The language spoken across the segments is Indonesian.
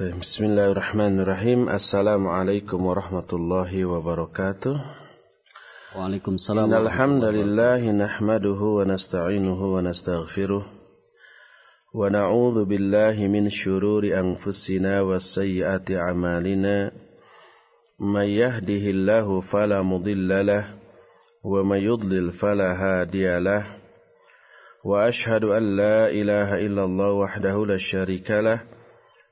Bismillahirrahmanirrahim. Assalamualaikum warahmatullahi wabarakatuh. Waalaikumsalam. Innal hamdalillah nahmaduhu wa nasta'inuhu wa nastaghfiruh. Wa na'udzu billahi min shururi anfusina wa sayyiati a'malina. May yahdihillahu fala mudilla lahu wa may yudlil fala hadiyalah. Wa ashhadu an la ilaha illallah wahdahu la syarikalah.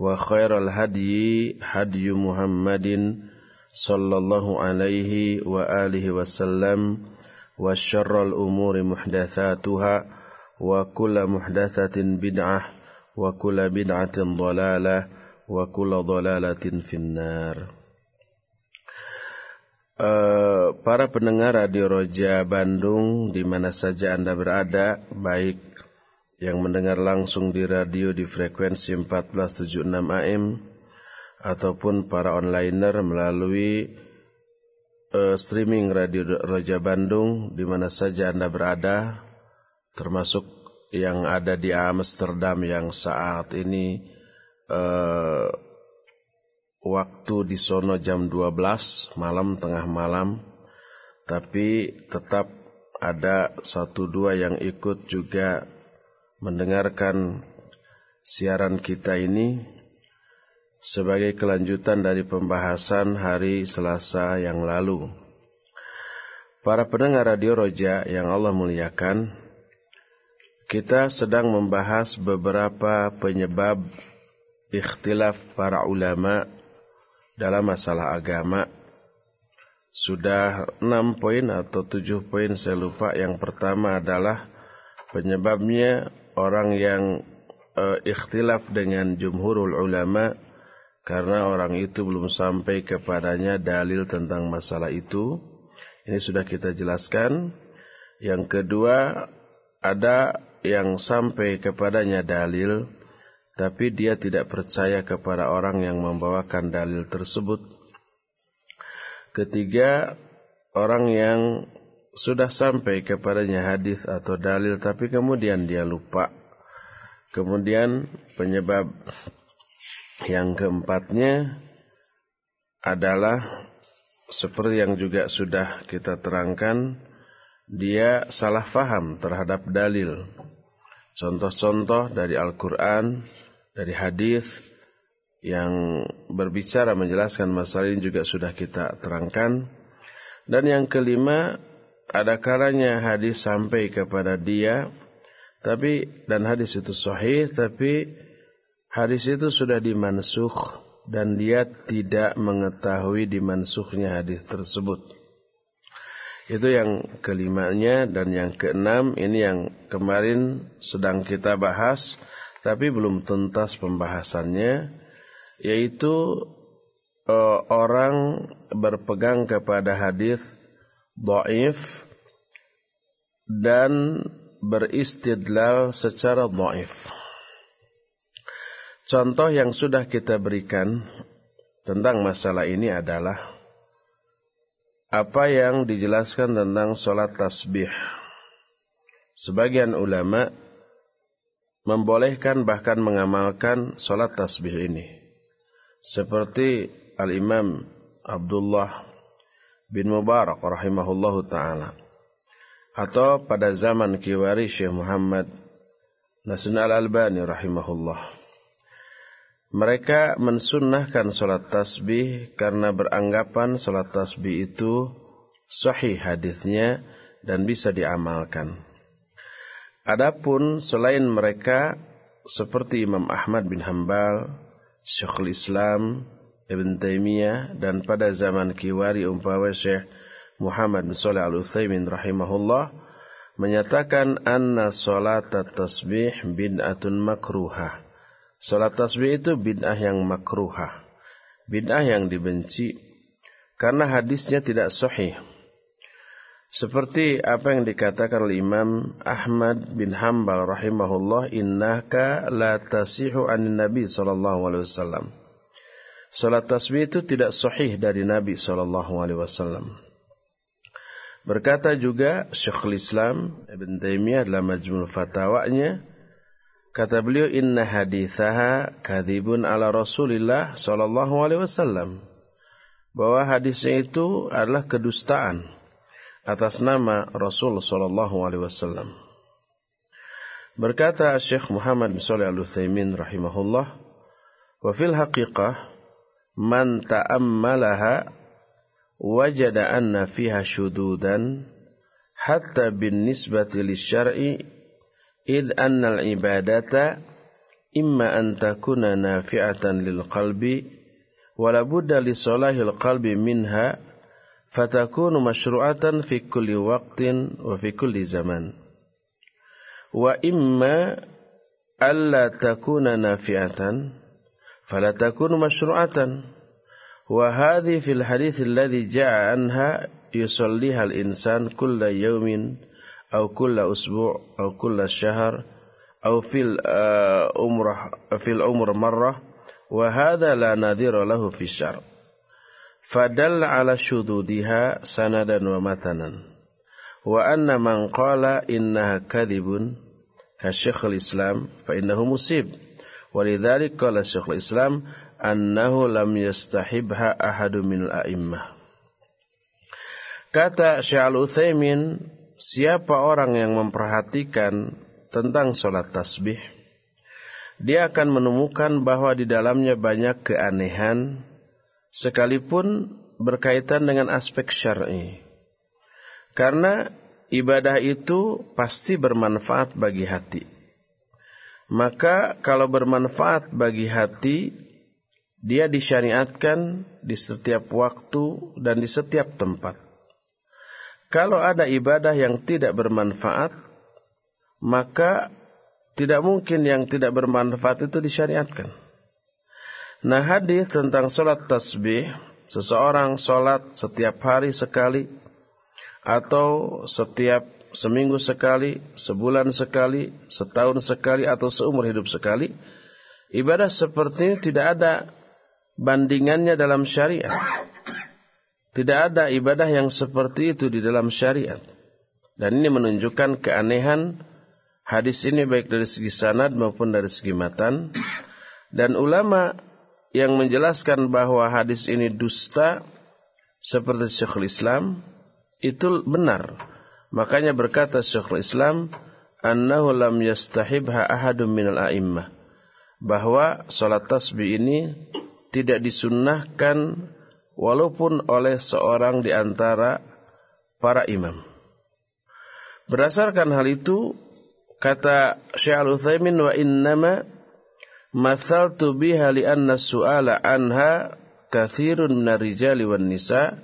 وخير الهدي هدي محمد صلى الله عليه وآله وسلم وشر الأمور محدثاتها وكل محدثة بدعة وكل بدعة ضلالة وكل ضلالة في النار Uh, para pendengar Radio Roja Bandung di mana saja Anda berada, baik yang mendengar langsung di radio di frekuensi 1476 AM ataupun para onliner melalui uh, streaming Radio Roja Bandung di mana saja Anda berada termasuk yang ada di Amsterdam yang saat ini uh, waktu di sono jam 12 malam tengah malam. Tapi tetap ada satu dua yang ikut juga mendengarkan siaran kita ini sebagai kelanjutan dari pembahasan hari Selasa yang lalu. Para pendengar Radio Roja yang Allah muliakan, kita sedang membahas beberapa penyebab ikhtilaf para ulama dalam masalah agama. Sudah enam poin atau tujuh poin saya lupa. Yang pertama adalah penyebabnya orang yang uh, ikhtilaf dengan jumhurul ulama karena orang itu belum sampai kepadanya dalil tentang masalah itu. Ini sudah kita jelaskan. Yang kedua, ada yang sampai kepadanya dalil, tapi dia tidak percaya kepada orang yang membawakan dalil tersebut. Ketiga, orang yang sudah sampai kepadanya hadis atau dalil tapi kemudian dia lupa. Kemudian penyebab yang keempatnya adalah seperti yang juga sudah kita terangkan dia salah faham terhadap dalil. Contoh-contoh dari Al-Qur'an, dari hadis yang berbicara menjelaskan masalah ini juga sudah kita terangkan. Dan yang kelima ada kalanya hadis sampai kepada dia tapi dan hadis itu sahih tapi hadis itu sudah dimansukh dan dia tidak mengetahui dimansukhnya hadis tersebut. Itu yang kelimanya dan yang keenam ini yang kemarin sedang kita bahas tapi belum tuntas pembahasannya yaitu uh, orang berpegang kepada hadis dhaif dan beristidlal secara dhaif. Contoh yang sudah kita berikan tentang masalah ini adalah apa yang dijelaskan tentang solat tasbih. Sebagian ulama membolehkan bahkan mengamalkan solat tasbih ini. Seperti Al-Imam Abdullah bin Mubarak rahimahullahu taala atau pada zaman kiwari Syekh Muhammad Nasrul Al-Albani rahimahullah Mereka mensunnahkan sholat tasbih karena beranggapan sholat tasbih itu sahih hadisnya dan bisa diamalkan. Adapun selain mereka seperti Imam Ahmad bin Hambal, Syekhul Islam, Ibn Taimiyah dan pada zaman kiwari umpama Syekh Muhammad bin Shalih Al-Utsaimin rahimahullah menyatakan anna salat tasbih bid'atun makruhah. Salat tasbih itu bid'ah yang makruhah. Bid'ah yang dibenci karena hadisnya tidak sahih. Seperti apa yang dikatakan oleh Imam Ahmad bin Hambal rahimahullah innaka la tasihu anin Nabi sallallahu alaihi wasallam. Salat tasbih itu tidak sahih dari Nabi sallallahu alaihi wasallam. Berkata juga Syekhul Islam Ibn Taimiyah dalam majmul fatwanya kata beliau inna hadithaha kadhibun ala Rasulillah sallallahu alaihi wasallam bahwa hadisnya itu adalah kedustaan atas nama Rasul sallallahu alaihi wasallam. Berkata Syekh Muhammad bin Shalih Al-Utsaimin rahimahullah wa fil haqiqah من تأملها وجد أن فيها شذوذا حتى بالنسبة للشرع إذ أن العبادة إما أن تكون نافعة للقلب ولابد لصلاح القلب منها فتكون مشروعة في كل وقت وفي كل زمان. وإما ألا تكون نافعة fala takunu masyru'atan وهذه في الحديث الذي جاء عنها يصليها الإنسان كل يوم أو كل أسبوع أو كل شهر أو في الأمر في العمر مرة وهذا لا نذير له في الشرع. فدل على شذوذها سندا ومتنا. وأن من قال إنها كذب كشيخ الإسلام فإنه مصيب. Walidhalik kala Syekhul Islam annahu lam yastahibha ahadu minal a'immah. Kata Syekh Uthaymin siapa orang yang memperhatikan tentang solat tasbih, dia akan menemukan bahwa di dalamnya banyak keanehan, sekalipun berkaitan dengan aspek syar'i. Karena ibadah itu pasti bermanfaat bagi hati. Maka kalau bermanfaat bagi hati, dia disyariatkan di setiap waktu dan di setiap tempat. Kalau ada ibadah yang tidak bermanfaat, maka tidak mungkin yang tidak bermanfaat itu disyariatkan. Nah hadis tentang sholat tasbih, seseorang sholat setiap hari sekali, atau setiap seminggu sekali, sebulan sekali, setahun sekali, atau seumur hidup sekali, ibadah seperti ini tidak ada bandingannya dalam syariat. Tidak ada ibadah yang seperti itu di dalam syariat. Dan ini menunjukkan keanehan hadis ini baik dari segi sanad maupun dari segi matan. Dan ulama yang menjelaskan bahwa hadis ini dusta seperti Syekhul Islam itu benar. Makanya berkata Syekhul Islam, "Annahu lam yastahibha ahadun minal a'immah." Bahwa salat tasbih ini tidak disunnahkan walaupun oleh seorang di antara para imam. Berdasarkan hal itu, kata Syekh Al-Utsaimin wa innama mathaltu biha li anna su'ala anha kathirun minar rijali wan nisa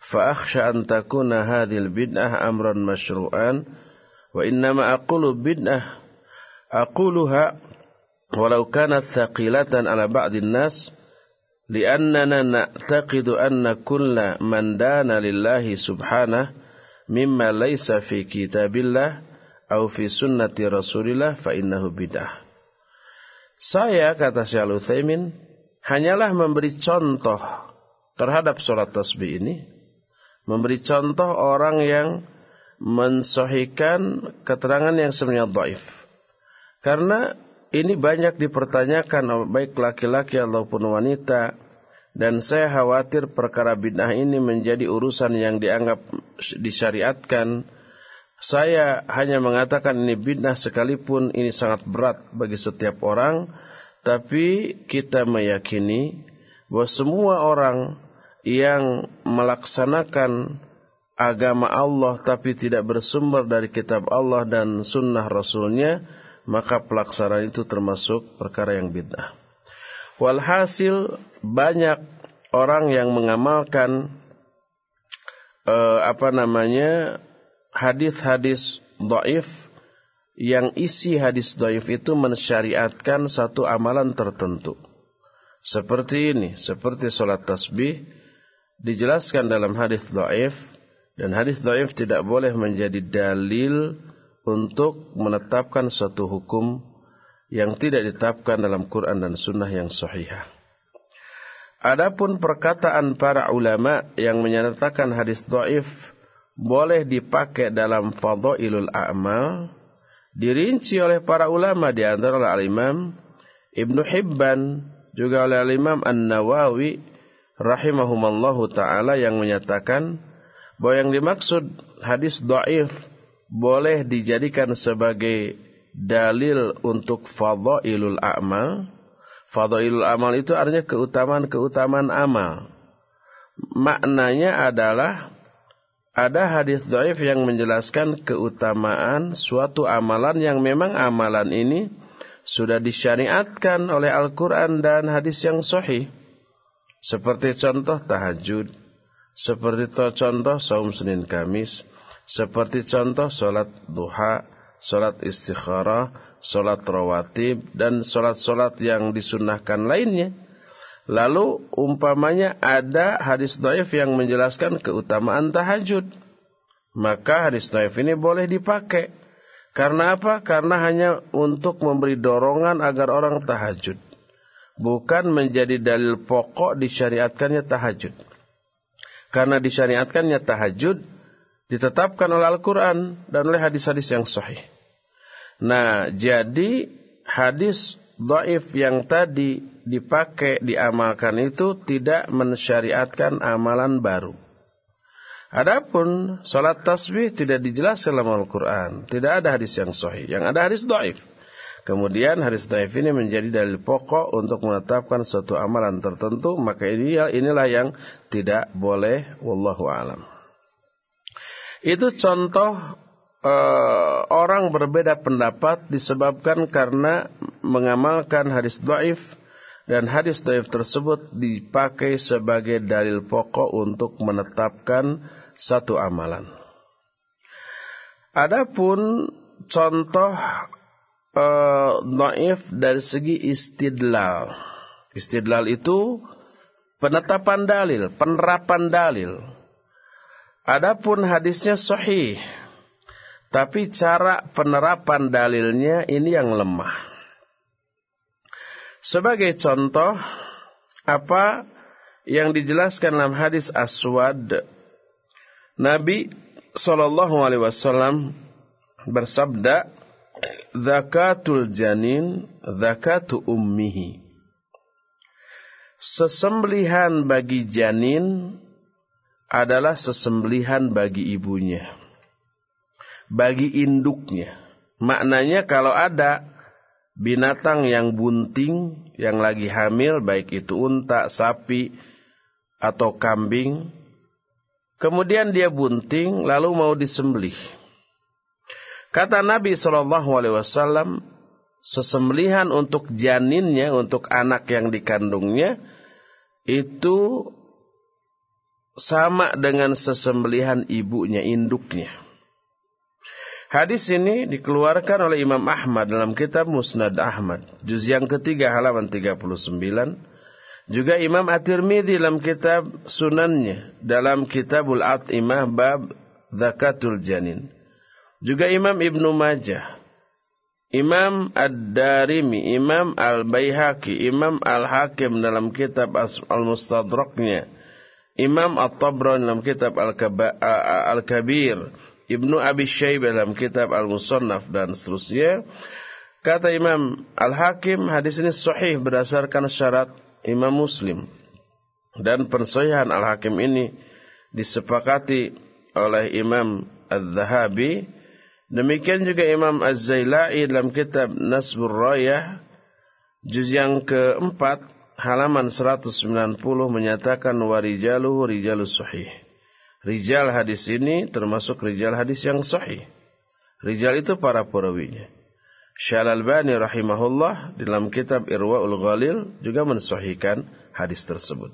fa akhsha an takuna hadhil bid'ah amran masyru'an wa innama aqulu bid'ah aquluha walau kanat thaqilatan ala ba'din nas لأننا نعتقد أن كل من دان لله سبحانه مما ليس في كتاب الله أو في سنة رسول الله فإنه بدعة Saya kata Syekh Al-Utsaimin hanyalah memberi contoh terhadap sholat tasbih ini memberi contoh orang yang mensohikan keterangan yang sebenarnya dhaif. Karena ini banyak dipertanyakan baik laki-laki ataupun wanita. Dan saya khawatir perkara bid'ah ini menjadi urusan yang dianggap disyariatkan. Saya hanya mengatakan ini bid'ah sekalipun ini sangat berat bagi setiap orang, tapi kita meyakini bahwa semua orang yang melaksanakan agama Allah tapi tidak bersumber dari kitab Allah dan sunnah Rasulnya, maka pelaksanaan itu termasuk perkara yang bid'ah. Walhasil banyak orang yang mengamalkan uh, apa namanya hadis-hadis doif yang isi hadis doif itu mensyariatkan satu amalan tertentu. Seperti ini, seperti sholat tasbih, dijelaskan dalam hadis doif, dan hadis doif tidak boleh menjadi dalil untuk menetapkan suatu hukum yang tidak ditetapkan dalam Quran dan Sunnah yang sahihah. Adapun perkataan para ulama yang menyatakan hadis doif boleh dipakai dalam fadhailul a'mal, dirinci oleh para ulama di antara al-Imam Ibnu Hibban juga oleh al-Imam An-Nawawi rahimahumallahu taala yang menyatakan bahwa yang dimaksud hadis dhaif boleh dijadikan sebagai dalil untuk fadhailul a'mal. Fadhailul amal itu artinya keutamaan-keutamaan amal. Maknanya adalah ada hadis dhaif yang menjelaskan keutamaan suatu amalan yang memang amalan ini sudah disyariatkan oleh Al-Quran dan hadis yang sahih. Seperti contoh tahajud, seperti contoh saum Senin Kamis, seperti contoh sholat duha, sholat istikharah, sholat rawatib, dan sholat-sholat yang disunahkan lainnya. Lalu umpamanya ada hadis daif yang menjelaskan keutamaan tahajud. Maka hadis daif ini boleh dipakai. Karena apa? Karena hanya untuk memberi dorongan agar orang tahajud. Bukan menjadi dalil pokok disyariatkannya tahajud. Karena disyariatkannya tahajud ditetapkan oleh Al-Quran dan oleh hadis-hadis yang sahih. Nah, jadi hadis Daif yang tadi dipakai diamalkan itu tidak mensyariatkan amalan baru. Adapun salat tasbih tidak dijelaskan dalam Al-Quran. Tidak ada hadis yang sahih. Yang ada hadis daif. Kemudian hadis daif ini menjadi dalil pokok untuk menetapkan suatu amalan tertentu. Maka ini inilah yang tidak boleh. Wallahu alam. Itu contoh uh, orang berbeda pendapat disebabkan karena mengamalkan hadis dhaif dan hadis dhaif tersebut dipakai sebagai dalil pokok untuk menetapkan satu amalan. Adapun contoh uh, dhaif dari segi istidlal. Istidlal itu penetapan dalil, penerapan dalil. Adapun hadisnya sahih tapi cara penerapan dalilnya ini yang lemah. Sebagai contoh, apa yang dijelaskan dalam hadis Aswad, Nabi Shallallahu Alaihi Wasallam bersabda, "Zakatul janin, zakatu ummihi." Sesembelihan bagi janin adalah sesembelihan bagi ibunya bagi induknya. Maknanya kalau ada binatang yang bunting yang lagi hamil baik itu unta, sapi atau kambing kemudian dia bunting lalu mau disembelih. Kata Nabi Shallallahu alaihi wasallam sesembelihan untuk janinnya untuk anak yang dikandungnya itu sama dengan sesembelihan ibunya induknya. Hadis ini dikeluarkan oleh Imam Ahmad dalam kitab Musnad Ahmad, juz yang ketiga halaman 39. Juga Imam At-Tirmidzi dalam kitab Sunannya, dalam Kitabul At'imah bab Zakatul Janin. Juga Imam Ibnu Majah, Imam Ad-Darimi, Imam Al-Baihaqi, Imam Al-Hakim dalam kitab Al-Mustadraknya, Imam At-Tabrani dalam kitab Al-Kabir, Ibnu Abi Syaibah dalam kitab Al-Musannaf dan seterusnya. Kata Imam Al-Hakim, hadis ini sahih berdasarkan syarat Imam Muslim. Dan pensahihan Al-Hakim ini disepakati oleh Imam Al-Zahabi. Demikian juga Imam Az-Zailai dalam kitab Nasbur Rayah juz yang keempat halaman 190 menyatakan warijaluhu rijalus sahih. Rijal hadis ini termasuk rijal hadis yang sahih. Rijal itu para perawinya. Syalalbani rahimahullah dalam kitab Irwaul Ghalil juga mensahihkan hadis tersebut.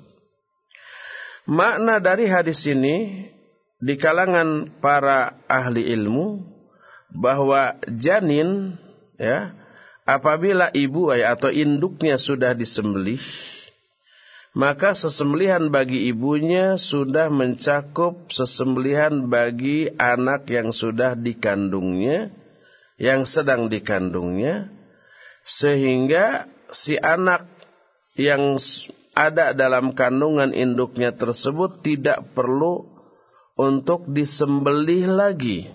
Makna dari hadis ini di kalangan para ahli ilmu bahwa janin ya apabila ibu atau induknya sudah disembelih maka sesembelihan bagi ibunya sudah mencakup sesembelihan bagi anak yang sudah dikandungnya yang sedang dikandungnya sehingga si anak yang ada dalam kandungan induknya tersebut tidak perlu untuk disembelih lagi.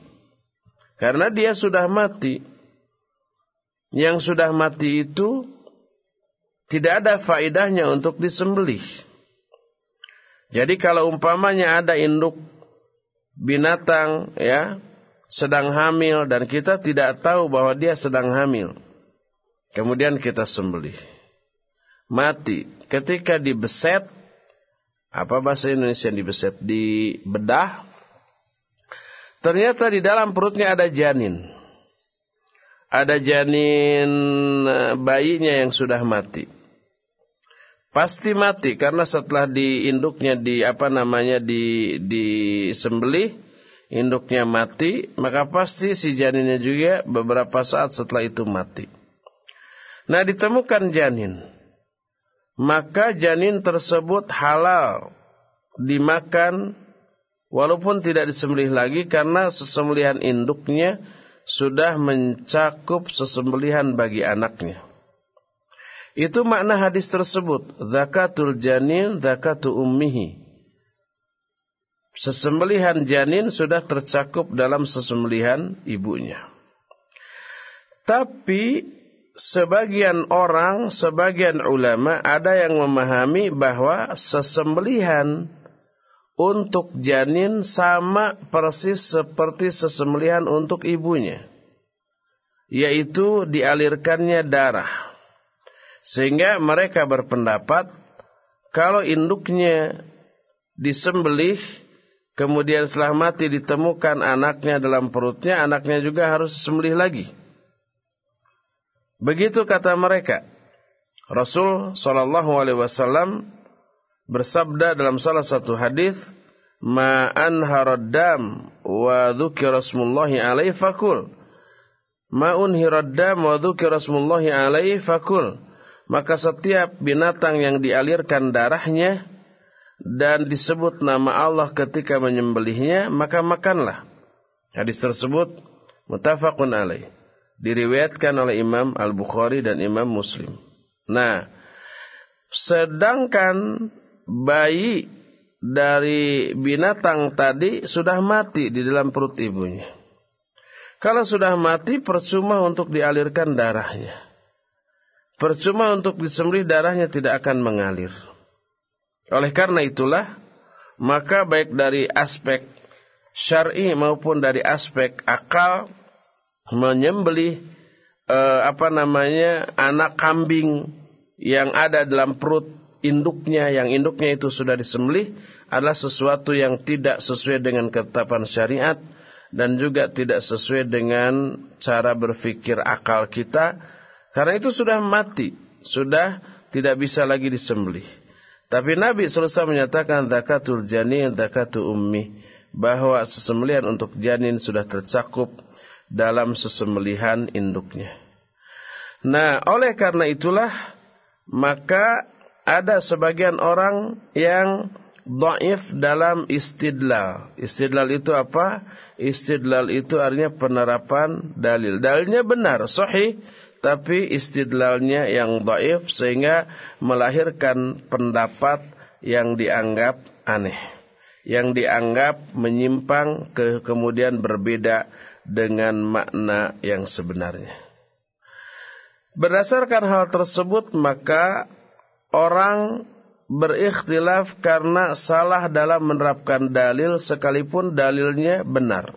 Karena dia sudah mati. Yang sudah mati itu tidak ada faedahnya untuk disembelih. Jadi kalau umpamanya ada induk binatang ya sedang hamil dan kita tidak tahu bahwa dia sedang hamil. Kemudian kita sembelih mati ketika dibeset apa bahasa Indonesia dibeset di bedah ternyata di dalam perutnya ada janin. Ada janin eh, bayinya yang sudah mati. Pasti mati karena setelah diinduknya di apa namanya di disembelih induknya mati maka pasti si janinnya juga beberapa saat setelah itu mati. Nah ditemukan janin. Maka janin tersebut halal dimakan walaupun tidak disembelih lagi karena sesembelihan induknya sudah mencakup sesembelihan bagi anaknya. Itu makna hadis tersebut. Zakatul janin, zakatu ummihi. Sesembelihan janin sudah tercakup dalam sesembelihan ibunya. Tapi sebagian orang, sebagian ulama ada yang memahami bahwa sesembelihan untuk janin sama persis seperti sesembelihan untuk ibunya. Yaitu dialirkannya darah. Sehingga mereka berpendapat kalau induknya disembelih kemudian setelah mati ditemukan anaknya dalam perutnya, anaknya juga harus disembelih lagi. Begitu kata mereka. Rasul sallallahu alaihi wasallam bersabda dalam salah satu hadis, "Ma anharaddam wa dzukira rasmullahi alaihi fakul." Ma unhiraddam wa dzukira rasmullahi alaihi fakul. Maka setiap binatang yang dialirkan darahnya dan disebut nama Allah ketika menyembelihnya, maka makanlah. Hadis tersebut mutafaqun alaih diriwayatkan oleh Imam Al-Bukhari dan Imam Muslim. Nah, sedangkan bayi dari binatang tadi sudah mati di dalam perut ibunya. Kalau sudah mati percuma untuk dialirkan darahnya. Percuma untuk disembelih darahnya tidak akan mengalir. Oleh karena itulah maka baik dari aspek syar'i maupun dari aspek akal menyembelih eh, apa namanya anak kambing yang ada dalam perut induknya yang induknya itu sudah disembelih adalah sesuatu yang tidak sesuai dengan ketetapan syariat dan juga tidak sesuai dengan cara berpikir akal kita karena itu sudah mati sudah tidak bisa lagi disembelih tapi Nabi selesai menyatakan zakatul janin zakatu ummi bahwa sesembelihan untuk janin sudah tercakup dalam sesembelihan induknya. Nah, oleh karena itulah maka ada sebagian orang yang dhaif dalam istidlal. Istidlal itu apa? Istidlal itu artinya penerapan dalil. Dalilnya benar, sahih, tapi istidlalnya yang dhaif sehingga melahirkan pendapat yang dianggap aneh. Yang dianggap menyimpang ke kemudian berbeda dengan makna yang sebenarnya. Berdasarkan hal tersebut maka orang berikhtilaf karena salah dalam menerapkan dalil sekalipun dalilnya benar.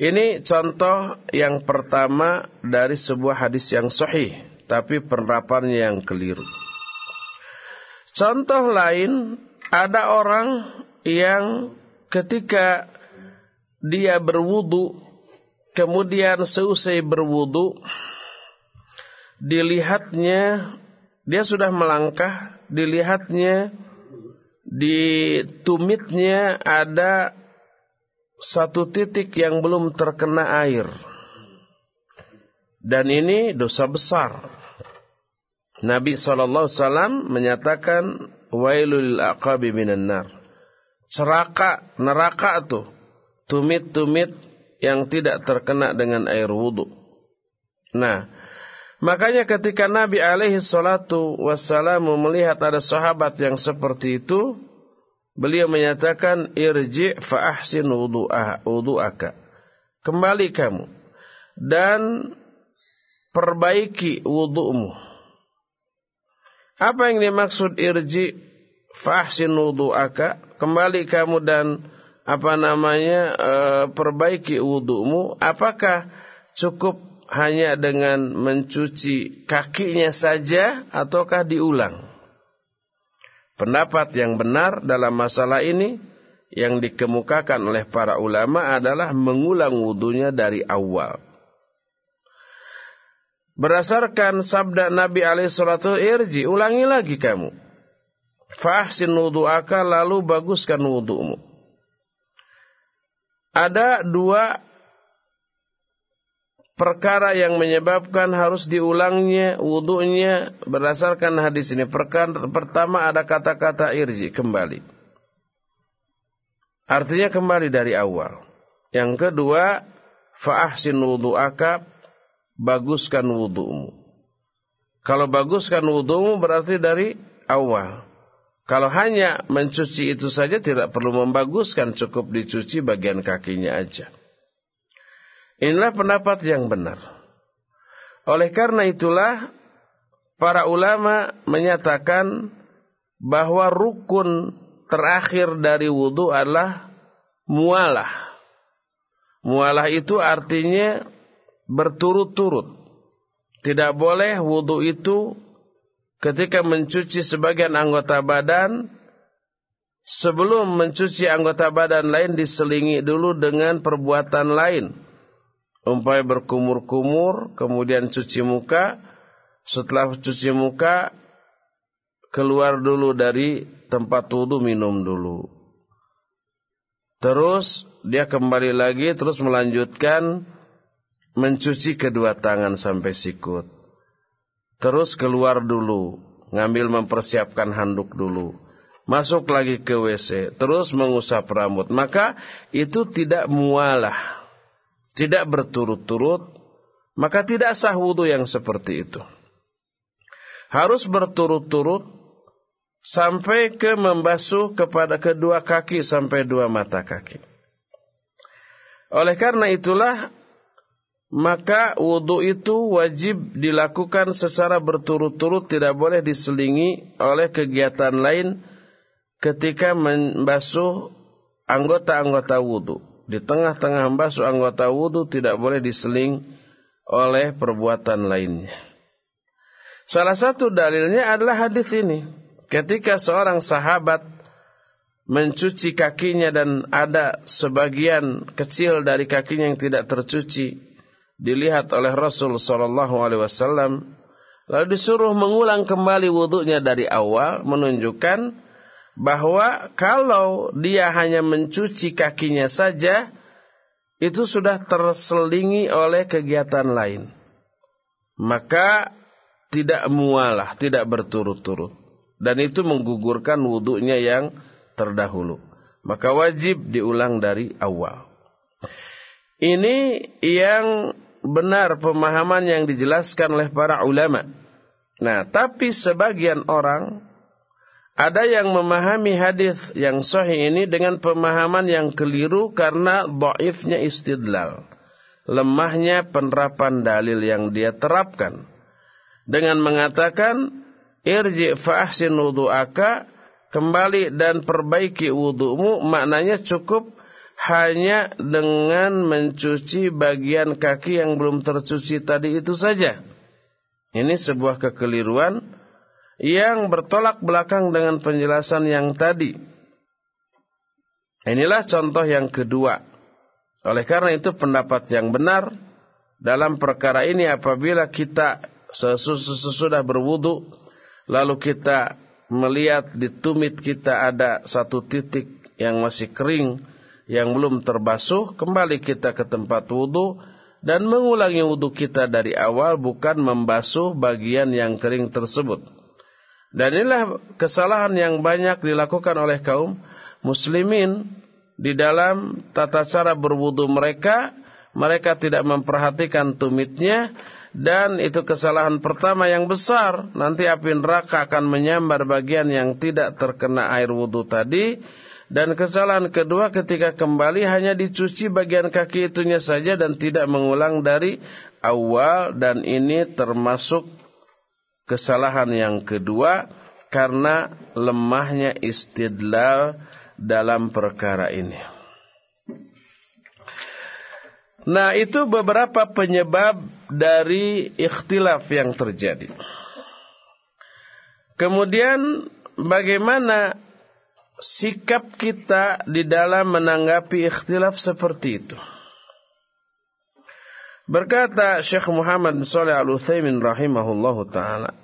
Ini contoh yang pertama dari sebuah hadis yang sahih tapi penerapannya yang keliru. Contoh lain, ada orang yang ketika dia berwudu, kemudian seusai berwudu, dilihatnya dia sudah melangkah, dilihatnya di tumitnya ada satu titik yang belum terkena air. Dan ini dosa besar. Nabi SAW menyatakan wailul aqabi minan nar. Ceraka, neraka tuh. Tumit-tumit yang tidak terkena dengan air wudhu. Nah, makanya ketika Nabi alaihi salatu wassalam melihat ada sahabat yang seperti itu, beliau menyatakan irji fa ahsin wudu'aka. Kembali kamu dan perbaiki wudhumu. Apa yang dimaksud irji fahsin wudu'aka? Kembali kamu dan apa namanya e, perbaiki wudhumu. Apakah cukup hanya dengan mencuci kakinya saja ataukah diulang? Pendapat yang benar dalam masalah ini yang dikemukakan oleh para ulama adalah mengulang wudhunya dari awal. Berdasarkan sabda Nabi alaihissalatu irji, ulangi lagi kamu. Fahsin wudu'aka lalu baguskan wudu'mu. Ada dua perkara yang menyebabkan harus diulangnya wudu'nya berdasarkan hadis ini. Perkara pertama ada kata-kata irji, kembali. Artinya kembali dari awal. Yang kedua, fa'ahsin wudu'aka baguskan wudhumu. Kalau baguskan wudhumu berarti dari awal. Kalau hanya mencuci itu saja tidak perlu membaguskan, cukup dicuci bagian kakinya aja. Inilah pendapat yang benar. Oleh karena itulah para ulama menyatakan bahwa rukun terakhir dari wudhu adalah mualah. Mualah itu artinya berturut-turut. Tidak boleh wudhu itu ketika mencuci sebagian anggota badan, sebelum mencuci anggota badan lain diselingi dulu dengan perbuatan lain. Umpamanya berkumur-kumur, kemudian cuci muka, setelah cuci muka, keluar dulu dari tempat wudhu minum dulu. Terus dia kembali lagi, terus melanjutkan mencuci kedua tangan sampai sikut. Terus keluar dulu, ngambil mempersiapkan handuk dulu. Masuk lagi ke WC, terus mengusap rambut. Maka itu tidak mualah, tidak berturut-turut, maka tidak sah wudhu yang seperti itu. Harus berturut-turut sampai ke membasuh kepada kedua kaki sampai dua mata kaki. Oleh karena itulah maka wudhu itu wajib dilakukan secara berturut-turut tidak boleh diselingi oleh kegiatan lain ketika membasuh anggota-anggota wudhu. Di tengah-tengah membasuh anggota wudhu tidak boleh diseling oleh perbuatan lainnya. Salah satu dalilnya adalah hadis ini. Ketika seorang sahabat mencuci kakinya dan ada sebagian kecil dari kakinya yang tidak tercuci, dilihat oleh Rasul Shallallahu Alaihi Wasallam lalu disuruh mengulang kembali wudhunya dari awal menunjukkan bahwa kalau dia hanya mencuci kakinya saja itu sudah terselingi oleh kegiatan lain. Maka tidak mualah tidak berturut-turut. Dan itu menggugurkan wudhunya yang terdahulu. Maka wajib diulang dari awal. Ini yang benar pemahaman yang dijelaskan oleh para ulama. Nah, tapi sebagian orang ada yang memahami hadis yang sahih ini dengan pemahaman yang keliru karena dhaifnya istidlal. Lemahnya penerapan dalil yang dia terapkan. Dengan mengatakan, irji fa'ahsin wudu'aka, kembali dan perbaiki wudu'mu, maknanya cukup hanya dengan mencuci bagian kaki yang belum tercuci tadi itu saja. Ini sebuah kekeliruan yang bertolak belakang dengan penjelasan yang tadi. Inilah contoh yang kedua. Oleh karena itu pendapat yang benar dalam perkara ini apabila kita sesudah berwudu lalu kita melihat di tumit kita ada satu titik yang masih kering yang belum terbasuh kembali kita ke tempat wudu dan mengulangi wudu kita dari awal bukan membasuh bagian yang kering tersebut. Dan inilah kesalahan yang banyak dilakukan oleh kaum muslimin di dalam tata cara berwudu mereka, mereka tidak memperhatikan tumitnya dan itu kesalahan pertama yang besar. Nanti api neraka akan menyambar bagian yang tidak terkena air wudu tadi. Dan kesalahan kedua ketika kembali hanya dicuci bagian kaki itunya saja dan tidak mengulang dari awal. Dan ini termasuk kesalahan yang kedua karena lemahnya istidlal dalam perkara ini. Nah itu beberapa penyebab dari ikhtilaf yang terjadi. Kemudian bagaimana sikap kita di dalam menanggapi ikhtilaf seperti itu. Berkata Syekh Muhammad bin Shalih Al-Utsaimin rahimahullahu taala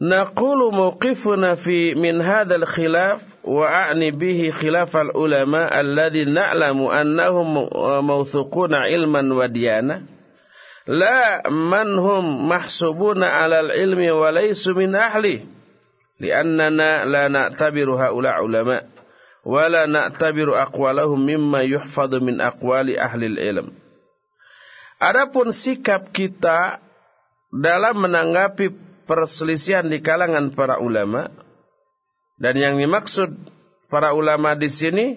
نقول موقفنا في من هذا الخلاف وأعني به خلاف العلماء الذي نعلم أنهم موثوقون علما وديانة لا من هم محسوبون على العلم وليسوا من أهله لأننا لا نعتبر هؤلاء علماء ولا نعتبر أقوالهم مما يحفظ من أقوال أهل العلم Adapun sikap kita dalam menanggapi perselisihan di kalangan para ulama dan yang dimaksud para ulama di sini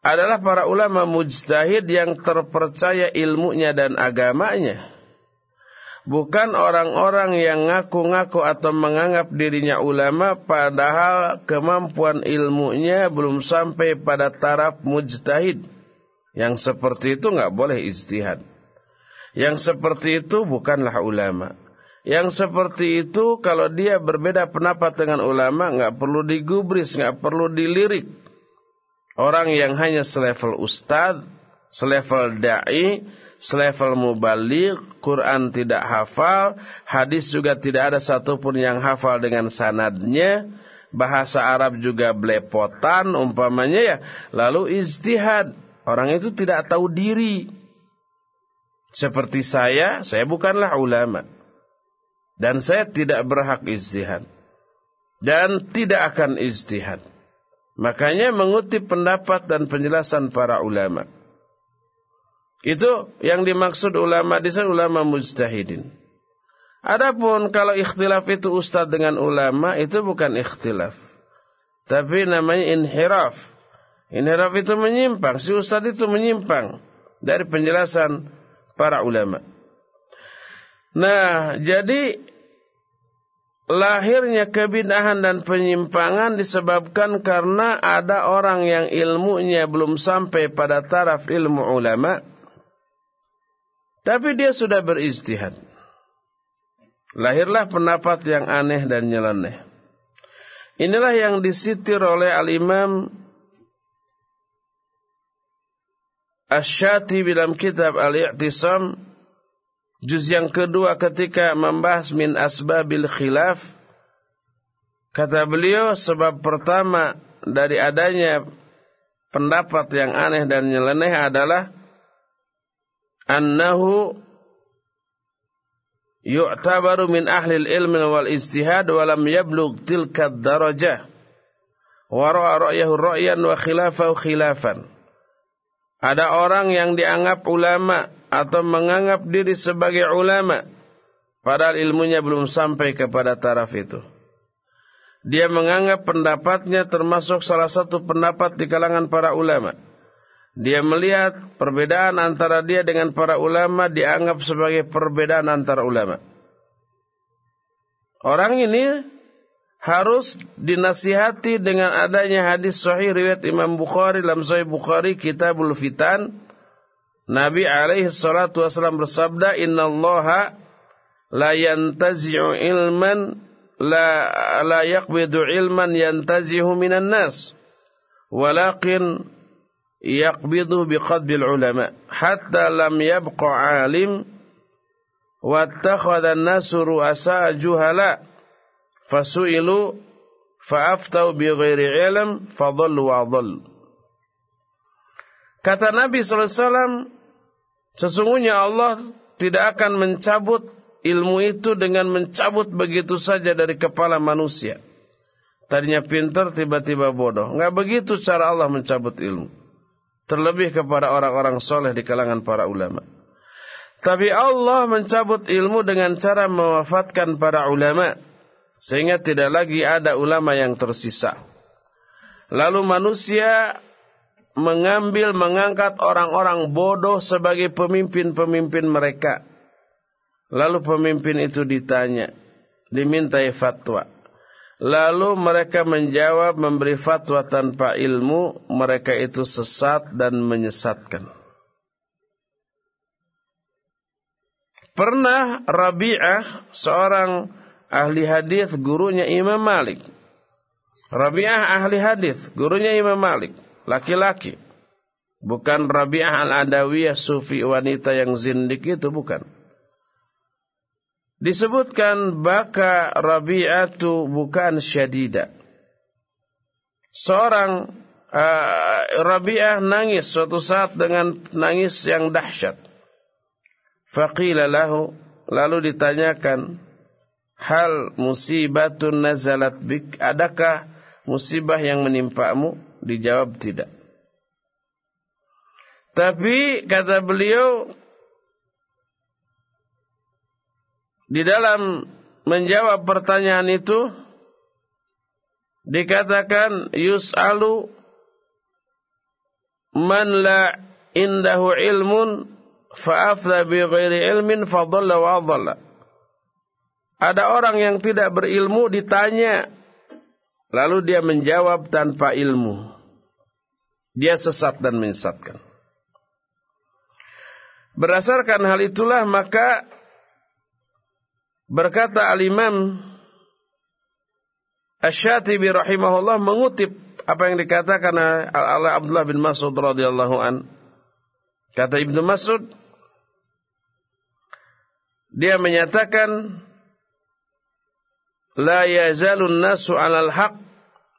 adalah para ulama mujtahid yang terpercaya ilmunya dan agamanya. Bukan orang-orang yang ngaku-ngaku atau menganggap dirinya ulama padahal kemampuan ilmunya belum sampai pada taraf mujtahid. Yang seperti itu nggak boleh ijtihad yang seperti itu bukanlah ulama yang seperti itu kalau dia berbeda pendapat dengan ulama nggak perlu digubris, nggak perlu dilirik. Orang yang hanya selevel ustad, selevel dai, selevel mubalik, Quran tidak hafal, hadis juga tidak ada satupun yang hafal dengan sanadnya, bahasa Arab juga belepotan umpamanya ya, lalu ijtihad. Orang itu tidak tahu diri. Seperti saya, saya bukanlah ulama. Dan saya tidak berhak ijtihad. Dan tidak akan ijtihad. Makanya mengutip pendapat dan penjelasan para ulama. Itu yang dimaksud ulama di sana ulama mujtahidin. Adapun kalau ikhtilaf itu ustaz dengan ulama itu bukan ikhtilaf. Tapi namanya inhiraf. Inhiraf itu menyimpang. Si ustaz itu menyimpang dari penjelasan para ulama. Nah, jadi lahirnya kebinahan dan penyimpangan disebabkan karena ada orang yang ilmunya belum sampai pada taraf ilmu ulama, tapi dia sudah berijtihad. Lahirlah pendapat yang aneh dan nyeleneh. Inilah yang disitir oleh Al-Imam Ash-Shati dalam kitab Al-I'tisam. Juz yang kedua ketika membahas min asbabil khilaf. Kata beliau sebab pertama dari adanya pendapat yang aneh dan nyeleneh adalah annahu yu'tabaru min ahli ilmi wal istihad wa lam yablugh tilka darajah wa ra'a ra'yahu ra'yan wa khilafahu khilafan ada orang yang dianggap ulama atau menganggap diri sebagai ulama padahal ilmunya belum sampai kepada taraf itu. Dia menganggap pendapatnya termasuk salah satu pendapat di kalangan para ulama. Dia melihat perbedaan antara dia dengan para ulama dianggap sebagai perbedaan antara ulama. Orang ini harus dinasihati dengan adanya hadis sahih riwayat Imam Bukhari dalam Sahih Bukhari Kitabul Fitan. Nabi alaihi salatu wasallam bersabda, "Innallaha la yantazi'u ilman la la yaqbidu ilman yantazihu minan nas walakin yaqbidu biqadbil ulama hatta lam yabqa alim wattakhadha an-nasu ru'asa juhala fasu'ilu fa'aftau bighairi ilm fadallu wa dhall Kata Nabi SAW, sesungguhnya Allah tidak akan mencabut ilmu itu dengan mencabut begitu saja dari kepala manusia. Tadinya pintar, tiba-tiba bodoh. Enggak begitu cara Allah mencabut ilmu. Terlebih kepada orang-orang soleh di kalangan para ulama. Tapi Allah mencabut ilmu dengan cara mewafatkan para ulama. Sehingga tidak lagi ada ulama yang tersisa. Lalu manusia mengambil mengangkat orang-orang bodoh sebagai pemimpin-pemimpin mereka. Lalu pemimpin itu ditanya, dimintai fatwa. Lalu mereka menjawab memberi fatwa tanpa ilmu, mereka itu sesat dan menyesatkan. Pernah Rabi'ah seorang ahli hadis gurunya Imam Malik. Rabi'ah ahli hadis gurunya Imam Malik laki-laki. Bukan Rabi'ah al-Adawiyah sufi wanita yang zindik itu bukan. Disebutkan baka Rabi'atu bukan syadida. Seorang uh, Rabi'ah nangis suatu saat dengan nangis yang dahsyat. Faqila lahu lalu ditanyakan hal musibatun nazalat bik adakah musibah yang menimpamu Dijawab tidak. Tapi kata beliau di dalam menjawab pertanyaan itu dikatakan yus'alu man la indahu ilmun fa'afla bi ghairi ilmin fadalla wa adalla. Ada orang yang tidak berilmu ditanya lalu dia menjawab tanpa ilmu dia sesat dan menyesatkan. Berdasarkan hal itulah maka berkata al-Imam Asy-Syatibi rahimahullah mengutip apa yang dikatakan oleh Abdullah bin Mas'ud radhiyallahu an. Kata Ibnu Mas'ud dia menyatakan la yazalun nasu 'alal haqq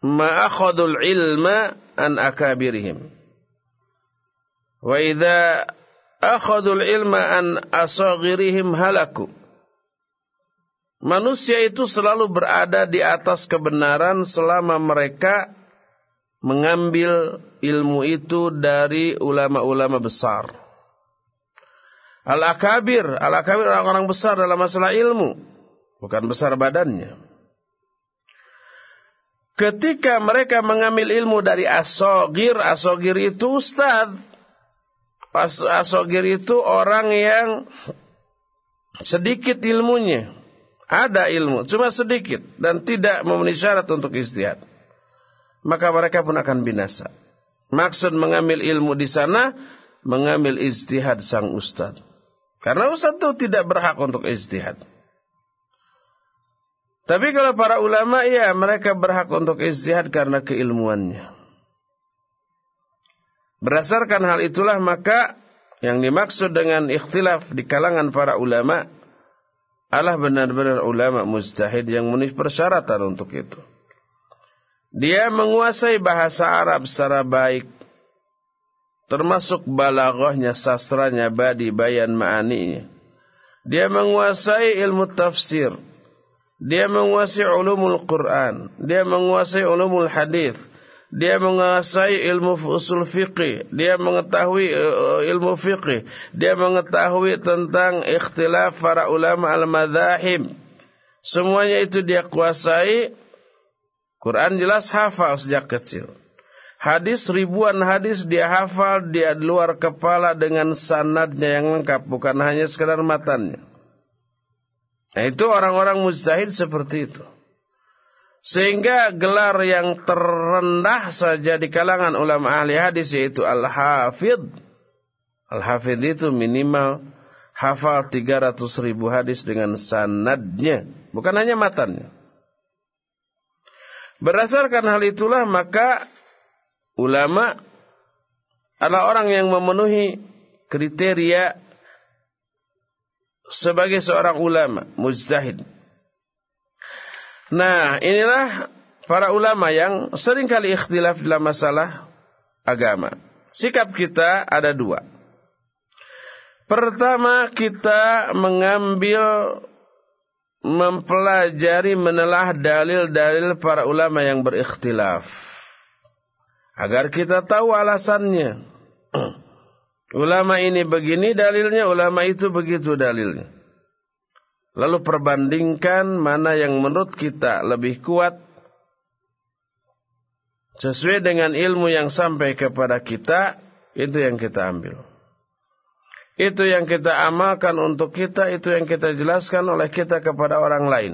ma akhadul ilma an akabirihim. Wa idza akhadul ilma an asaghirihim halaku. Manusia itu selalu berada di atas kebenaran selama mereka mengambil ilmu itu dari ulama-ulama besar. Al-akabir, al-akabir orang-orang besar dalam masalah ilmu, bukan besar badannya. Ketika mereka mengambil ilmu dari asogir, asogir itu ustad. Asogir itu orang yang sedikit ilmunya. Ada ilmu, cuma sedikit. Dan tidak memenuhi syarat untuk istihad. Maka mereka pun akan binasa. Maksud mengambil ilmu di sana, mengambil istihad sang ustad. Karena ustad itu tidak berhak untuk istihad. Tapi kalau para ulama ya mereka berhak untuk istihad karena keilmuannya. Berdasarkan hal itulah maka yang dimaksud dengan ikhtilaf di kalangan para ulama adalah benar-benar ulama mustahid yang memenuhi persyaratan untuk itu. Dia menguasai bahasa Arab secara baik. Termasuk balaghahnya, sastranya, badi, bayan, ma'aninya. Dia menguasai ilmu tafsir dia menguasai ulumul Quran, dia menguasai ulumul hadis, dia menguasai ilmu usul fikih, dia mengetahui uh, ilmu fikih, dia mengetahui tentang ikhtilaf para ulama al-madzahib. Semuanya itu dia kuasai. Quran jelas hafal sejak kecil. Hadis ribuan hadis dia hafal dia luar kepala dengan sanadnya yang lengkap bukan hanya sekedar matanya. Nah itu orang-orang mujtahid seperti itu. Sehingga gelar yang terendah saja di kalangan ulama ahli hadis yaitu al-hafid. Al-hafid itu minimal hafal 300 ribu hadis dengan sanadnya, bukan hanya matannya. Berdasarkan hal itulah maka ulama adalah orang yang memenuhi kriteria sebagai seorang ulama, mujtahid. Nah, inilah para ulama yang sering kali ikhtilaf dalam masalah agama. Sikap kita ada dua. Pertama, kita mengambil mempelajari menelah dalil-dalil para ulama yang berikhtilaf agar kita tahu alasannya. ulama ini begini dalilnya, ulama itu begitu dalilnya. Lalu perbandingkan mana yang menurut kita lebih kuat sesuai dengan ilmu yang sampai kepada kita, itu yang kita ambil. Itu yang kita amalkan untuk kita, itu yang kita jelaskan oleh kita kepada orang lain.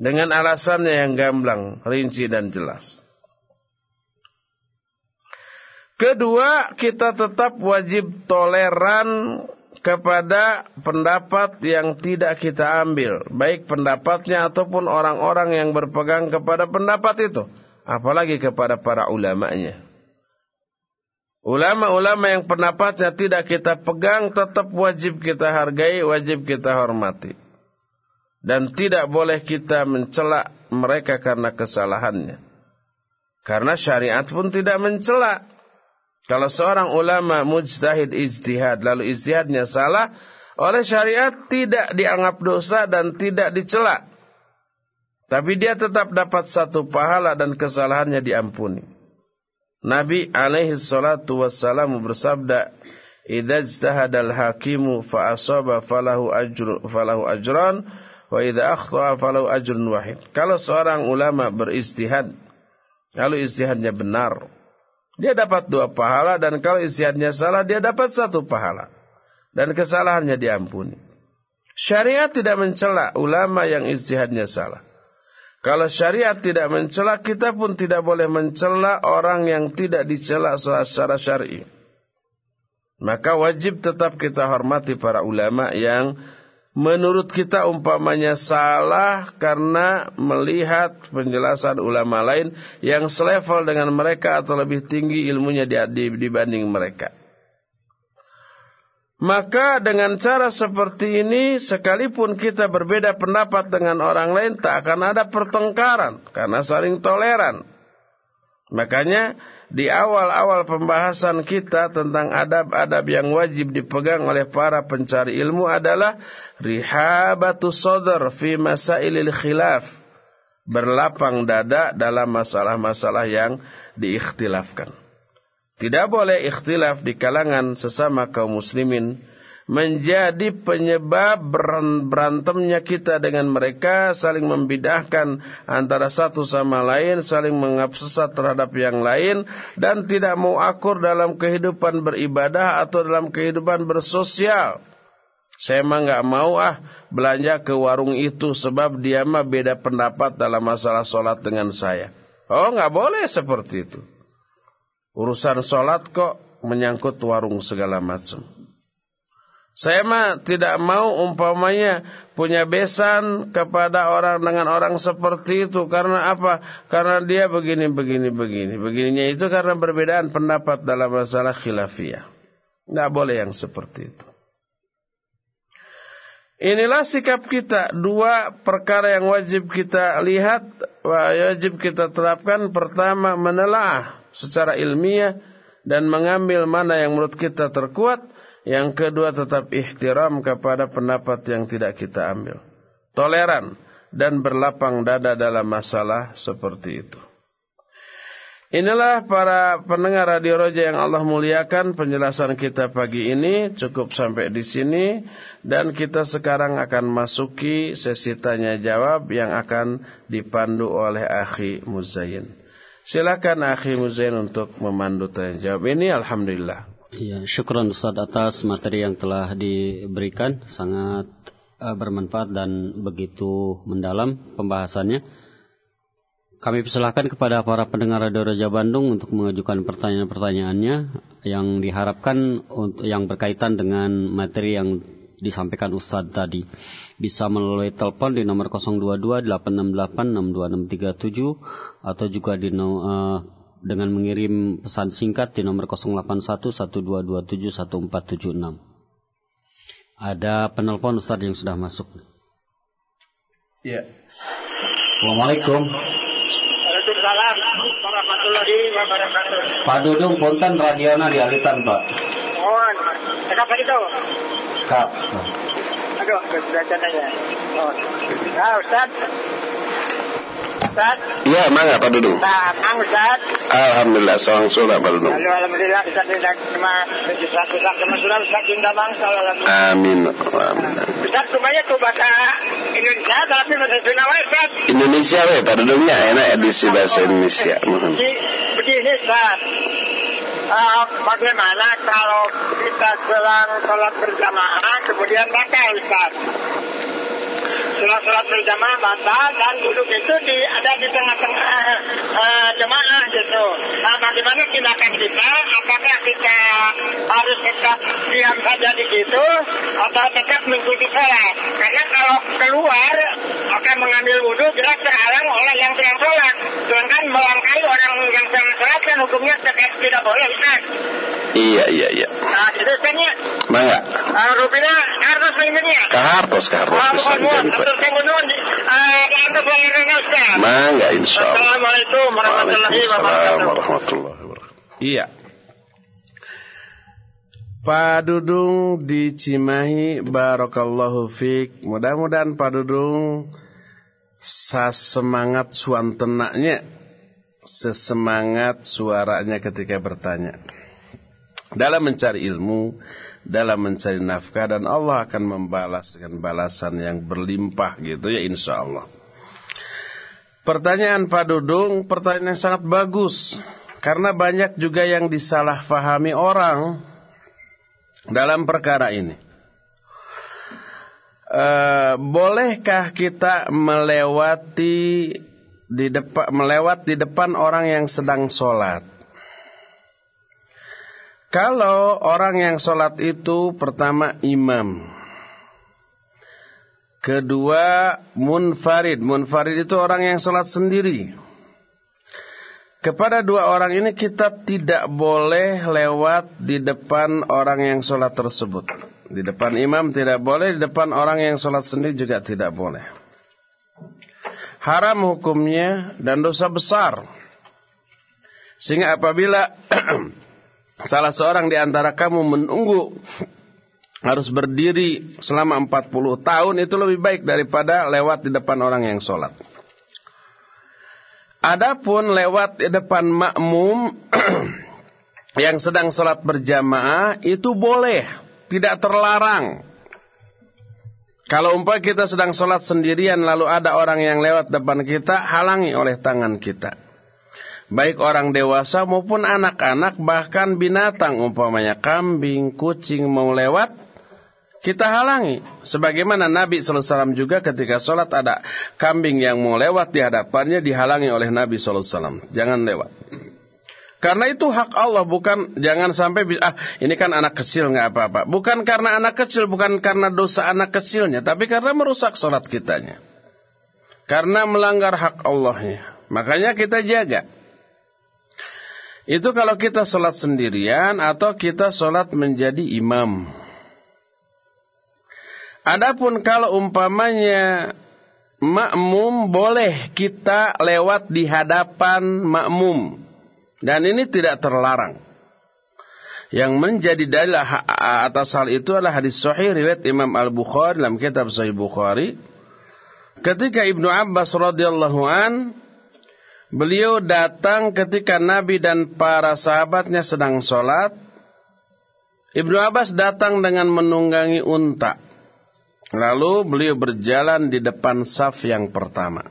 Dengan alasannya yang gamblang, rinci dan jelas. Kedua, kita tetap wajib toleran kepada pendapat yang tidak kita ambil. Baik pendapatnya ataupun orang-orang yang berpegang kepada pendapat itu. Apalagi kepada para ulamanya. Ulama-ulama yang pendapatnya tidak kita pegang tetap wajib kita hargai, wajib kita hormati. Dan tidak boleh kita mencela mereka karena kesalahannya. Karena syariat pun tidak mencela. Kalau seorang ulama mujtahid ijtihad lalu ijtihadnya salah, oleh syariat tidak dianggap dosa dan tidak dicela. Tapi dia tetap dapat satu pahala dan kesalahannya diampuni. Nabi alaihi salatu wassalam bersabda, "Idza ijtahada al-hakimu fa asaba falahu ajru falahu ajran wa idza akhta'a falahu ajrun wahid." Kalau seorang ulama berijtihad lalu ijtihadnya benar, dia dapat dua pahala dan kalau ijtihadnya salah dia dapat satu pahala dan kesalahannya diampuni. Syariat tidak mencela ulama yang ijtihadnya salah. Kalau syariat tidak mencela, kita pun tidak boleh mencela orang yang tidak dicela secara syar'i. Maka wajib tetap kita hormati para ulama yang menurut kita umpamanya salah karena melihat penjelasan ulama lain yang selevel dengan mereka atau lebih tinggi ilmunya dibanding mereka. Maka dengan cara seperti ini sekalipun kita berbeda pendapat dengan orang lain tak akan ada pertengkaran karena saling toleran. Makanya di awal-awal pembahasan kita tentang adab-adab yang wajib dipegang oleh para pencari ilmu adalah rihabatu sodar fi masailil khilaf. Berlapang dada dalam masalah-masalah yang diikhtilafkan. Tidak boleh ikhtilaf di kalangan sesama kaum muslimin menjadi penyebab berantemnya kita dengan mereka saling membidahkan antara satu sama lain saling mengabsesat terhadap yang lain dan tidak mau akur dalam kehidupan beribadah atau dalam kehidupan bersosial. Saya mah nggak mau ah belanja ke warung itu sebab dia mah beda pendapat dalam masalah sholat dengan saya. Oh nggak boleh seperti itu. Urusan sholat kok menyangkut warung segala macam. Saya mah tidak mau umpamanya punya besan kepada orang dengan orang seperti itu karena apa? Karena dia begini begini begini. Begininya itu karena perbedaan pendapat dalam masalah khilafiyah. Tidak boleh yang seperti itu. Inilah sikap kita. Dua perkara yang wajib kita lihat, wajib kita terapkan. Pertama, menelaah secara ilmiah dan mengambil mana yang menurut kita terkuat. Yang kedua tetap ihtiram kepada pendapat yang tidak kita ambil. Toleran dan berlapang dada dalam masalah seperti itu. Inilah para pendengar Radio Roja yang Allah muliakan penjelasan kita pagi ini cukup sampai di sini dan kita sekarang akan masuki sesi tanya jawab yang akan dipandu oleh Akhi Muzayyin. Silakan Akhi Muzain untuk memandu tanya jawab ini Alhamdulillah. Iya, syukron Ustaz atas materi yang telah diberikan sangat uh, bermanfaat dan begitu mendalam pembahasannya. Kami persilahkan kepada para pendengar Radio Raja Bandung untuk mengajukan pertanyaan-pertanyaannya yang diharapkan untuk yang berkaitan dengan materi yang disampaikan Ustadz tadi. Bisa melalui telepon di nomor 022 868 62637 atau juga di uh, dengan mengirim pesan singkat di nomor 081 1227 1476. Ada penelpon Ustadz yang sudah masuk. Ya. Assalamualaikum. Waalaikumsalam warahmatullahi wabarakatuh. Pak Dudung Ponten Radiana di Alitan Pak. Mohon, cakap tadi tuh. Skap. Aduh, sudah ya. Oh. Nah, Ustaz. Ustaz. Ya, mangga Pak Dudung. Nah, Kang Ustaz. Alhamdulillah, seorang sudah Pak Dudung. Alhamdulillah kita tidak cuma legislasi cuma sudah Ustaz cinta bangsa. Amin. Amin. Ustaz, semuanya tuh bahasa Indonesia tapi bahasa Sunda Ustaz. Indonesia we Pak Dudungnya enak edisi bahasa Indonesia. Mohon. Begini, begini Ustaz. Uh, bagaimana kalau kita selang sholat berjamaah kemudian batal Ustaz? Selang sholat berjamaah batal dan duduk itu di, ada di tengah-tengah uh, jemaah gitu. Nah bagaimana tindakan kita? Apakah kita harus tetap diam saja di situ atau tetap mengikuti sholat? Karena kalau keluar akan mengambil wudhu jelas terhalang oleh yang sedang sholat. Sedangkan melangkahi orang yang sedang sholat kan hukumnya tetap tidak boleh Ustaz. Iya, iya, iya. Nah, itu Ustaznya. Mangga. Uh, Rupina harus Ah, bisa mohon, mohon. menjadi Pak. Ustaz. Mangga insya Allah. Assalamualaikum warahmatullahi wabarakatuh. Iya. Pak Dudung di Cimahi Barakallahu Fik Mudah-mudahan Pak Dudung Sesemangat suantenaknya Sesemangat suaranya ketika bertanya Dalam mencari ilmu Dalam mencari nafkah Dan Allah akan membalas dengan balasan yang berlimpah gitu ya insya Allah Pertanyaan Pak Dudung, pertanyaan yang sangat bagus. Karena banyak juga yang disalahfahami orang dalam perkara ini. E, bolehkah kita melewati di depan melewat di depan orang yang sedang sholat? Kalau orang yang sholat itu pertama imam. Kedua munfarid. Munfarid itu orang yang sholat sendiri. Kepada dua orang ini kita tidak boleh lewat di depan orang yang sholat tersebut. Di depan imam tidak boleh, di depan orang yang sholat sendiri juga tidak boleh. Haram hukumnya dan dosa besar. Sehingga apabila salah seorang di antara kamu menunggu harus berdiri selama 40 tahun itu lebih baik daripada lewat di depan orang yang sholat. Adapun lewat di depan makmum yang sedang sholat berjamaah itu boleh, tidak terlarang. Kalau umpah kita sedang sholat sendirian lalu ada orang yang lewat depan kita, halangi oleh tangan kita. Baik orang dewasa maupun anak-anak bahkan binatang umpamanya kambing, kucing mau lewat, kita halangi. Sebagaimana Nabi SAW juga ketika sholat ada kambing yang mau lewat di hadapannya dihalangi oleh Nabi SAW. Jangan lewat. Karena itu hak Allah bukan jangan sampai ah ini kan anak kecil nggak apa-apa. Bukan karena anak kecil, bukan karena dosa anak kecilnya, tapi karena merusak sholat kitanya. Karena melanggar hak Allahnya. Makanya kita jaga. Itu kalau kita sholat sendirian atau kita sholat menjadi imam. Adapun kalau umpamanya makmum boleh kita lewat di hadapan makmum. Dan ini tidak terlarang. Yang menjadi dalil atas hal itu adalah hadis sahih riwayat Imam Al-Bukhari dalam kitab Sahih Bukhari. Ketika Ibnu Abbas radhiyallahu an beliau datang ketika Nabi dan para sahabatnya sedang sholat. Ibnu Abbas datang dengan menunggangi unta. Lalu beliau berjalan di depan saf yang pertama.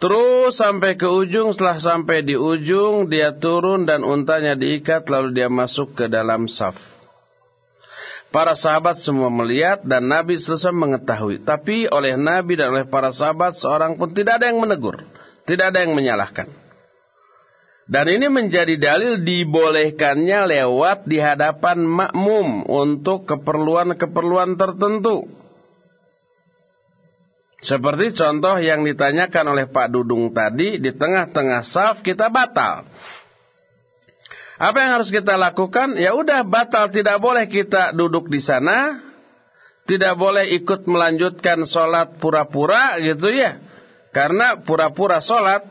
Terus sampai ke ujung, setelah sampai di ujung, dia turun dan untanya diikat, lalu dia masuk ke dalam saf. Para sahabat semua melihat dan Nabi selesai mengetahui. Tapi oleh Nabi dan oleh para sahabat, seorang pun tidak ada yang menegur. Tidak ada yang menyalahkan. Dan ini menjadi dalil dibolehkannya lewat di hadapan makmum untuk keperluan-keperluan tertentu. Seperti contoh yang ditanyakan oleh Pak Dudung tadi, di tengah-tengah saf kita batal. Apa yang harus kita lakukan? Ya udah batal, tidak boleh kita duduk di sana, tidak boleh ikut melanjutkan sholat pura-pura gitu ya. Karena pura-pura sholat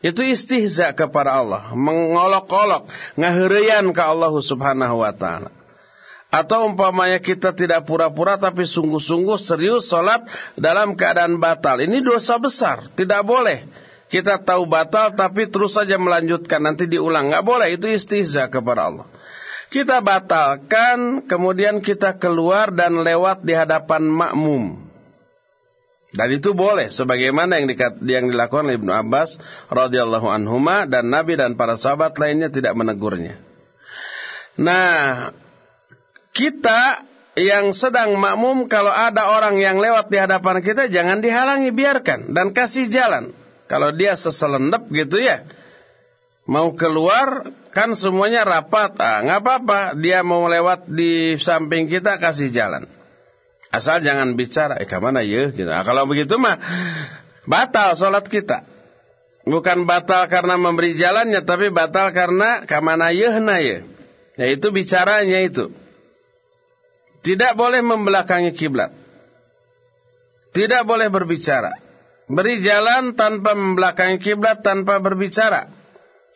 itu istihza kepada Allah, mengolok-olok, ngaherian ke Allah Subhanahu wa taala. Atau umpamanya kita tidak pura-pura tapi sungguh-sungguh serius sholat dalam keadaan batal. Ini dosa besar, tidak boleh. Kita tahu batal tapi terus saja melanjutkan nanti diulang. Nggak boleh, itu istihza kepada Allah. Kita batalkan, kemudian kita keluar dan lewat di hadapan makmum. Dan itu boleh sebagaimana yang, dikat, yang dilakukan oleh Ibnu Abbas radhiyallahu anhuma dan Nabi dan para sahabat lainnya tidak menegurnya. Nah, kita yang sedang makmum kalau ada orang yang lewat di hadapan kita jangan dihalangi biarkan dan kasih jalan. Kalau dia seselendep gitu ya. Mau keluar kan semuanya rapat. Ah, nggak apa-apa, dia mau lewat di samping kita kasih jalan. Asal jangan bicara, eh ke mana ya? Gitu. Nah, kalau begitu mah batal sholat kita. Bukan batal karena memberi jalannya, tapi batal karena ke mana ya ya. Yaitu bicaranya itu. Tidak boleh membelakangi kiblat. Tidak boleh berbicara. Beri jalan tanpa membelakangi kiblat, tanpa berbicara.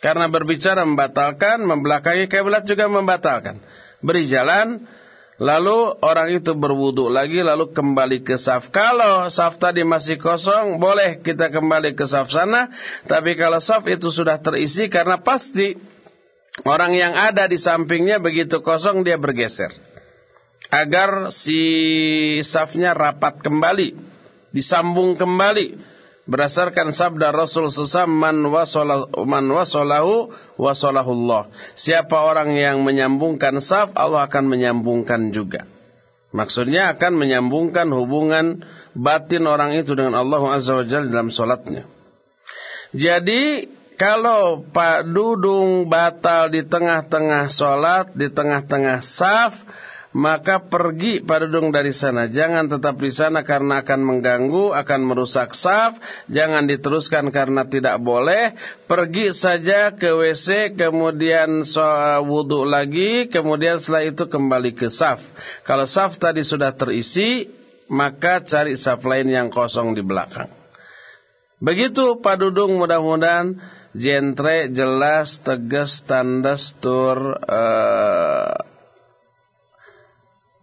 Karena berbicara membatalkan, membelakangi kiblat juga membatalkan. Beri jalan Lalu orang itu berwudu lagi lalu kembali ke saf. Kalau saf tadi masih kosong, boleh kita kembali ke saf sana. Tapi kalau saf itu sudah terisi karena pasti orang yang ada di sampingnya begitu kosong dia bergeser. Agar si safnya rapat kembali, disambung kembali berdasarkan sabda Rasul sesam man wasalahu man wasalahu wasalahullah. Siapa orang yang menyambungkan saf, Allah akan menyambungkan juga. Maksudnya akan menyambungkan hubungan batin orang itu dengan Allah Azza wa Jalla dalam solatnya. Jadi kalau Pak Dudung batal di tengah-tengah solat, di tengah-tengah saf, maka pergi pada dong dari sana. Jangan tetap di sana karena akan mengganggu, akan merusak saf. Jangan diteruskan karena tidak boleh. Pergi saja ke WC, kemudian so, wudhu lagi, kemudian setelah itu kembali ke saf. Kalau saf tadi sudah terisi, maka cari saf lain yang kosong di belakang. Begitu Pak Dudung mudah-mudahan jentre jelas tegas tandas tur uh,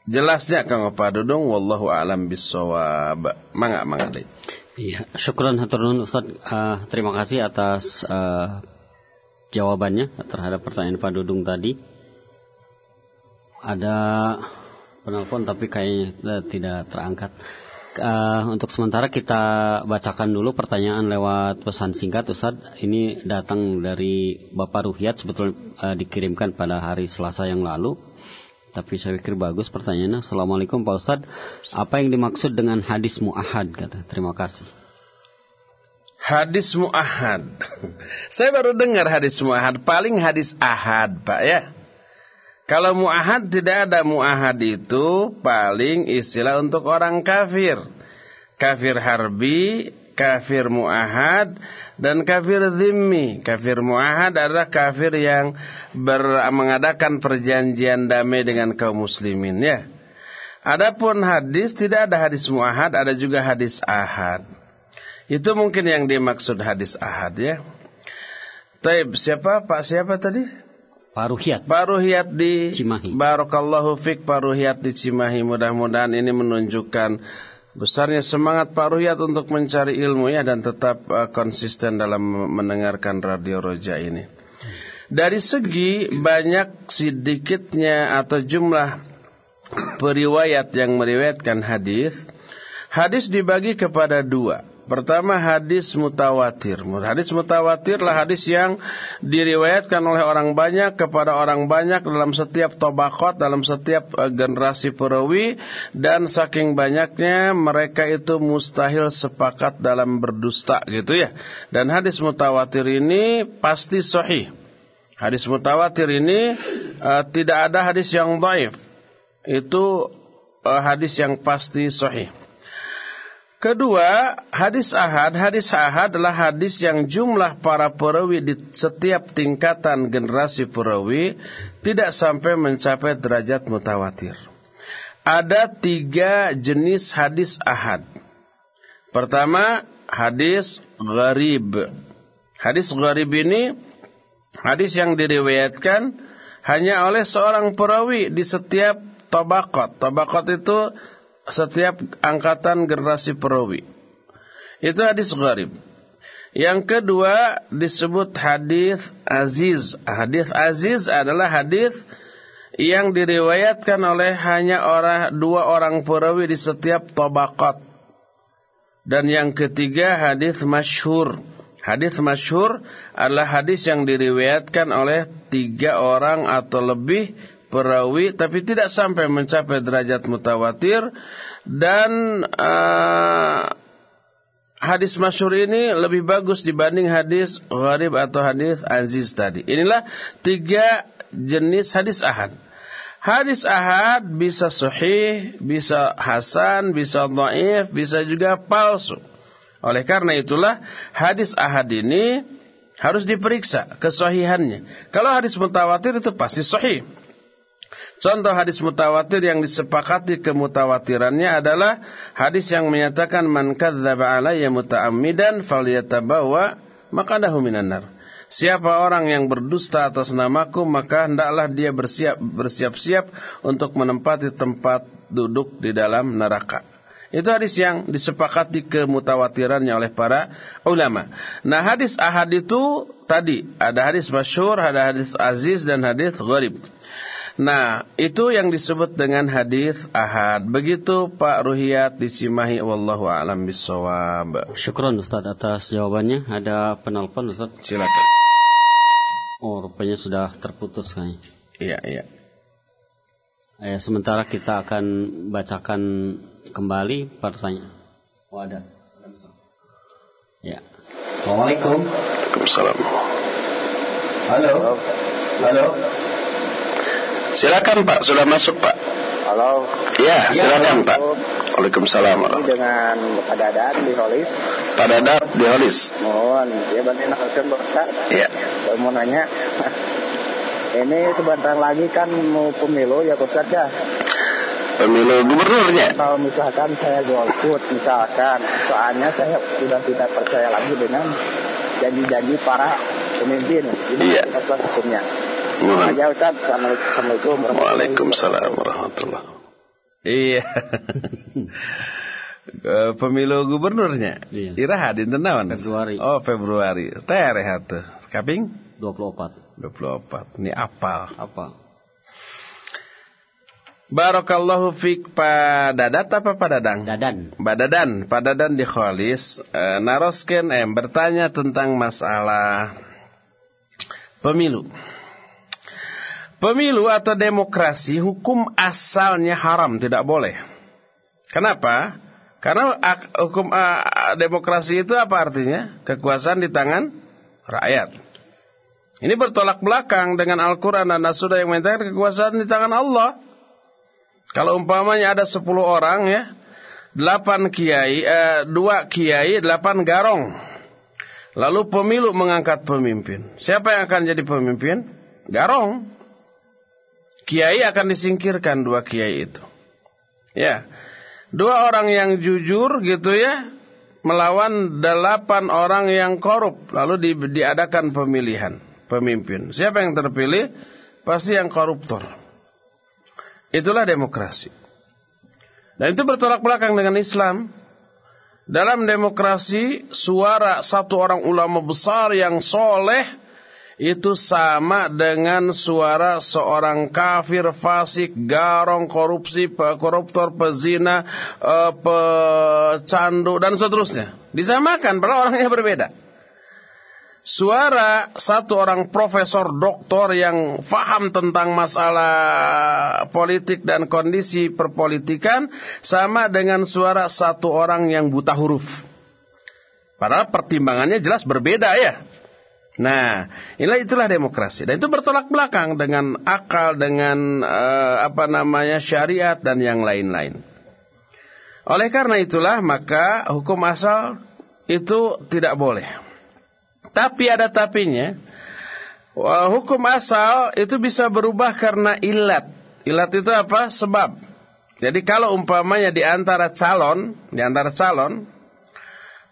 Jelasnya Kang Opa Dudung wallahu alam bisawab. Mangga mangga deh. Iya, syukran hatur Ustaz. Uh, terima kasih atas uh, jawabannya terhadap pertanyaan Pak Dudung tadi. Ada penelpon tapi kayaknya tidak terangkat. Uh, untuk sementara kita bacakan dulu pertanyaan lewat pesan singkat Ustaz. Ini datang dari Bapak Ruhiat sebetulnya uh, dikirimkan pada hari Selasa yang lalu. Tapi saya pikir bagus pertanyaannya. Assalamualaikum Pak Ustadz. Apa yang dimaksud dengan hadis mu'ahad? Kata. Terima kasih. Hadis mu'ahad. saya baru dengar hadis mu'ahad. Paling hadis ahad Pak ya. Kalau mu'ahad tidak ada mu'ahad itu paling istilah untuk orang kafir. Kafir harbi, kafir mu'ahad dan kafir zimmi. Kafir mu'ahad adalah kafir yang ber, mengadakan perjanjian damai dengan kaum muslimin ya. Adapun hadis tidak ada hadis mu'ahad, ada juga hadis ahad. Itu mungkin yang dimaksud hadis ahad ya. Taib siapa Pak siapa tadi? Pak Ruhiat. Pak Ruhiat di Cimahi. Barakallahu fik Pak Ruhiat di Cimahi. Mudah-mudahan ini menunjukkan Besarnya semangat Pak Ruyat untuk mencari ilmu ya dan tetap uh, konsisten dalam mendengarkan radio Roja ini. Dari segi banyak sedikitnya atau jumlah periwayat yang meriwayatkan hadis, hadis dibagi kepada dua. Pertama hadis mutawatir. Hadis mutawatir lah hadis yang diriwayatkan oleh orang banyak kepada orang banyak dalam setiap tobakot, dalam setiap uh, generasi perawi dan saking banyaknya mereka itu mustahil sepakat dalam berdusta gitu ya. Dan hadis mutawatir ini pasti sahih. Hadis mutawatir ini uh, tidak ada hadis yang dhaif. Itu uh, hadis yang pasti sahih. Kedua, hadis ahad. Hadis ahad adalah hadis yang jumlah para perawi di setiap tingkatan generasi perawi tidak sampai mencapai derajat mutawatir. Ada tiga jenis hadis ahad. Pertama, hadis gharib. Hadis gharib ini hadis yang diriwayatkan hanya oleh seorang perawi di setiap tabaqat. Tabaqat itu setiap angkatan generasi perawi. Itu hadis gharib. Yang kedua disebut hadis aziz. Hadis aziz adalah hadis yang diriwayatkan oleh hanya orang dua orang perawi di setiap tabaqat. Dan yang ketiga hadis masyhur. Hadis masyhur adalah hadis yang diriwayatkan oleh tiga orang atau lebih perawi tapi tidak sampai mencapai derajat mutawatir dan uh, hadis masyhur ini lebih bagus dibanding hadis gharib atau hadis aziz tadi. Inilah tiga jenis hadis ahad. Hadis ahad bisa sahih, bisa hasan, bisa dhaif, bisa juga palsu. Oleh karena itulah hadis ahad ini harus diperiksa kesahihannya. Kalau hadis mutawatir itu pasti sahih. Contoh hadis mutawatir yang disepakati kemutawatirannya adalah hadis yang menyatakan man kadzdzaba alayya muta'ammidan falyatabawa maqadahu minan nar. Siapa orang yang berdusta atas namaku maka hendaklah dia bersiap bersiap-siap untuk menempati tempat duduk di dalam neraka. Itu hadis yang disepakati kemutawatirannya oleh para ulama. Nah hadis ahad itu tadi ada hadis masyhur, ada hadis aziz dan hadis gharib. Nah, itu yang disebut dengan hadis ahad. Begitu Pak Ruhiyat di Cimahi wallahu a'lam bissawab. Syukron Ustaz atas jawabannya. Ada penelpon Ustaz? Silakan. Oh, rupanya sudah terputus kayaknya. Iya, iya. Eh, sementara kita akan bacakan kembali pertanyaan. Oh, ada. Ya. Assalamualaikum. Waalaikumsalam. Halo. Halo. Silakan Pak, sudah masuk Pak. Halo. Ya, silakan Pak. Assalamualaikum. Waalaikumsalam. Ini dengan Pak Dadan di Holis. Pak Dadat di Holis. Mohon, dia bantuin akan Pak. Iya. Saya mau nanya. Ini sebentar lagi kan mau pemilu ya Ustaz ya. Pemilu gubernurnya. Kalau misalkan saya golput misalkan, soalnya saya sudah tidak percaya lagi dengan janji-janji para pemimpin. Ini Iya. Hukumnya. Mohon. Aja Ustaz. Assalamualaikum warahmatullahi Waalaikumsalam warahmatullahi Iya. Eh, Pemilu gubernurnya. Iya. Iraha naon? Februari. Oh, Februari. Teh rehat tuh. Kaping 24. 24. Ini apal. Apa? Barakallahu fik Pak Dadat apa Pak Dadang? Dadan. Mbak Dadan, Pak Dadan di Kholis eh, narosken bertanya tentang masalah pemilu. Pemilu atau demokrasi hukum asalnya haram, tidak boleh. Kenapa? Karena hukum ah, demokrasi itu apa artinya? Kekuasaan di tangan rakyat. Ini bertolak belakang dengan Al-Quran dan As-Sunnah yang menyatakan kekuasaan di tangan Allah. Kalau umpamanya ada 10 orang ya, 8 kiai, eh, 2 kiai, 8 garong. Lalu pemilu mengangkat pemimpin. Siapa yang akan jadi pemimpin? Garong. Kiai akan disingkirkan dua kiai itu. Ya. Dua orang yang jujur gitu ya, melawan delapan orang yang korup. Lalu di, diadakan pemilihan pemimpin. Siapa yang terpilih? Pasti yang koruptor. Itulah demokrasi. Dan itu bertolak belakang dengan Islam. Dalam demokrasi, suara satu orang ulama besar yang soleh itu sama dengan suara seorang kafir, fasik, garong, korupsi, koruptor, pezina, eh, pecandu dan seterusnya. Disamakan, padahal orangnya berbeda. Suara satu orang profesor doktor yang faham tentang masalah politik dan kondisi perpolitikan sama dengan suara satu orang yang buta huruf. Padahal pertimbangannya jelas berbeda ya. Nah, inilah itulah demokrasi dan itu bertolak belakang dengan akal, dengan uh, apa namanya syariat dan yang lain-lain. Oleh karena itulah maka hukum asal itu tidak boleh. Tapi ada tapinya. Hukum asal itu bisa berubah karena ilat. Ilat itu apa? Sebab. Jadi kalau umpamanya di antara calon, di antara calon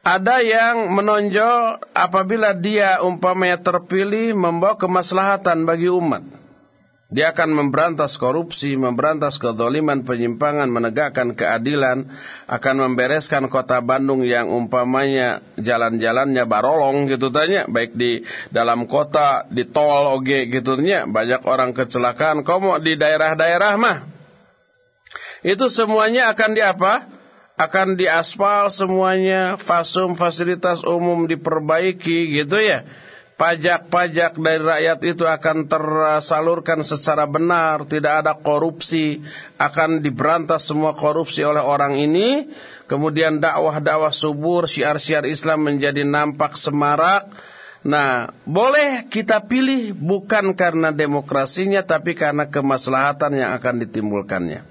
ada yang menonjol apabila dia umpamanya terpilih membawa kemaslahatan bagi umat. Dia akan memberantas korupsi, memberantas kezaliman, penyimpangan, menegakkan keadilan, akan membereskan kota Bandung yang umpamanya jalan-jalannya barolong gitu tanya, baik di dalam kota, di tol oge gitu tanya, banyak orang kecelakaan, komo di daerah-daerah mah. Itu semuanya akan di apa? Akan diaspal semuanya, fasum fasilitas umum diperbaiki gitu ya. Pajak-pajak dari rakyat itu akan tersalurkan secara benar, tidak ada korupsi, akan diberantas semua korupsi oleh orang ini. Kemudian dakwah-dakwah subur, syiar-syiar Islam menjadi nampak semarak. Nah, boleh kita pilih bukan karena demokrasinya tapi karena kemaslahatan yang akan ditimbulkannya.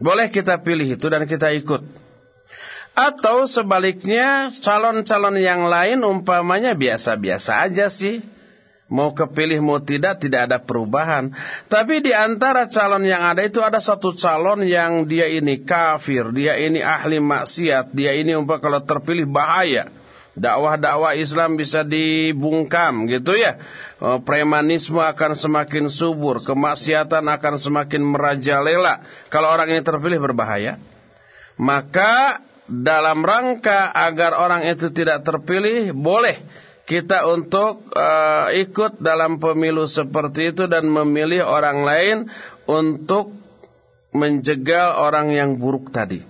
Boleh kita pilih itu dan kita ikut. Atau sebaliknya calon-calon yang lain umpamanya biasa-biasa aja sih. Mau kepilih mau tidak tidak ada perubahan. Tapi di antara calon yang ada itu ada satu calon yang dia ini kafir, dia ini ahli maksiat, dia ini umpah kalau terpilih bahaya dakwah-dakwah Islam bisa dibungkam gitu ya. Eh, premanisme akan semakin subur, kemaksiatan akan semakin merajalela. Kalau orang ini terpilih berbahaya. Maka dalam rangka agar orang itu tidak terpilih, boleh kita untuk uh, ikut dalam pemilu seperti itu dan memilih orang lain untuk menjegal orang yang buruk tadi.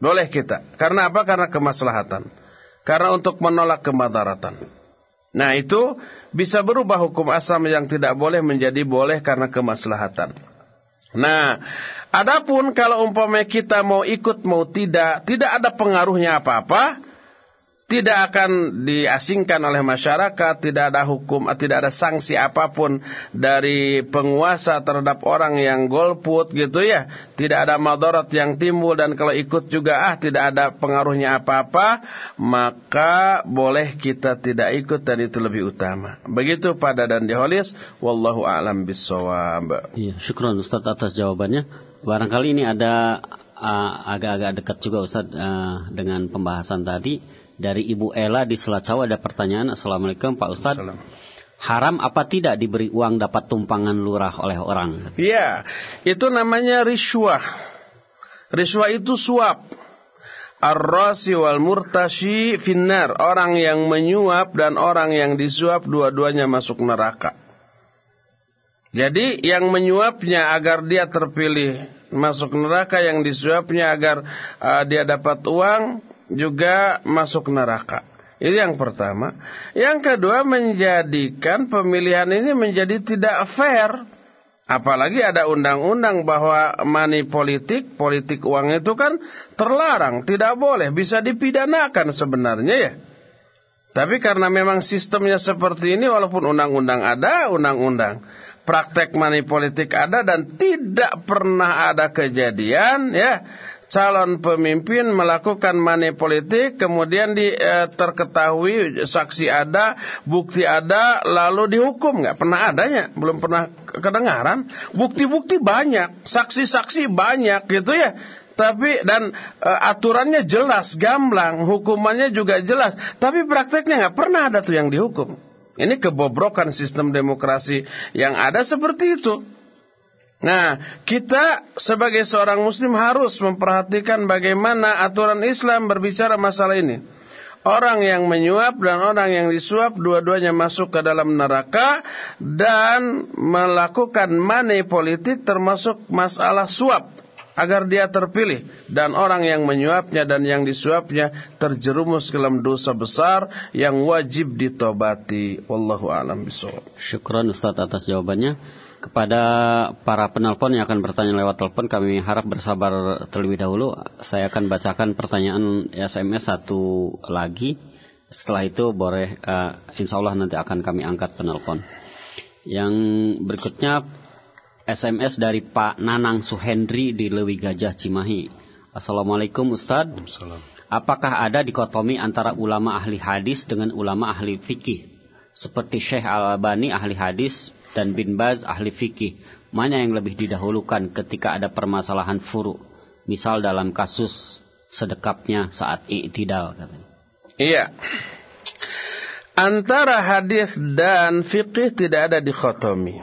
Boleh kita. Karena apa? Karena kemaslahatan. Karena untuk menolak kemadaratan. Nah itu bisa berubah hukum asam yang tidak boleh menjadi boleh karena kemaslahatan. Nah, adapun kalau umpamanya kita mau ikut mau tidak, tidak ada pengaruhnya apa-apa, tidak akan diasingkan oleh masyarakat, tidak ada hukum, tidak ada sanksi apa pun dari penguasa terhadap orang yang golput gitu ya. Tidak ada madarat yang timbul dan kalau ikut juga ah tidak ada pengaruhnya apa-apa, maka boleh kita tidak ikut dan itu lebih utama. Begitu pada dan diholis, wallahu a'lam bissawab. Iya, syukron Ustaz atas jawabannya. Barangkali ini ada ah, agak-agak uh, dekat juga Ustaz uh, dengan pembahasan tadi dari Ibu Ella di Selacau ada pertanyaan. Assalamualaikum Pak Ustadz. Haram apa tidak diberi uang dapat tumpangan lurah oleh orang? Iya, itu namanya riswah. Riswah itu suap. Ar-rasi wal murtashi finnar. Orang yang menyuap dan orang yang disuap dua-duanya masuk neraka. Jadi yang menyuapnya agar dia terpilih masuk neraka, yang disuapnya agar uh, dia dapat uang, juga masuk neraka. Itu yang pertama. Yang kedua menjadikan pemilihan ini menjadi tidak fair. Apalagi ada undang-undang bahwa money politik, politik uang itu kan terlarang, tidak boleh, bisa dipidanakan sebenarnya ya. Tapi karena memang sistemnya seperti ini walaupun undang-undang ada, undang-undang praktek money ada dan tidak pernah ada kejadian ya calon pemimpin melakukan money politik kemudian di, eh, terketahui saksi ada, bukti ada lalu dihukum nggak pernah adanya, belum pernah kedengaran. Bukti-bukti banyak, saksi-saksi banyak gitu ya. Tapi dan e, aturannya jelas, gamblang, hukumannya juga jelas. Tapi prakteknya nggak pernah ada tuh yang dihukum. Ini kebobrokan sistem demokrasi yang ada seperti itu. Nah, kita sebagai seorang muslim harus memperhatikan bagaimana aturan Islam berbicara masalah ini. orang yang menyuap dan orang yang disuap dua-duanya masuk ke dalam neraka dan melakukan money politik termasuk masalah suap agar dia terpilih. Dan orang yang menyuapnya dan yang disuapnya terjerumus ke dalam dosa besar yang wajib ditobati. Wallahu alam bisawab syukran Ustaz atas jawabannya kepada para penelpon yang akan bertanya lewat telepon kami harap bersabar terlebih dahulu. Saya akan bacakan pertanyaan SMS satu lagi. Setelah itu boleh uh, insya Allah nanti akan kami angkat penelpon. Yang berikutnya SMS dari Pak Nanang Suhendri di Lewi Gajah Cimahi. Assalamualaikum Ustadz. Apakah ada dikotomi antara ulama ahli hadis dengan ulama ahli fikih? Seperti Syekh Al-Albani ahli hadis dan bin Baz ahli fikih, mana yang lebih didahulukan ketika ada permasalahan furu, misal dalam kasus sedekapnya saat i'tidal katanya. Iya. Antara hadis dan fikih tidak ada dikotomi.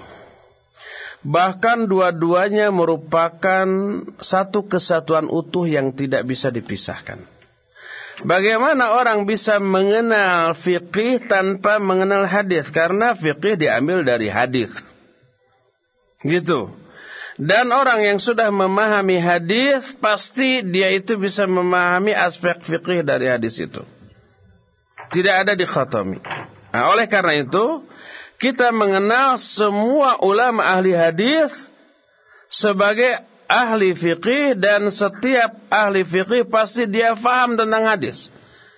Bahkan dua-duanya merupakan satu kesatuan utuh yang tidak bisa dipisahkan. Bagaimana orang bisa mengenal fikih tanpa mengenal hadis? Karena fikih diambil dari hadis. Gitu. Dan orang yang sudah memahami hadis pasti dia itu bisa memahami aspek fikih dari hadis itu. Tidak ada dikotomi. Nah, oleh karena itu kita mengenal semua ulama ahli hadis sebagai ahli fikih dan setiap ahli fikih pasti dia faham tentang hadis.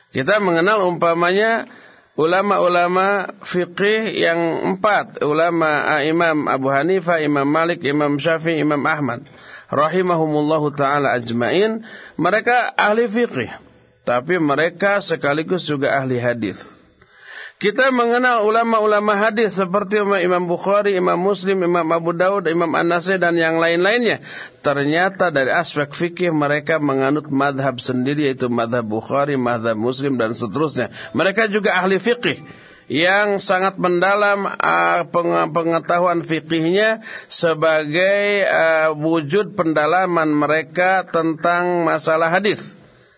Kita mengenal umpamanya ulama-ulama fikih yang empat. Ulama uh, Imam Abu Hanifah, Imam Malik, Imam Syafi'i, Imam Ahmad. Rahimahumullahu ta'ala ajma'in. Mereka ahli fikih. Tapi mereka sekaligus juga ahli hadis. Kita mengenal ulama-ulama hadis seperti Imam Bukhari, Imam Muslim, Imam Abu Daud, Imam An-Nasai dan yang lain-lainnya. Ternyata dari aspek fikih mereka menganut madhab sendiri yaitu madhab Bukhari, madhab Muslim dan seterusnya. Mereka juga ahli fikih yang sangat mendalam uh, pengetahuan fikihnya sebagai uh, wujud pendalaman mereka tentang masalah hadis.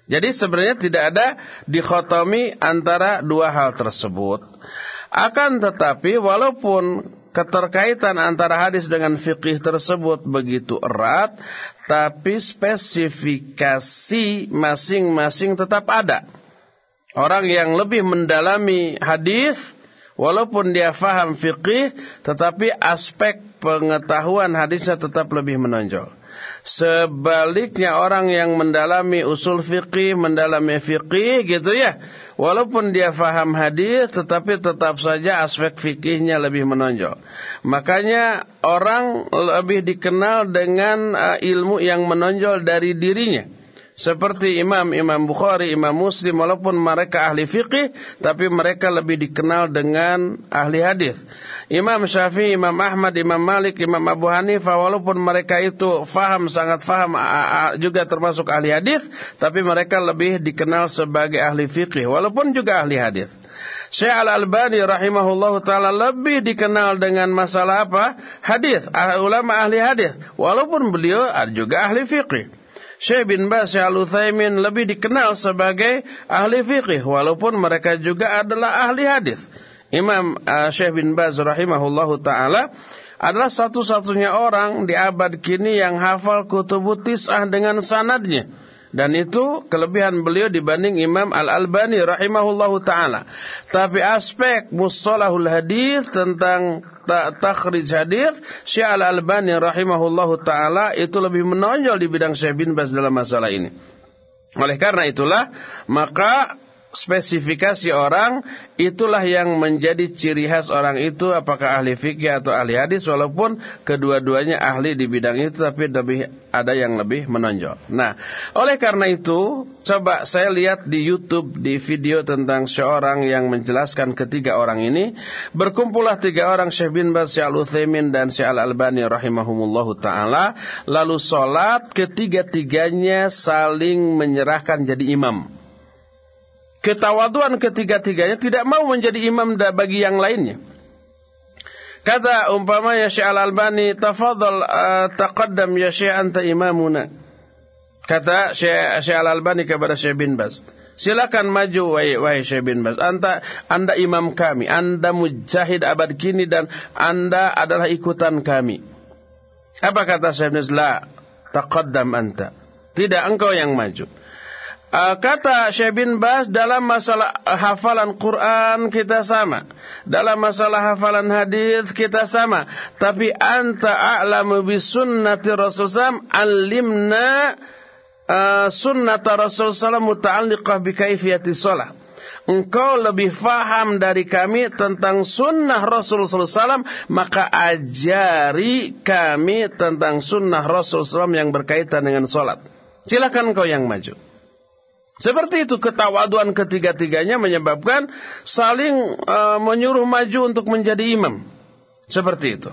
Jadi sebenarnya tidak ada dikotomi antara dua hal tersebut. Akan tetapi walaupun keterkaitan antara hadis dengan fikih tersebut begitu erat, tapi spesifikasi masing-masing tetap ada. Orang yang lebih mendalami hadis, walaupun dia faham fikih, tetapi aspek pengetahuan hadisnya tetap lebih menonjol. Sebaliknya orang yang mendalami usul fikih, mendalami fikih gitu ya. Walaupun dia faham hadis tetapi tetap saja aspek fikihnya lebih menonjol. Makanya orang lebih dikenal dengan uh, ilmu yang menonjol dari dirinya. Seperti Imam Imam Bukhari, Imam Muslim walaupun mereka ahli fikih tapi mereka lebih dikenal dengan ahli hadis. Imam Syafi'i, Imam Ahmad, Imam Malik, Imam Abu Hanifah walaupun mereka itu faham sangat faham juga termasuk ahli hadis tapi mereka lebih dikenal sebagai ahli fikih walaupun juga ahli hadis. Syekh Al-Albani rahimahullahu taala lebih dikenal dengan masalah apa? Hadis, ah, ulama ahli hadis walaupun beliau juga ahli fikih. Syekh bin Bas Al-Utsaimin lebih dikenal sebagai ahli fikih walaupun mereka juga adalah ahli hadis. Imam uh, Syekh bin Baz rahimahullahu taala adalah satu-satunya orang di abad kini yang hafal kutubut tis'ah dengan sanadnya. Dan itu kelebihan beliau dibanding Imam Al-Albani rahimahullahu taala. Tapi aspek mustalahul hadis tentang takhrij hadis Syekh Al-Albani rahimahullahu taala itu lebih menonjol di bidang Syekh bin Baz dalam masalah ini. Oleh karena itulah maka spesifikasi orang itulah yang menjadi ciri khas orang itu apakah ahli fikih atau ahli hadis walaupun kedua-duanya ahli di bidang itu tapi lebih ada yang lebih menonjol. Nah, oleh karena itu coba saya lihat di YouTube di video tentang seorang yang menjelaskan ketiga orang ini. Berkumpullah tiga orang Syekh bin Baz, Syekh Al-Utsaimin dan Syekh Al-Albani rahimahumullahu taala. Lalu salat ketiga-tiganya saling menyerahkan jadi imam ketawaduan ketiga-tiganya tidak mau menjadi imam bagi yang lainnya. Kata umpamanya Syekh Al-Albani, tafadhal uh, taqaddam ya Syekh anta imamuna. Kata Syekh, Al-Albani kepada Syekh bin Baz, Silakan maju wahai, wahai Syekh bin Bas. Anda, anda imam kami, Anda mujahid abad kini dan Anda adalah ikutan kami. Apa kata Syekh bin Bas? La, taqaddam anta. Tidak engkau yang maju. Uh, kata Syekh bin Bas dalam masalah hafalan Quran kita sama. Dalam masalah hafalan hadis kita sama. Tapi anta a'lamu bi sunnati Rasul sallam alimna uh, sunnata Rasul sallam muta'alliqah bi kaifiyati salat. Engkau lebih faham dari kami tentang sunnah Rasul SAW, maka ajari kami tentang sunnah Rasul SAW yang berkaitan dengan solat. Silakan engkau yang maju. Seperti itu ketawaduan ketiga-tiganya menyebabkan saling uh, menyuruh maju untuk menjadi imam. Seperti itu.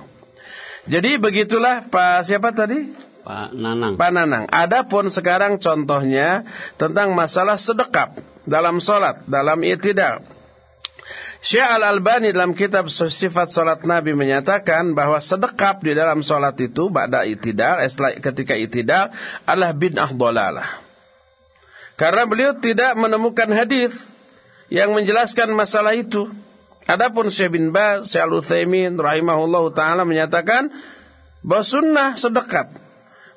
Jadi begitulah Pak siapa tadi? Pak Nanang. Pak Nanang. Adapun sekarang contohnya tentang masalah sedekap dalam solat, dalam itidal. Syekh Al-Albani dalam kitab sifat solat Nabi menyatakan bahwa sedekap di dalam solat itu ba'da itidal, ketika itidal adalah bid'ah dolalah. Karena beliau tidak menemukan hadis yang menjelaskan masalah itu. Adapun Syekh bin Baz, Syekh Al-Utsaimin rahimahullahu taala menyatakan bahwa sunnah sedekat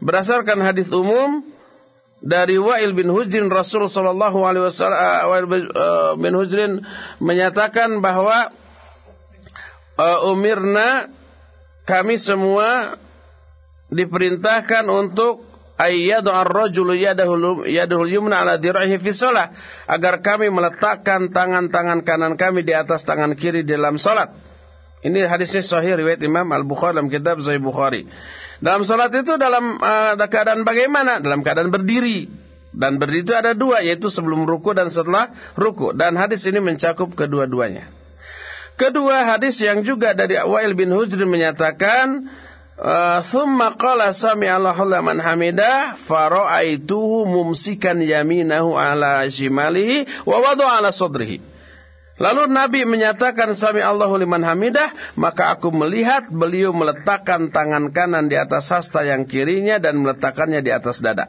berdasarkan hadis umum dari Wa'il bin Hujrin Rasul sallallahu alaihi wasallam uh, Wa'il uh, bin Hujrin menyatakan bahwa uh, umirna kami semua diperintahkan untuk ayyadu ar-rajulu yadahul yadahul yumna ala dir'ihi fi shalah agar kami meletakkan tangan-tangan kanan kami di atas tangan kiri dalam salat. Ini hadisnya sahih riwayat Imam Al-Bukhari dalam kitab Sahih Bukhari. Dalam salat itu dalam uh, keadaan bagaimana? Dalam keadaan berdiri. Dan berdiri itu ada dua yaitu sebelum ruku dan setelah ruku dan hadis ini mencakup kedua-duanya. Kedua hadis yang juga dari Wa'il bin Hujr menyatakan thumma qala sami Allahu liman hamidah fara'aituhu mumsikan yaminahu ala shimalihi wa wada'a ala sadrihi. Lalu Nabi menyatakan sami Allahu liman hamidah, maka aku melihat beliau meletakkan tangan kanan di atas hasta yang kirinya dan meletakkannya di atas dada.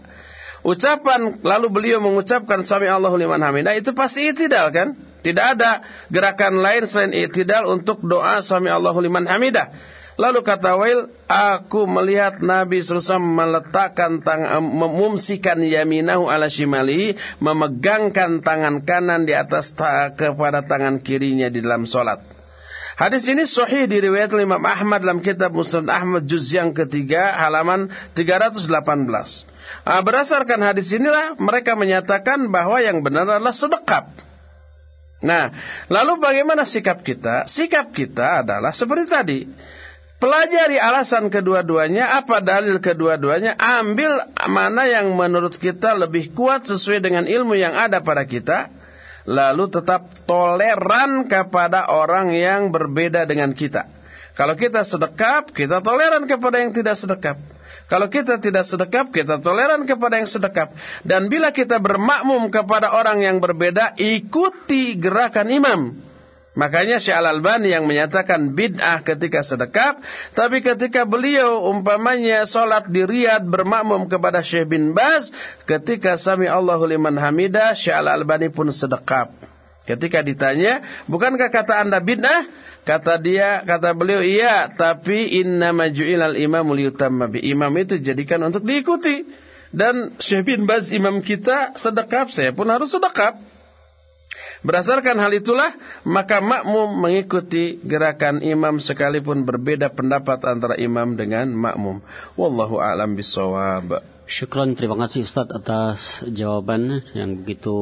Ucapan lalu beliau mengucapkan sami Allahu liman hamidah itu pasti itidal kan? Tidak ada gerakan lain selain itidal untuk doa sami Allahu liman hamidah. Lalu kata Wail, aku melihat Nabi SAW meletakkan tangan, memumsikan yaminahu ala shimali, memegangkan tangan kanan di atas ta kepada tangan kirinya di dalam solat. Hadis ini sahih diriwayat Imam Ahmad dalam kitab Musnad Ahmad juz yang ketiga halaman 318. Nah, berdasarkan hadis inilah mereka menyatakan bahwa yang benar adalah sedekap. Nah, lalu bagaimana sikap kita? Sikap kita adalah seperti tadi. Pelajari alasan kedua-duanya, apa dalil kedua-duanya, ambil mana yang menurut kita lebih kuat sesuai dengan ilmu yang ada pada kita, lalu tetap toleran kepada orang yang berbeda dengan kita. Kalau kita sedekap, kita toleran kepada yang tidak sedekap. Kalau kita tidak sedekap, kita toleran kepada yang sedekap. Dan bila kita bermakmum kepada orang yang berbeda, ikuti gerakan imam. Makanya Syekh Al-Albani yang menyatakan bid'ah ketika sedekap, tapi ketika beliau umpamanya solat di Riyadh bermakmum kepada Syekh bin Baz, ketika sami Allahu liman hamidah, Syekh Al-Albani pun sedekap. Ketika ditanya, bukankah kata anda bid'ah? Kata dia, kata beliau, iya, tapi inna maju'ilal imamu liyutamma bi. Imam itu jadikan untuk diikuti. Dan Syekh bin Baz imam kita sedekap, saya pun harus sedekap. Berdasarkan hal itulah maka makmum mengikuti gerakan imam sekalipun berbeda pendapat antara imam dengan makmum. Wallahu a'lam bishawab. Syukran terima kasih Ustaz atas jawaban yang begitu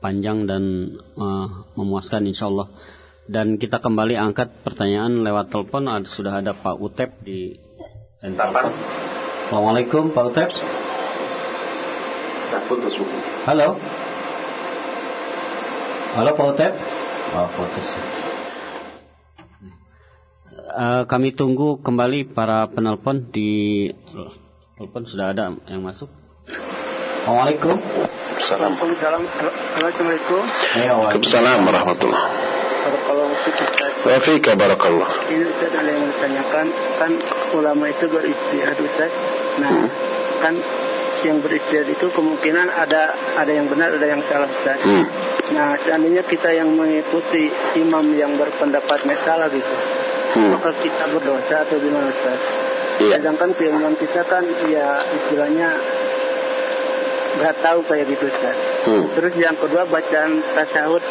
panjang dan uh, memuaskan insyaallah. Dan kita kembali angkat pertanyaan lewat telepon ada, sudah ada Pak Utep di telepon. Assalamualaikum Pak Utep. Halo. Halo Pak Utep. Oh, putus. Uh, kami tunggu kembali para penelpon di telepon sudah ada yang masuk. Assalamualaikum. Assalamualaikum. Waalaikumsalam warahmatullahi Barakallahu Wa fika barakallah. Ini Ustaz ada yang bertanyakan kan ulama itu beristihad Ustaz. Nah, hmm. kan yang beristihad itu kemungkinan ada ada yang benar ada yang salah Ustaz. Hmm. Nah seandainya kita yang mengikuti imam yang berpendapatnya salah gitu, Hmm. maka kita berdosa atau gimana Ustaz? Iya. Sedangkan keilmuan kita kan ya istilahnya nggak tahu kayak gitu Ustaz. Hmm. Terus yang kedua bacaan tasawuf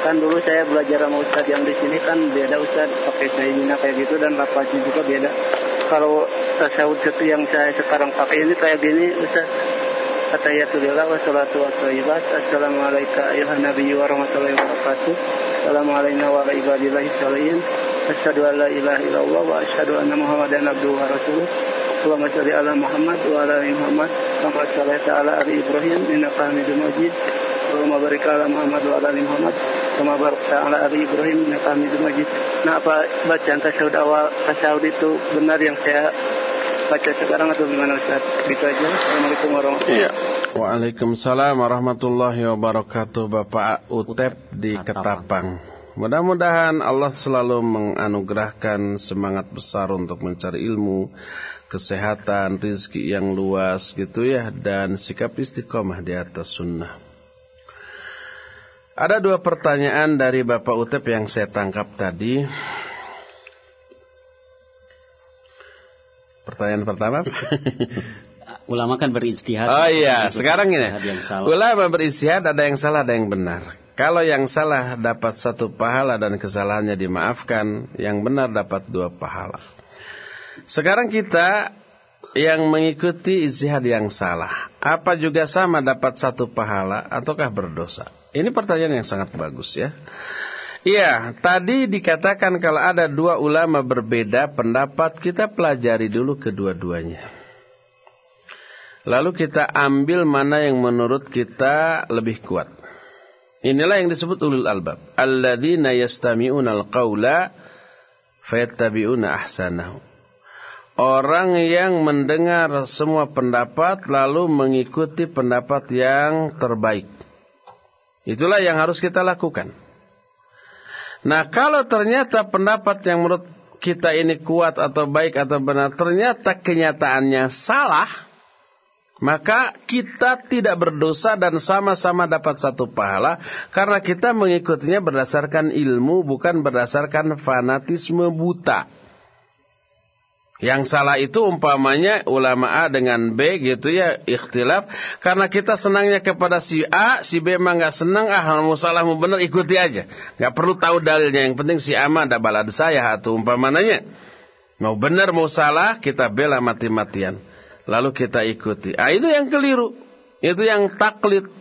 kan dulu saya belajar sama Ustaz yang di sini kan beda Ustaz pakai sayyidina kayak gitu dan lafaznya juga beda. Kalau tasawuf yang saya sekarang pakai ini kayak gini Ustaz. Atayatulillah wa salatu wa thayyibat. Assalamualaikum ayuhan nabiyyu wa rahmatullahi wa barakatuh. Assalamualaikum wa ala ibadillahi sholihin. Asyhadu an la ilaha illallah wa asyhadu anna Muhammadan abduhu wa rasuluh. Allahumma shalli ala Muhammad wa ala ali Muhammad. Kama shallaita ala ali Ibrahim innaka Hamidum Majid. Allahumma barik ala Muhammad wa ala ali Muhammad. Kama barakta ala ali Ibrahim innaka Hamidum Majid. Nah, apa bacaan tasawuf awal tasawuf itu benar yang saya baca sekarang atau gimana Ustaz? Gitu aja. Assalamualaikum warahmatullahi Iya. Waalaikumsalam warahmatullahi wabarakatuh Bapak Utep di Ketapang. Mudah-mudahan Allah selalu menganugerahkan semangat besar untuk mencari ilmu, kesehatan, rizki yang luas gitu ya dan sikap istiqomah di atas sunnah. Ada dua pertanyaan dari Bapak Utep yang saya tangkap tadi. Pertanyaan pertama. Ulama kan beristihad. Oh iya, sekarang ini. Ulama beristihad ada yang salah, ada yang benar. Kalau yang salah dapat satu pahala dan kesalahannya dimaafkan, yang benar dapat dua pahala. Sekarang kita yang mengikuti istihad yang salah, apa juga sama dapat satu pahala ataukah berdosa? Ini pertanyaan yang sangat bagus ya. Iya, tadi dikatakan kalau ada dua ulama berbeda pendapat, kita pelajari dulu kedua-duanya. Lalu kita ambil mana yang menurut kita lebih kuat. Inilah yang disebut ulul albab. Alladzina yastami'una al-qawla fayattabi'una ahsanahu. Orang yang mendengar semua pendapat lalu mengikuti pendapat yang terbaik. Itulah yang harus kita lakukan. Nah, kalau ternyata pendapat yang menurut kita ini kuat atau baik atau benar, ternyata kenyataannya salah, maka kita tidak berdosa dan sama-sama dapat satu pahala karena kita mengikutinya berdasarkan ilmu bukan berdasarkan fanatisme buta. Yang salah itu umpamanya ulama A dengan B gitu ya ikhtilaf karena kita senangnya kepada si A, si B mah nggak senang ah mau salah mau benar ikuti aja. nggak perlu tahu dalilnya yang penting si A mah ada balad saya atau umpamanya. Mau benar mau salah kita bela mati-matian. Lalu kita ikuti. Ah itu yang keliru. Itu yang taklid.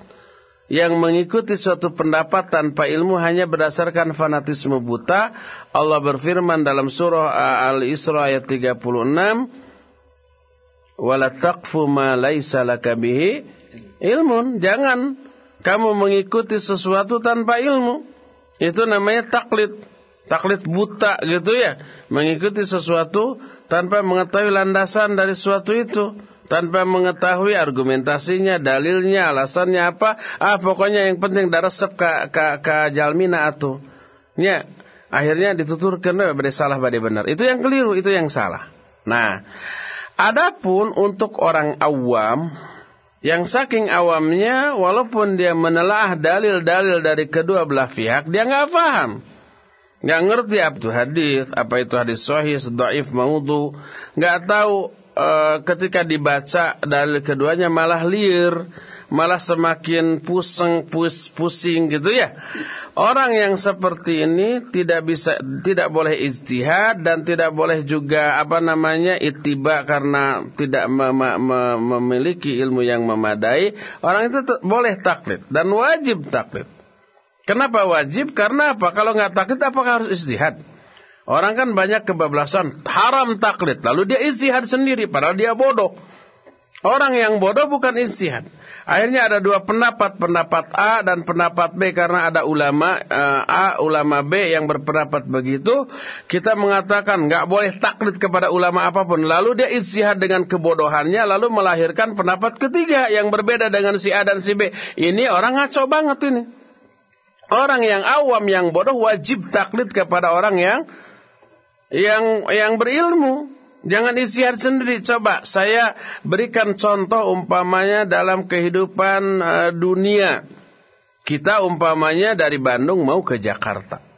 Yang mengikuti suatu pendapat tanpa ilmu hanya berdasarkan fanatisme buta. Allah berfirman dalam surah Al-Isra ayat 36. Wala taqfu ma laisa laka bihi ilmun. Jangan kamu mengikuti sesuatu tanpa ilmu. Itu namanya taklid. Taklid buta gitu ya. Mengikuti sesuatu tanpa mengetahui landasan dari sesuatu itu. Tanpa mengetahui argumentasinya, dalilnya, alasannya apa. Ah pokoknya yang penting darah resep ke, ke, ke jalmina atuh. Ya, akhirnya dituturkan pada salah pada benar. Itu yang keliru, itu yang salah. Nah, adapun untuk orang awam yang saking awamnya walaupun dia menelaah dalil-dalil dari kedua belah pihak, dia nggak paham. Nggak ngerti apa itu hadis, apa itu hadis sahih, dhaif, maudhu, nggak tahu e, ketika dibaca dalil keduanya malah liar, malah semakin pusing, pus, pusing gitu ya. Orang yang seperti ini tidak bisa, tidak boleh ijtihad dan tidak boleh juga apa namanya ittiba karena tidak mem mem memiliki ilmu yang memadai. Orang itu boleh taklid dan wajib taklid. Kenapa wajib? Karena apa? Kalau nggak taklid apakah harus istihad? Orang kan banyak kebablasan, haram taklid. Lalu dia istihad sendiri, padahal dia bodoh. Orang yang bodoh bukan istihad. Akhirnya ada dua pendapat, pendapat A dan pendapat B karena ada ulama uh, A, ulama B yang berpendapat begitu. Kita mengatakan nggak boleh taklid kepada ulama apa pun. Lalu dia istihad dengan kebodohannya, lalu melahirkan pendapat ketiga yang berbeda dengan si A dan si B. Ini orang ngaco banget ini. Orang yang awam yang bodoh wajib taklid kepada orang yang yang yang berilmu. Jangan istihad sendiri. Coba saya berikan contoh umpamanya dalam kehidupan uh, dunia. Kita umpamanya dari Bandung mau ke Jakarta.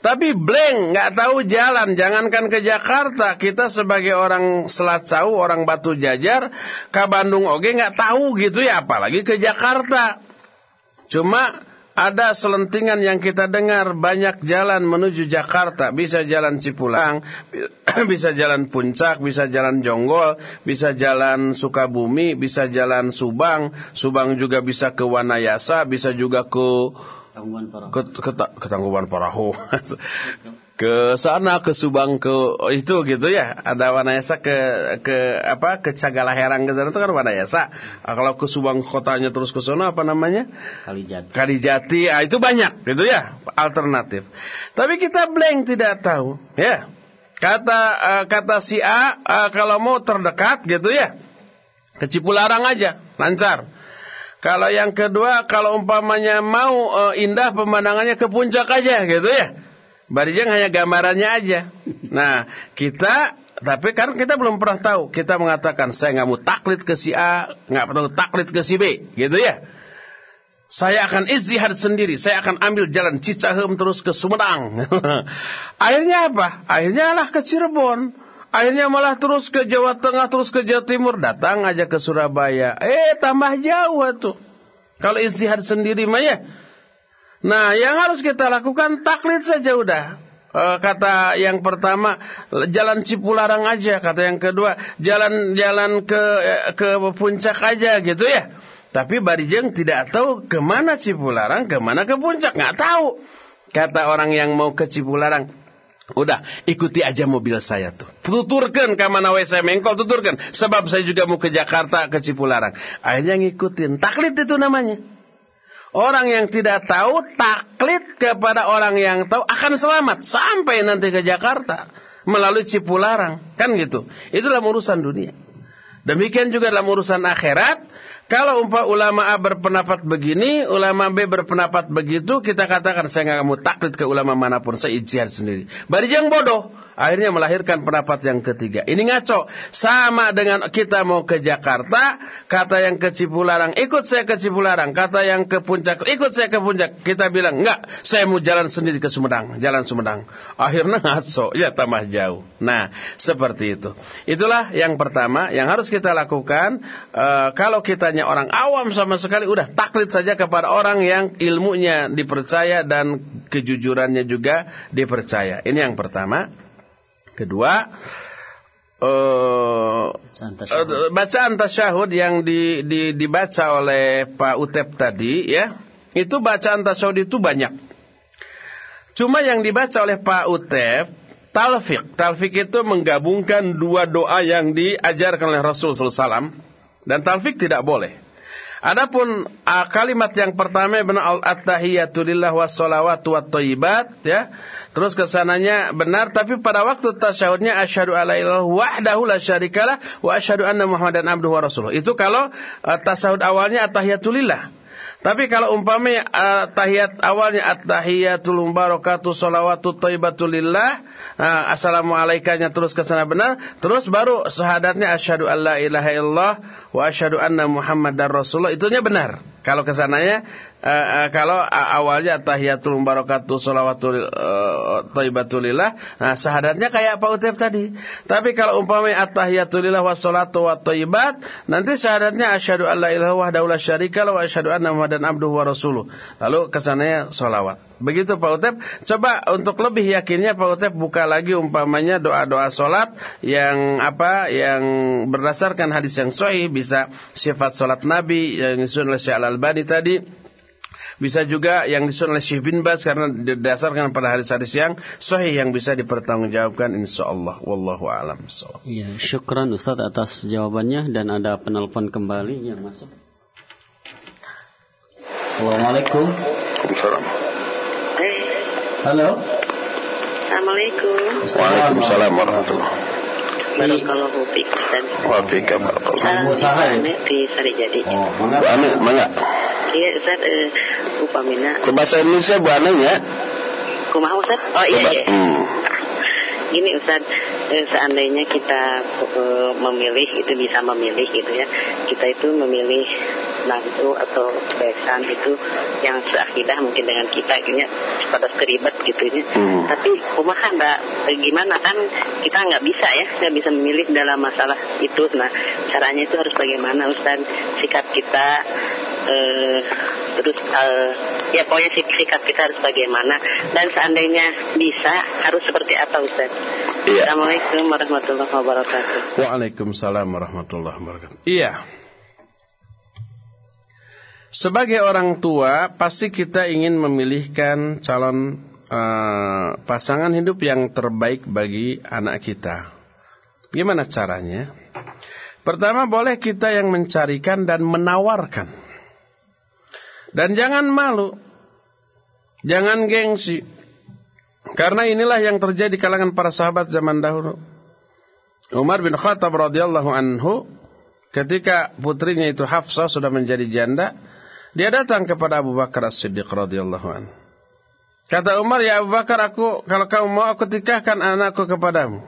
Tapi blank, nggak tahu jalan. Jangankan ke Jakarta, kita sebagai orang Selat Sau, orang Batu Jajar, ke Bandung oke nggak tahu gitu ya, apalagi ke Jakarta. Cuma ada selentingan yang kita dengar banyak jalan menuju Jakarta. Bisa jalan Cipulang, bisa jalan Puncak, bisa jalan Jonggol, bisa jalan Sukabumi, bisa jalan Subang. Subang juga bisa ke Wanayasa, bisa juga ke ke, ke, ke Tangkuban Parahu. ke sana ke Subang ke oh, itu gitu ya. Ada Wanayasa ke ke apa ke Cagalaherang ke sana itu kan Wanayasa. Nah, kalau ke Subang kotanya terus ke sana apa namanya? Kalijati. Kalijati. Ah, itu banyak gitu ya alternatif. Tapi kita blank tidak tahu ya. Kata uh, kata si A uh, kalau mau terdekat gitu ya. Ke Cipularang aja lancar. Kalau yang kedua, kalau umpamanya mau uh, indah pemandangannya ke puncak aja gitu ya. Barijang hanya gambarannya aja. Nah, kita tapi kan kita belum pernah tahu. Kita mengatakan saya nggak mau taklid ke si A, nggak perlu taklid ke si B, gitu ya. Saya akan izihad sendiri. Saya akan ambil jalan Cicahem terus ke Sumedang. Akhirnya apa? Akhirnya lah ke Cirebon. Akhirnya malah terus ke Jawa Tengah, terus ke Jawa Timur, datang aja ke Surabaya. Eh, tambah jauh tuh. Kalau istihad sendiri mah ya. Nah, yang harus kita lakukan taklid saja udah. E, kata yang pertama jalan Cipularang aja, kata yang kedua jalan-jalan ke ke puncak aja gitu ya. Tapi Barijeng tidak tahu ke mana Cipularang, ke mana ke puncak, nggak tahu. Kata orang yang mau ke Cipularang, Udah, ikuti aja mobil saya tuh. Tuturkan ke mana saya mengkol, tuturkan. Sebab saya juga mau ke Jakarta, ke Cipularang. Akhirnya ngikutin. Taklid itu namanya. Orang yang tidak tahu, taklid kepada orang yang tahu akan selamat. Sampai nanti ke Jakarta. Melalui Cipularang. Kan gitu. Itulah urusan dunia. Demikian juga dalam urusan akhirat. Kalau umpah ulama A berpendapat begini, ulama B berpendapat begitu, kita katakan saya nggak mau taklid ke ulama mana pun, saya ijtihad sendiri. Bari yang bodoh, akhirnya melahirkan pendapat yang ketiga. Ini ngaco. Sama dengan kita mau ke Jakarta, kata yang ke Cipularang, ikut saya ke Cipularang, kata yang ke Puncak, ikut saya ke Puncak. Kita bilang, enggak, saya mau jalan sendiri ke Sumedang, jalan Sumedang. Akhirnya ngaco, ya tambah jauh. Nah, seperti itu. Itulah yang pertama yang harus kita lakukan. Uh, kalau kita orang awam sama sekali udah taklid saja kepada orang yang ilmunya dipercaya dan kejujurannya juga dipercaya. Ini yang pertama. Kedua, uh, bacaan tasyahud yang di, di, dibaca oleh Pak Utep tadi ya, itu bacaan tasyahud itu banyak. Cuma yang dibaca oleh Pak Utep talfik. Talfik itu menggabungkan dua doa yang diajarkan oleh Rasul SAW dan talfik tidak boleh. Adapun uh, kalimat yang pertama benar at-tahiyatu lillah wassalawatu wattayyibat ya. Terus ke sananya benar tapi pada waktu tasyahudnya asyhadu alla ilaha wahdahu la syarikalah wa asyhadu anna muhammadan abduhu wa rasuluh. Itu kalau uh, tasyahud awalnya at-tahiyatu lillah. Tapi kalau umpamanya uh, tahiyat awalnya at-tahiyatul mubarakatuh salawatu thayyibatu lillah, uh, assalamualaikanya terus ke sana benar, terus baru syahadatnya asyhadu alla ilaha illallah wa asyhadu anna muhammadar rasulullah itunya benar. Kalau ke sananya uh, uh, kalau awalnya tahiyatul barakatuh sholawatul uh, thayyibatulillah, nah syahadatnya kayak Pak Utep tadi. Tapi kalau umpamanya at-tahiyatulillah wat thayyibat, nanti syahadatnya asyhadu alla ilaha wahdahu la syarika wa asyhadu anna muhammadan abduhu wa rasuluh. Lalu ke sananya sholawat. Begitu Pak Utep. Coba untuk lebih yakinnya Pak Utep buka lagi umpamanya doa-doa solat yang apa yang berdasarkan hadis yang sahih bisa sifat solat Nabi yang disusun oleh Syekh Al-Albani tadi. Bisa juga yang disusun oleh Syekh bin Bas karena didasarkan pada hadis-hadis yang sahih yang bisa dipertanggungjawabkan insyaallah wallahu alam. Iya, syukran Ustaz atas jawabannya dan ada penelpon kembali yang masuk. Assalamualaikum. Waalaikumsalam. Halo. Assalamualaikum. Waalaikumsalam warahmatullahi Barakallahu fiik Ustaz. Wa fiik barakallahu. Usaha ya? di Sari Jadi. Oh, mana? Mana? Iya Ustaz, eh, upamina. Ke bahasa Indonesia Bu Anu ya? Kumaha Ustaz? Oh iya iya. Hmm. gini Ustaz, eh, seandainya kita eh, memilih itu bisa memilih gitu ya. Kita itu memilih mantu atau besan itu yang seakidah mungkin dengan kita gitu ya pada seribet gitu ya. Hmm. Tapi kumaha mbak Eh, gimana kan kita nggak bisa ya nggak bisa memilih dalam masalah itu. Nah caranya itu harus bagaimana Ustaz sikap kita eh, terus eh, ya pokoknya sik- sikap kita harus bagaimana dan seandainya bisa harus seperti apa Ustaz? Iya. Assalamualaikum warahmatullahi wabarakatuh. Waalaikumsalam warahmatullahi wabarakatuh. Iya. Sebagai orang tua, pasti kita ingin memilihkan calon eh, pasangan hidup yang terbaik bagi anak kita. Gimana caranya? Pertama, boleh kita yang mencarikan dan menawarkan. Dan jangan malu. Jangan gengsi. Karena inilah yang terjadi di kalangan para sahabat zaman dahulu. Umar bin Khattab radhiyallahu anhu ketika putrinya itu Hafsah sudah menjadi janda, dia datang kepada Abu Bakar As-Siddiq radhiyallahu anhu. Kata Umar, "Ya Abu Bakar, aku kalau kamu mau aku tikahkan anakku kepadamu."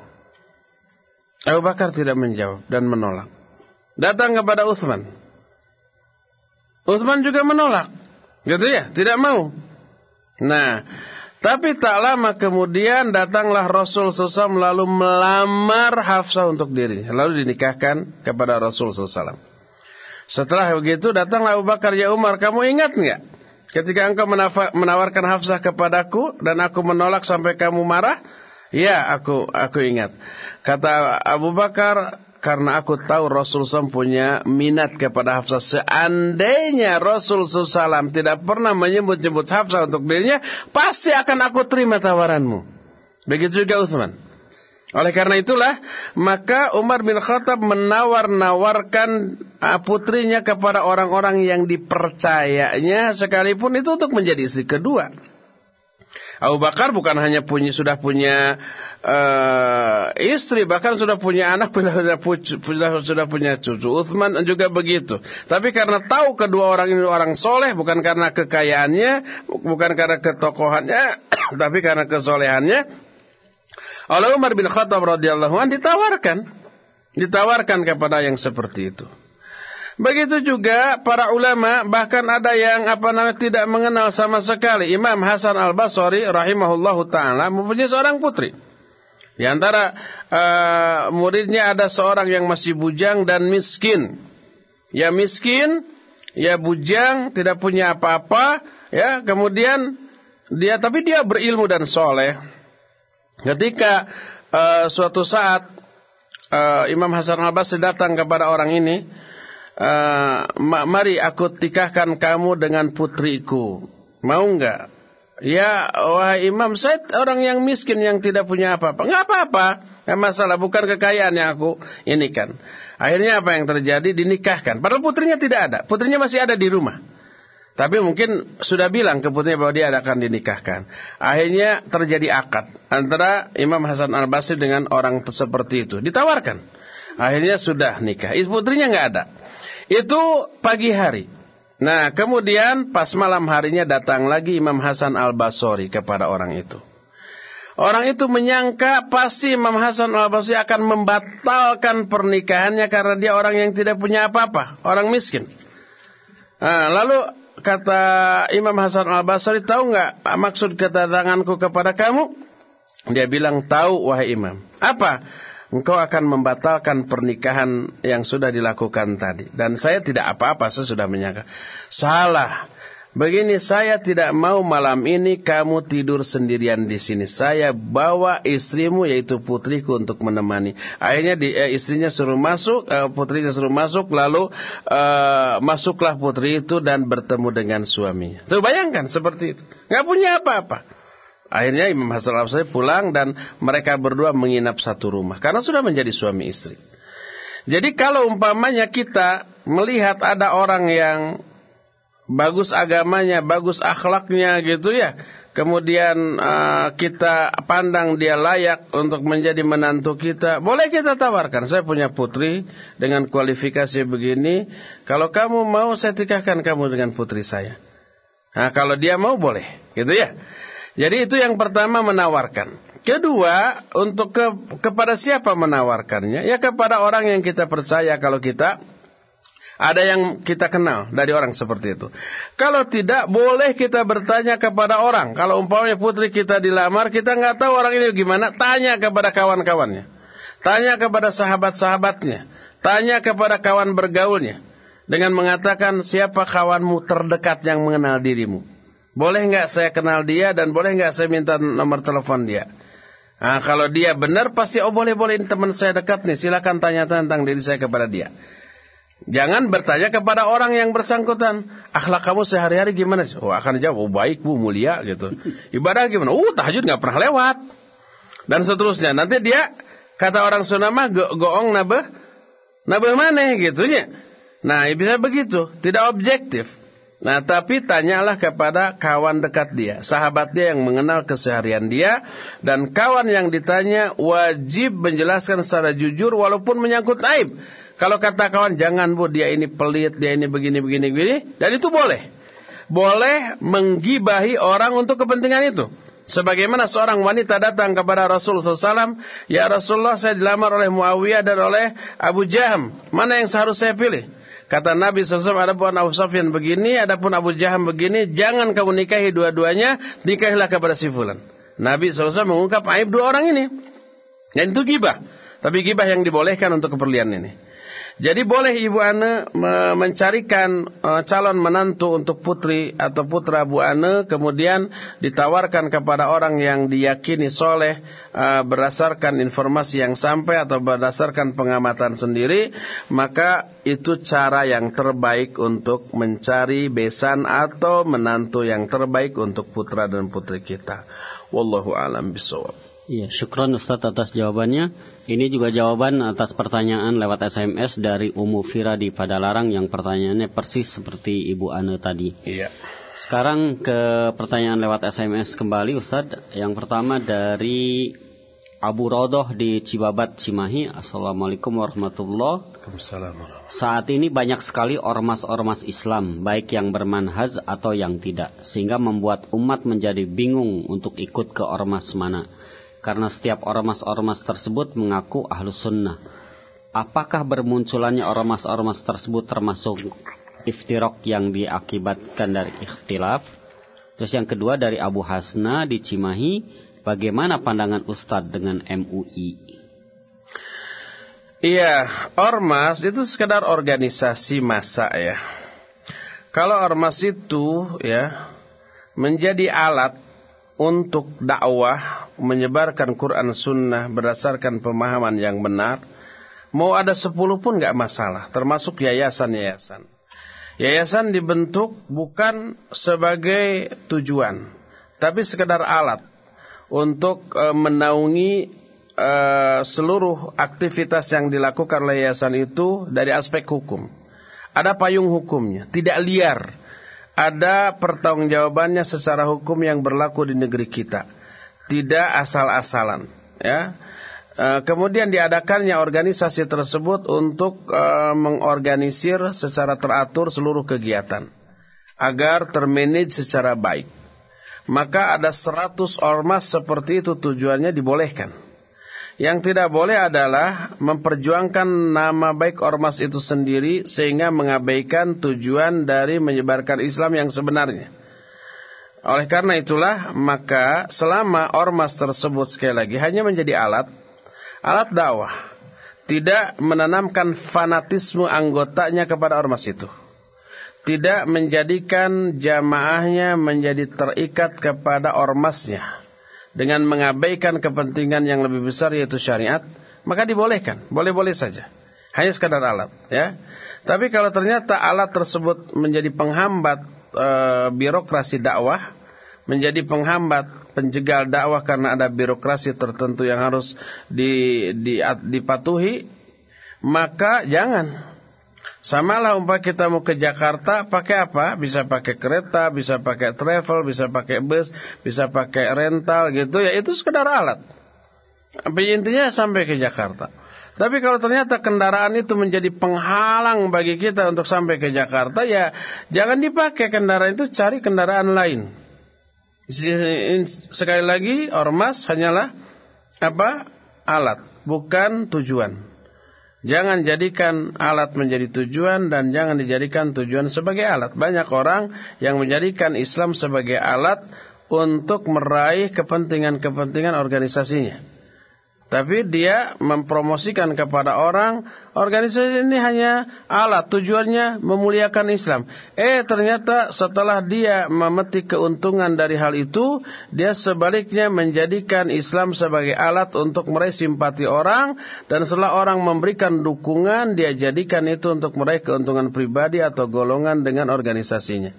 Abu Bakar tidak menjawab dan menolak. Datang kepada Uthman. Uthman juga menolak. Gitu ya, tidak mau. Nah, tapi tak lama kemudian datanglah Rasul SAW lalu melamar Hafsah untuk dirinya. Lalu dinikahkan kepada Rasul SAW. Setelah begitu datanglah Abu Bakar ya Umar, kamu ingat nggak? Ketika engkau menawarkan Hafsah kepadaku dan aku menolak sampai kamu marah? Ya, aku aku ingat. Kata Abu Bakar, karena aku tahu Rasul SAW punya minat kepada Hafsah. Seandainya Rasul SAW tidak pernah menyebut-nyebut Hafsah untuk dirinya, pasti akan aku terima tawaranmu. Begitu juga Uthman. Oleh karena itulah, maka Umar bin Khattab menawar-nawarkan ah, putrinya kepada orang-orang yang dipercayanya, sekalipun itu untuk menjadi istri kedua. Abu Bakar bukan hanya punya sudah punya eh, istri, bahkan sudah punya anak, sudah, sudah, sudah punya cucu. Uthman juga begitu. Tapi karena tahu kedua orang ini orang soleh, bukan karena kekayaannya, bukan karena ketokohannya, tapi karena kesolehannya, oleh Umar bin Khattab radhiyallahu anhu ditawarkan, ditawarkan kepada yang seperti itu. Begitu juga para ulama bahkan ada yang apa namanya tidak mengenal sama sekali Imam Hasan Al Basri rahimahullahu taala mempunyai seorang putri. Di antara uh, muridnya ada seorang yang masih bujang dan miskin. Ya miskin, ya bujang, tidak punya apa-apa, ya kemudian dia tapi dia berilmu dan soleh. Ketika uh, suatu saat uh, Imam Hasan Al Basri datang kepada orang ini. Uh, mari aku tikahkan kamu dengan putriku. Mau enggak? Ya, wahai imam, saya orang yang miskin yang tidak punya apa-apa. Enggak apa-apa. Enggak masalah, bukan kekayaan yang aku ini kan. Akhirnya apa yang terjadi? Dinikahkan. Padahal putrinya tidak ada. Putrinya masih ada di rumah. Tapi mungkin sudah bilang ke putrinya bahwa dia akan dinikahkan. Akhirnya terjadi akad antara Imam Hasan Al-Basri dengan orang seperti itu. Ditawarkan. Akhirnya sudah nikah. Putrinya enggak ada. Itu pagi hari. Nah, kemudian pas malam harinya datang lagi Imam Hasan Al-Basri kepada orang itu. Orang itu menyangka pasti Imam Hasan Al-Basri akan membatalkan pernikahannya karena dia orang yang tidak punya apa-apa, orang miskin. Nah, lalu kata Imam Hasan Al-Basri, tahu nggak maksud kedatanganku kepada kamu? Dia bilang, tahu wahai imam. Apa? Engkau akan membatalkan pernikahan yang sudah dilakukan tadi. Dan saya tidak apa-apa, saya sudah menyangka. Salah. Begini, saya tidak mau malam ini kamu tidur sendirian di sini. Saya bawa istrimu, yaitu putriku untuk menemani. Akhirnya di, eh, istrinya suruh masuk, eh, putrinya suruh masuk, lalu eh, masuklah putri itu dan bertemu dengan suaminya. Tuh bayangkan seperti itu. Nggak punya apa-apa. Akhirnya Imam Hasan al-Basri pulang dan mereka berdua menginap satu rumah. Karena sudah menjadi suami istri. Jadi kalau umpamanya kita melihat ada orang yang bagus agamanya, bagus akhlaknya gitu ya. Kemudian uh, kita pandang dia layak untuk menjadi menantu kita. Boleh kita tawarkan. Saya punya putri dengan kualifikasi begini. Kalau kamu mau saya tikahkan kamu dengan putri saya. Nah kalau dia mau boleh. Gitu ya. Jadi itu yang pertama menawarkan. Kedua, untuk ke, kepada siapa menawarkannya? Ya kepada orang yang kita percaya kalau kita ada yang kita kenal dari orang seperti itu. Kalau tidak, boleh kita bertanya kepada orang. Kalau umpamanya putri kita dilamar, kita nggak tahu orang ini gimana, tanya kepada kawan-kawannya. Tanya kepada sahabat-sahabatnya. Tanya kepada kawan bergaulnya. Dengan mengatakan siapa kawanmu terdekat yang mengenal dirimu. Boleh nggak saya kenal dia dan boleh nggak saya minta nomor telepon dia. Nah, kalau dia benar pasti oh boleh boleh teman saya dekat nih silakan tanya tentang diri saya kepada dia. Jangan bertanya kepada orang yang bersangkutan. Akhlak kamu sehari-hari gimana? Oh akan jawab, oh baik bu, mulia gitu. Ibadah gimana? Oh tahajud nggak pernah lewat. Dan seterusnya. Nanti dia kata orang Sunama go goong nabeh nabeh mana gitu ya. Nah bisa begitu, tidak objektif. Nah, tapi tanyalah kepada kawan dekat dia, sahabat dia yang mengenal keseharian dia, dan kawan yang ditanya wajib menjelaskan secara jujur walaupun menyangkut aib. Kalau kata kawan, jangan bu, dia ini pelit, dia ini begini, begini, begini, dan itu boleh. Boleh menggibahi orang untuk kepentingan itu. Sebagaimana seorang wanita datang kepada Rasulullah SAW, Ya Rasulullah saya dilamar oleh Muawiyah dan oleh Abu Jaham. Mana yang seharusnya saya pilih? Kata Nabi SAW, ada pun Abu Sufyan begini, ada pun Abu Jaham begini, jangan kamu nikahi dua-duanya, nikahilah kepada si Fulan. Nabi SAW mengungkap aib dua orang ini. Dan itu gibah. Tapi gibah yang dibolehkan untuk keperlian ini. Jadi boleh Ibu Ane mencarikan uh, calon menantu untuk putri atau putra Bu Ane kemudian ditawarkan kepada orang yang diyakini soleh uh, berdasarkan informasi yang sampai atau berdasarkan pengamatan sendiri maka itu cara yang terbaik untuk mencari besan atau menantu yang terbaik untuk putra dan putri kita. Wallahu alam bisawab. Iya, syukron Ustadz atas jawabannya. Ini juga jawaban atas pertanyaan lewat SMS dari Umu Fira di Padalarang yang pertanyaannya persis seperti Ibu Ane tadi. Iya. Sekarang ke pertanyaan lewat SMS kembali Ustadz. Yang pertama dari Abu Rodoh di Cibabat Cimahi. Assalamualaikum warahmatullahi wabarakatuh. Saat ini banyak sekali ormas-ormas Islam, baik yang bermanhaj atau yang tidak, sehingga membuat umat menjadi bingung untuk ikut ke ormas mana karena setiap ormas-ormas tersebut mengaku ahlus sunnah. Apakah bermunculannya ormas-ormas tersebut termasuk iftirok yang diakibatkan dari ikhtilaf? Terus yang kedua dari Abu Hasna di Cimahi, bagaimana pandangan Ustadz dengan MUI? Iya, ormas itu sekedar organisasi masa ya. Kalau ormas itu ya menjadi alat untuk dakwah menyebarkan Quran Sunnah berdasarkan pemahaman yang benar, mau ada sepuluh pun nggak masalah, termasuk yayasan-yayasan. Yayasan dibentuk bukan sebagai tujuan, tapi sekedar alat untuk e, menaungi e, seluruh aktivitas yang dilakukan oleh yayasan itu dari aspek hukum. Ada payung hukumnya, tidak liar ada pertanggungjawabannya secara hukum yang berlaku di negeri kita. Tidak asal-asalan, ya. E, kemudian diadakannya organisasi tersebut untuk e, mengorganisir secara teratur seluruh kegiatan agar termanage secara baik. Maka ada 100 ormas seperti itu tujuannya dibolehkan. Yang tidak boleh adalah memperjuangkan nama baik ormas itu sendiri sehingga mengabaikan tujuan dari menyebarkan Islam yang sebenarnya. Oleh karena itulah maka selama ormas tersebut sekali lagi hanya menjadi alat alat dakwah, tidak menanamkan fanatisme anggotanya kepada ormas itu. Tidak menjadikan jamaahnya menjadi terikat kepada ormasnya dengan mengabaikan kepentingan yang lebih besar yaitu syariat, maka dibolehkan, boleh-boleh saja. Hanya sekadar alat, ya. Tapi kalau ternyata alat tersebut menjadi penghambat e, birokrasi dakwah, menjadi penghambat penjegal dakwah karena ada birokrasi tertentu yang harus di, di, dipatuhi, maka jangan sama lah umpah kita mau ke Jakarta pakai apa? Bisa pakai kereta, bisa pakai travel, bisa pakai bus, bisa pakai rental gitu ya. Itu sekedar alat. Tapi intinya sampai ke Jakarta. Tapi kalau ternyata kendaraan itu menjadi penghalang bagi kita untuk sampai ke Jakarta ya jangan dipakai kendaraan itu cari kendaraan lain. Sekali lagi ormas hanyalah apa? Alat, bukan tujuan. Jangan jadikan alat menjadi tujuan dan jangan dijadikan tujuan sebagai alat. Banyak orang yang menjadikan Islam sebagai alat untuk meraih kepentingan-kepentingan organisasinya. Tapi dia mempromosikan kepada orang organisasi ini hanya alat tujuannya memuliakan Islam. Eh ternyata setelah dia memetik keuntungan dari hal itu, dia sebaliknya menjadikan Islam sebagai alat untuk meraih simpati orang dan setelah orang memberikan dukungan, dia jadikan itu untuk meraih keuntungan pribadi atau golongan dengan organisasinya.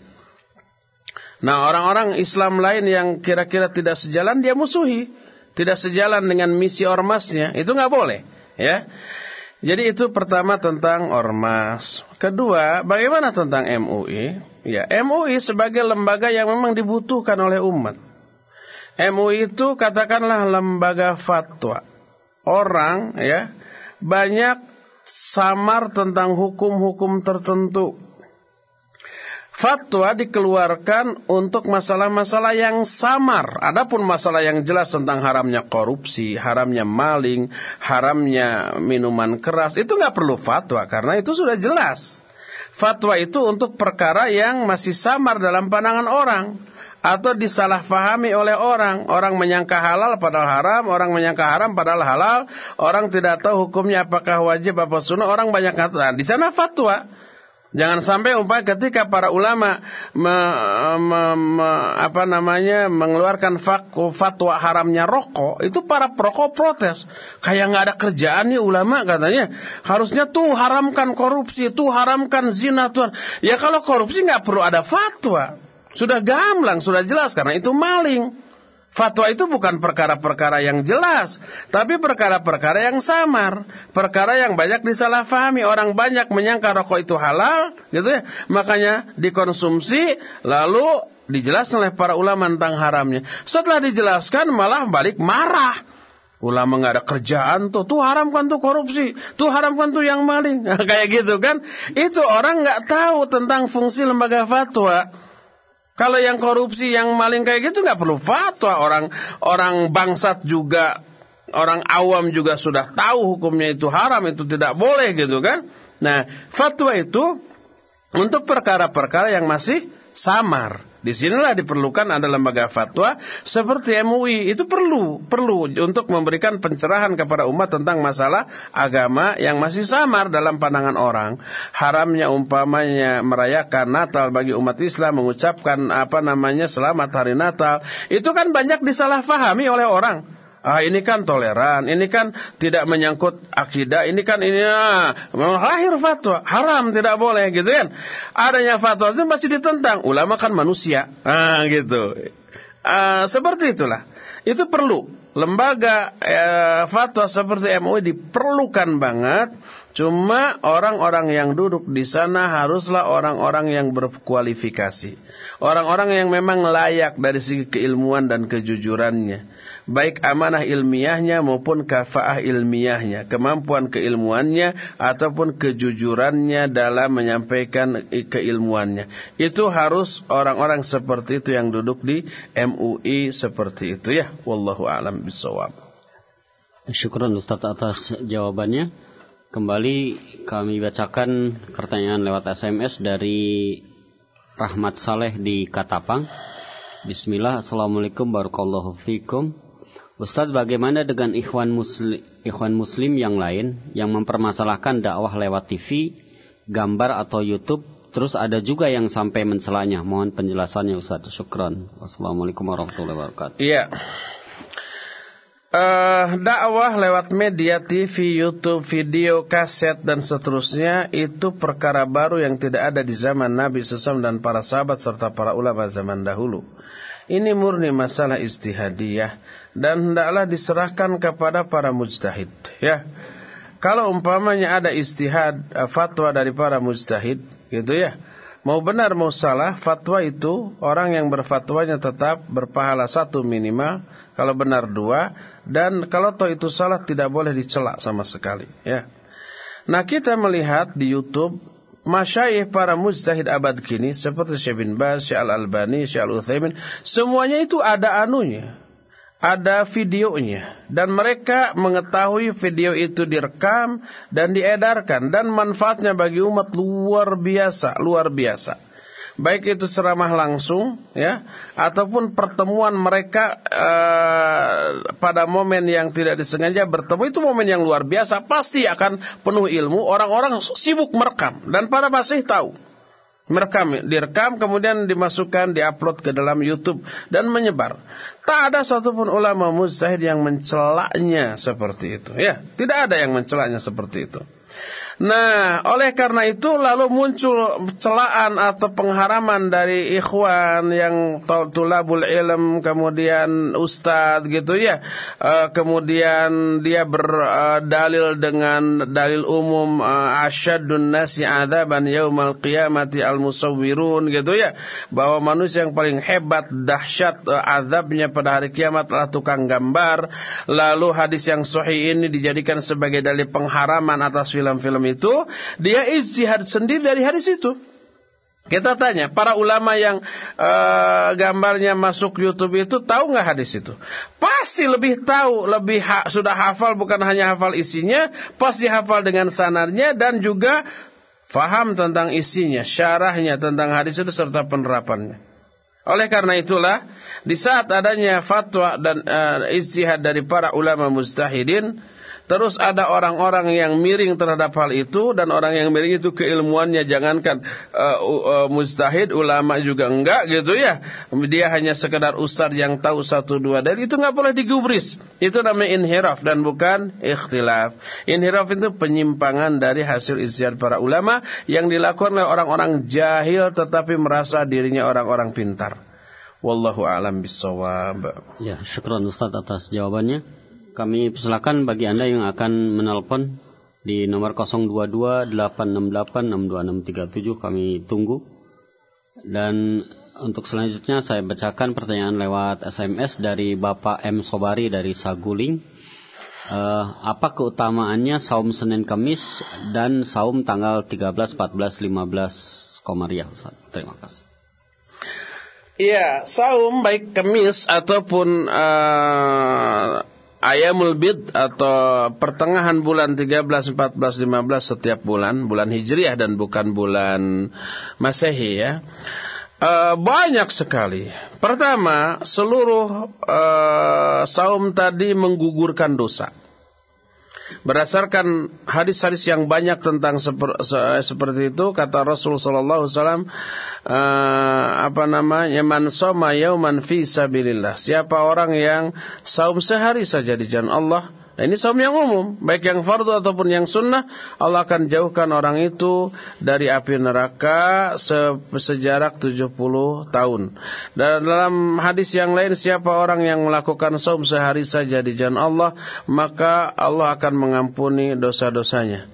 Nah orang-orang Islam lain yang kira-kira tidak sejalan dia musuhi tidak sejalan dengan misi ormasnya, itu nggak boleh, ya. Jadi itu pertama tentang ormas. Kedua, bagaimana tentang MUI? Ya, MUI sebagai lembaga yang memang dibutuhkan oleh umat. MUI itu katakanlah lembaga fatwa. Orang ya banyak samar tentang hukum-hukum tertentu fatwa dikeluarkan untuk masalah-masalah yang samar. Adapun masalah yang jelas tentang haramnya korupsi, haramnya maling, haramnya minuman keras, itu nggak perlu fatwa karena itu sudah jelas. Fatwa itu untuk perkara yang masih samar dalam pandangan orang atau disalahfahami oleh orang. Orang menyangka halal padahal haram, orang menyangka haram padahal halal, orang tidak tahu hukumnya apakah wajib apa sunnah, orang banyak kata. Di sana fatwa. Jangan sampai umpah ketika para ulama me, me, me, apa namanya mengeluarkan fatwa haramnya rokok, itu para perokok protes. Kayak nggak ada kerjaan nih ulama katanya. Harusnya tuh haramkan korupsi, tuh haramkan zina tuh. Ya kalau korupsi nggak perlu ada fatwa. Sudah gamblang, sudah jelas karena itu maling. Fatwa itu bukan perkara-perkara yang jelas, tapi perkara-perkara yang samar, perkara yang banyak disalahfahami. Orang banyak menyangka rokok itu halal, gitu ya. Makanya dikonsumsi, lalu dijelaskan oleh para ulama tentang haramnya. Setelah dijelaskan malah balik marah. Ulama nggak ada kerjaan tuh, tuh haramkan tuh korupsi, tuh haramkan tuh yang maling, kayak gitu kan? Itu orang nggak tahu tentang fungsi lembaga fatwa. Kalau yang korupsi, yang maling kayak gitu nggak perlu fatwa. Orang orang bangsat juga, orang awam juga sudah tahu hukumnya itu haram, itu tidak boleh gitu kan. Nah, fatwa itu untuk perkara-perkara yang masih samar. Di sinilah diperlukan ada lembaga fatwa seperti MUI. Itu perlu, perlu untuk memberikan pencerahan kepada umat tentang masalah agama yang masih samar dalam pandangan orang. Haramnya umpamanya merayakan Natal bagi umat Islam, mengucapkan apa namanya selamat hari Natal. Itu kan banyak disalahfahami oleh orang. Ah ini kan toleran, ini kan tidak menyangkut akidah, ini kan ini ah, lahir fatwa haram tidak boleh gitu kan. Adanya fatwa itu masih ditentang. Ulama kan manusia, ah gitu. Ah, seperti itulah. Itu perlu lembaga eh, fatwa seperti MUI diperlukan banget. Cuma orang-orang yang duduk di sana haruslah orang-orang yang berkualifikasi. Orang-orang yang memang layak dari segi keilmuan dan kejujurannya baik amanah ilmiahnya maupun kafaah ilmiahnya, kemampuan keilmuannya ataupun kejujurannya dalam menyampaikan keilmuannya. Itu harus orang-orang seperti itu yang duduk di MUI seperti itu ya. Wallahu a'lam bishawab. Syukur Ustaz atas jawabannya. Kembali kami bacakan pertanyaan lewat SMS dari Rahmat Saleh di Katapang. Bismillah, Assalamualaikum warahmatullahi wabarakatuh. Ustadz bagaimana dengan ikhwan muslim, ikhwan muslim yang lain yang mempermasalahkan dakwah lewat TV, gambar atau YouTube Terus ada juga yang sampai mencelanya. Mohon penjelasannya Ustaz. Syukran. Wassalamualaikum warahmatullahi wabarakatuh. Iya. Uh, dakwah lewat media TV, YouTube, video, kaset dan seterusnya itu perkara baru yang tidak ada di zaman Nabi SAW dan para sahabat serta para ulama zaman dahulu. Ini murni masalah istihadiyah dan hendaklah diserahkan kepada para mujtahid, ya. Kalau umpamanya ada istihad eh, fatwa dari para mujtahid, gitu ya. Mau benar mau salah, fatwa itu orang yang berfatwanya tetap berpahala satu minimal, kalau benar dua, dan kalau toh itu salah tidak boleh dicela sama sekali. Ya. Nah kita melihat di YouTube Masyayikh para mujtahid abad kini seperti Syekh bin Baz, Syekh Al-Albani, Syekh Al-Utsaimin, semuanya itu ada anunya. Ada videonya. Dan mereka mengetahui video itu direkam dan diedarkan. Dan manfaatnya bagi umat luar biasa, luar biasa. Baik itu ceramah langsung ya ataupun pertemuan mereka uh, pada momen yang tidak disengaja bertemu. Itu momen yang luar biasa. Pasti akan penuh ilmu. Orang-orang sibuk merekam. Dan para masih tahu merekam, direkam kemudian dimasukkan, diupload ke dalam YouTube dan menyebar. Tak ada satupun ulama mujtahid yang mencelaknya seperti itu. Ya, tidak ada yang mencelaknya seperti itu. Nah, oleh karena itu lalu muncul celaan atau pengharaman dari ikhwan yang tulabul ilm, kemudian ustadz gitu ya. Uh, kemudian dia berdalil dengan dalil umum uh, asyadun nasi adaban yaumal qiyamati al-musawwirun gitu ya. Bahwa manusia yang paling hebat, dahsyat azabnya pada hari kiamat adalah tukang gambar. Lalu hadis yang sahih ini dijadikan sebagai dalil pengharaman atas film-film film itu, dia ijtihad sendiri dari hadis itu. Kita tanya, para ulama yang uh, gambarnya masuk YouTube itu tahu nggak hadis itu? Pasti lebih tahu, lebih ha sudah hafal bukan hanya hafal isinya, pasti hafal dengan sanarnya dan juga faham tentang isinya, syarahnya tentang hadis itu serta penerapannya. Oleh karena itulah, di saat adanya fatwa dan uh, ijtihad dari para ulama mustahidin, Terus ada orang-orang yang miring terhadap hal itu dan orang yang miring itu keilmuannya jangankan uh, uh, mustahid, ulama juga enggak gitu ya. Dia hanya sekedar ustad yang tahu satu dua dari itu nggak boleh digubris. Itu namanya inhiraf dan bukan ikhtilaf. Inhiraf itu penyimpangan dari hasil ijtihad para ulama yang dilakukan oleh orang-orang jahil tetapi merasa dirinya orang-orang pintar. Wallahu a'lam bishawab. Ya, syukran Ustaz atas jawabannya. Kami persilakan bagi Anda yang akan menelpon di nomor 0228686267 kami tunggu. Dan untuk selanjutnya saya bacakan pertanyaan lewat SMS dari Bapak M Sobari dari Saguling. Uh, apa keutamaannya saum Senin Kamis dan saum tanggal 13, 14, 15 Komariah? Terima kasih. Iya, saum baik Kamis ataupun uh, Ayamul Bid atau pertengahan bulan 13, 14, 15 setiap bulan, bulan Hijriah dan bukan bulan Masehi ya. E, banyak sekali. Pertama, seluruh e, saum tadi menggugurkan dosa. Berdasarkan hadis-hadis yang banyak tentang seper, se, seperti itu kata Rasul sallallahu alaihi wasallam uh, apa namanya man soma yauman fi sabilillah. Siapa orang yang saum sehari saja di jalan Allah Nah, ini saum yang umum, baik yang fardu ataupun yang sunnah, Allah akan jauhkan orang itu dari api neraka se sejarak 70 tahun. Dan dalam hadis yang lain, siapa orang yang melakukan saum sehari saja di jalan Allah, maka Allah akan mengampuni dosa-dosanya.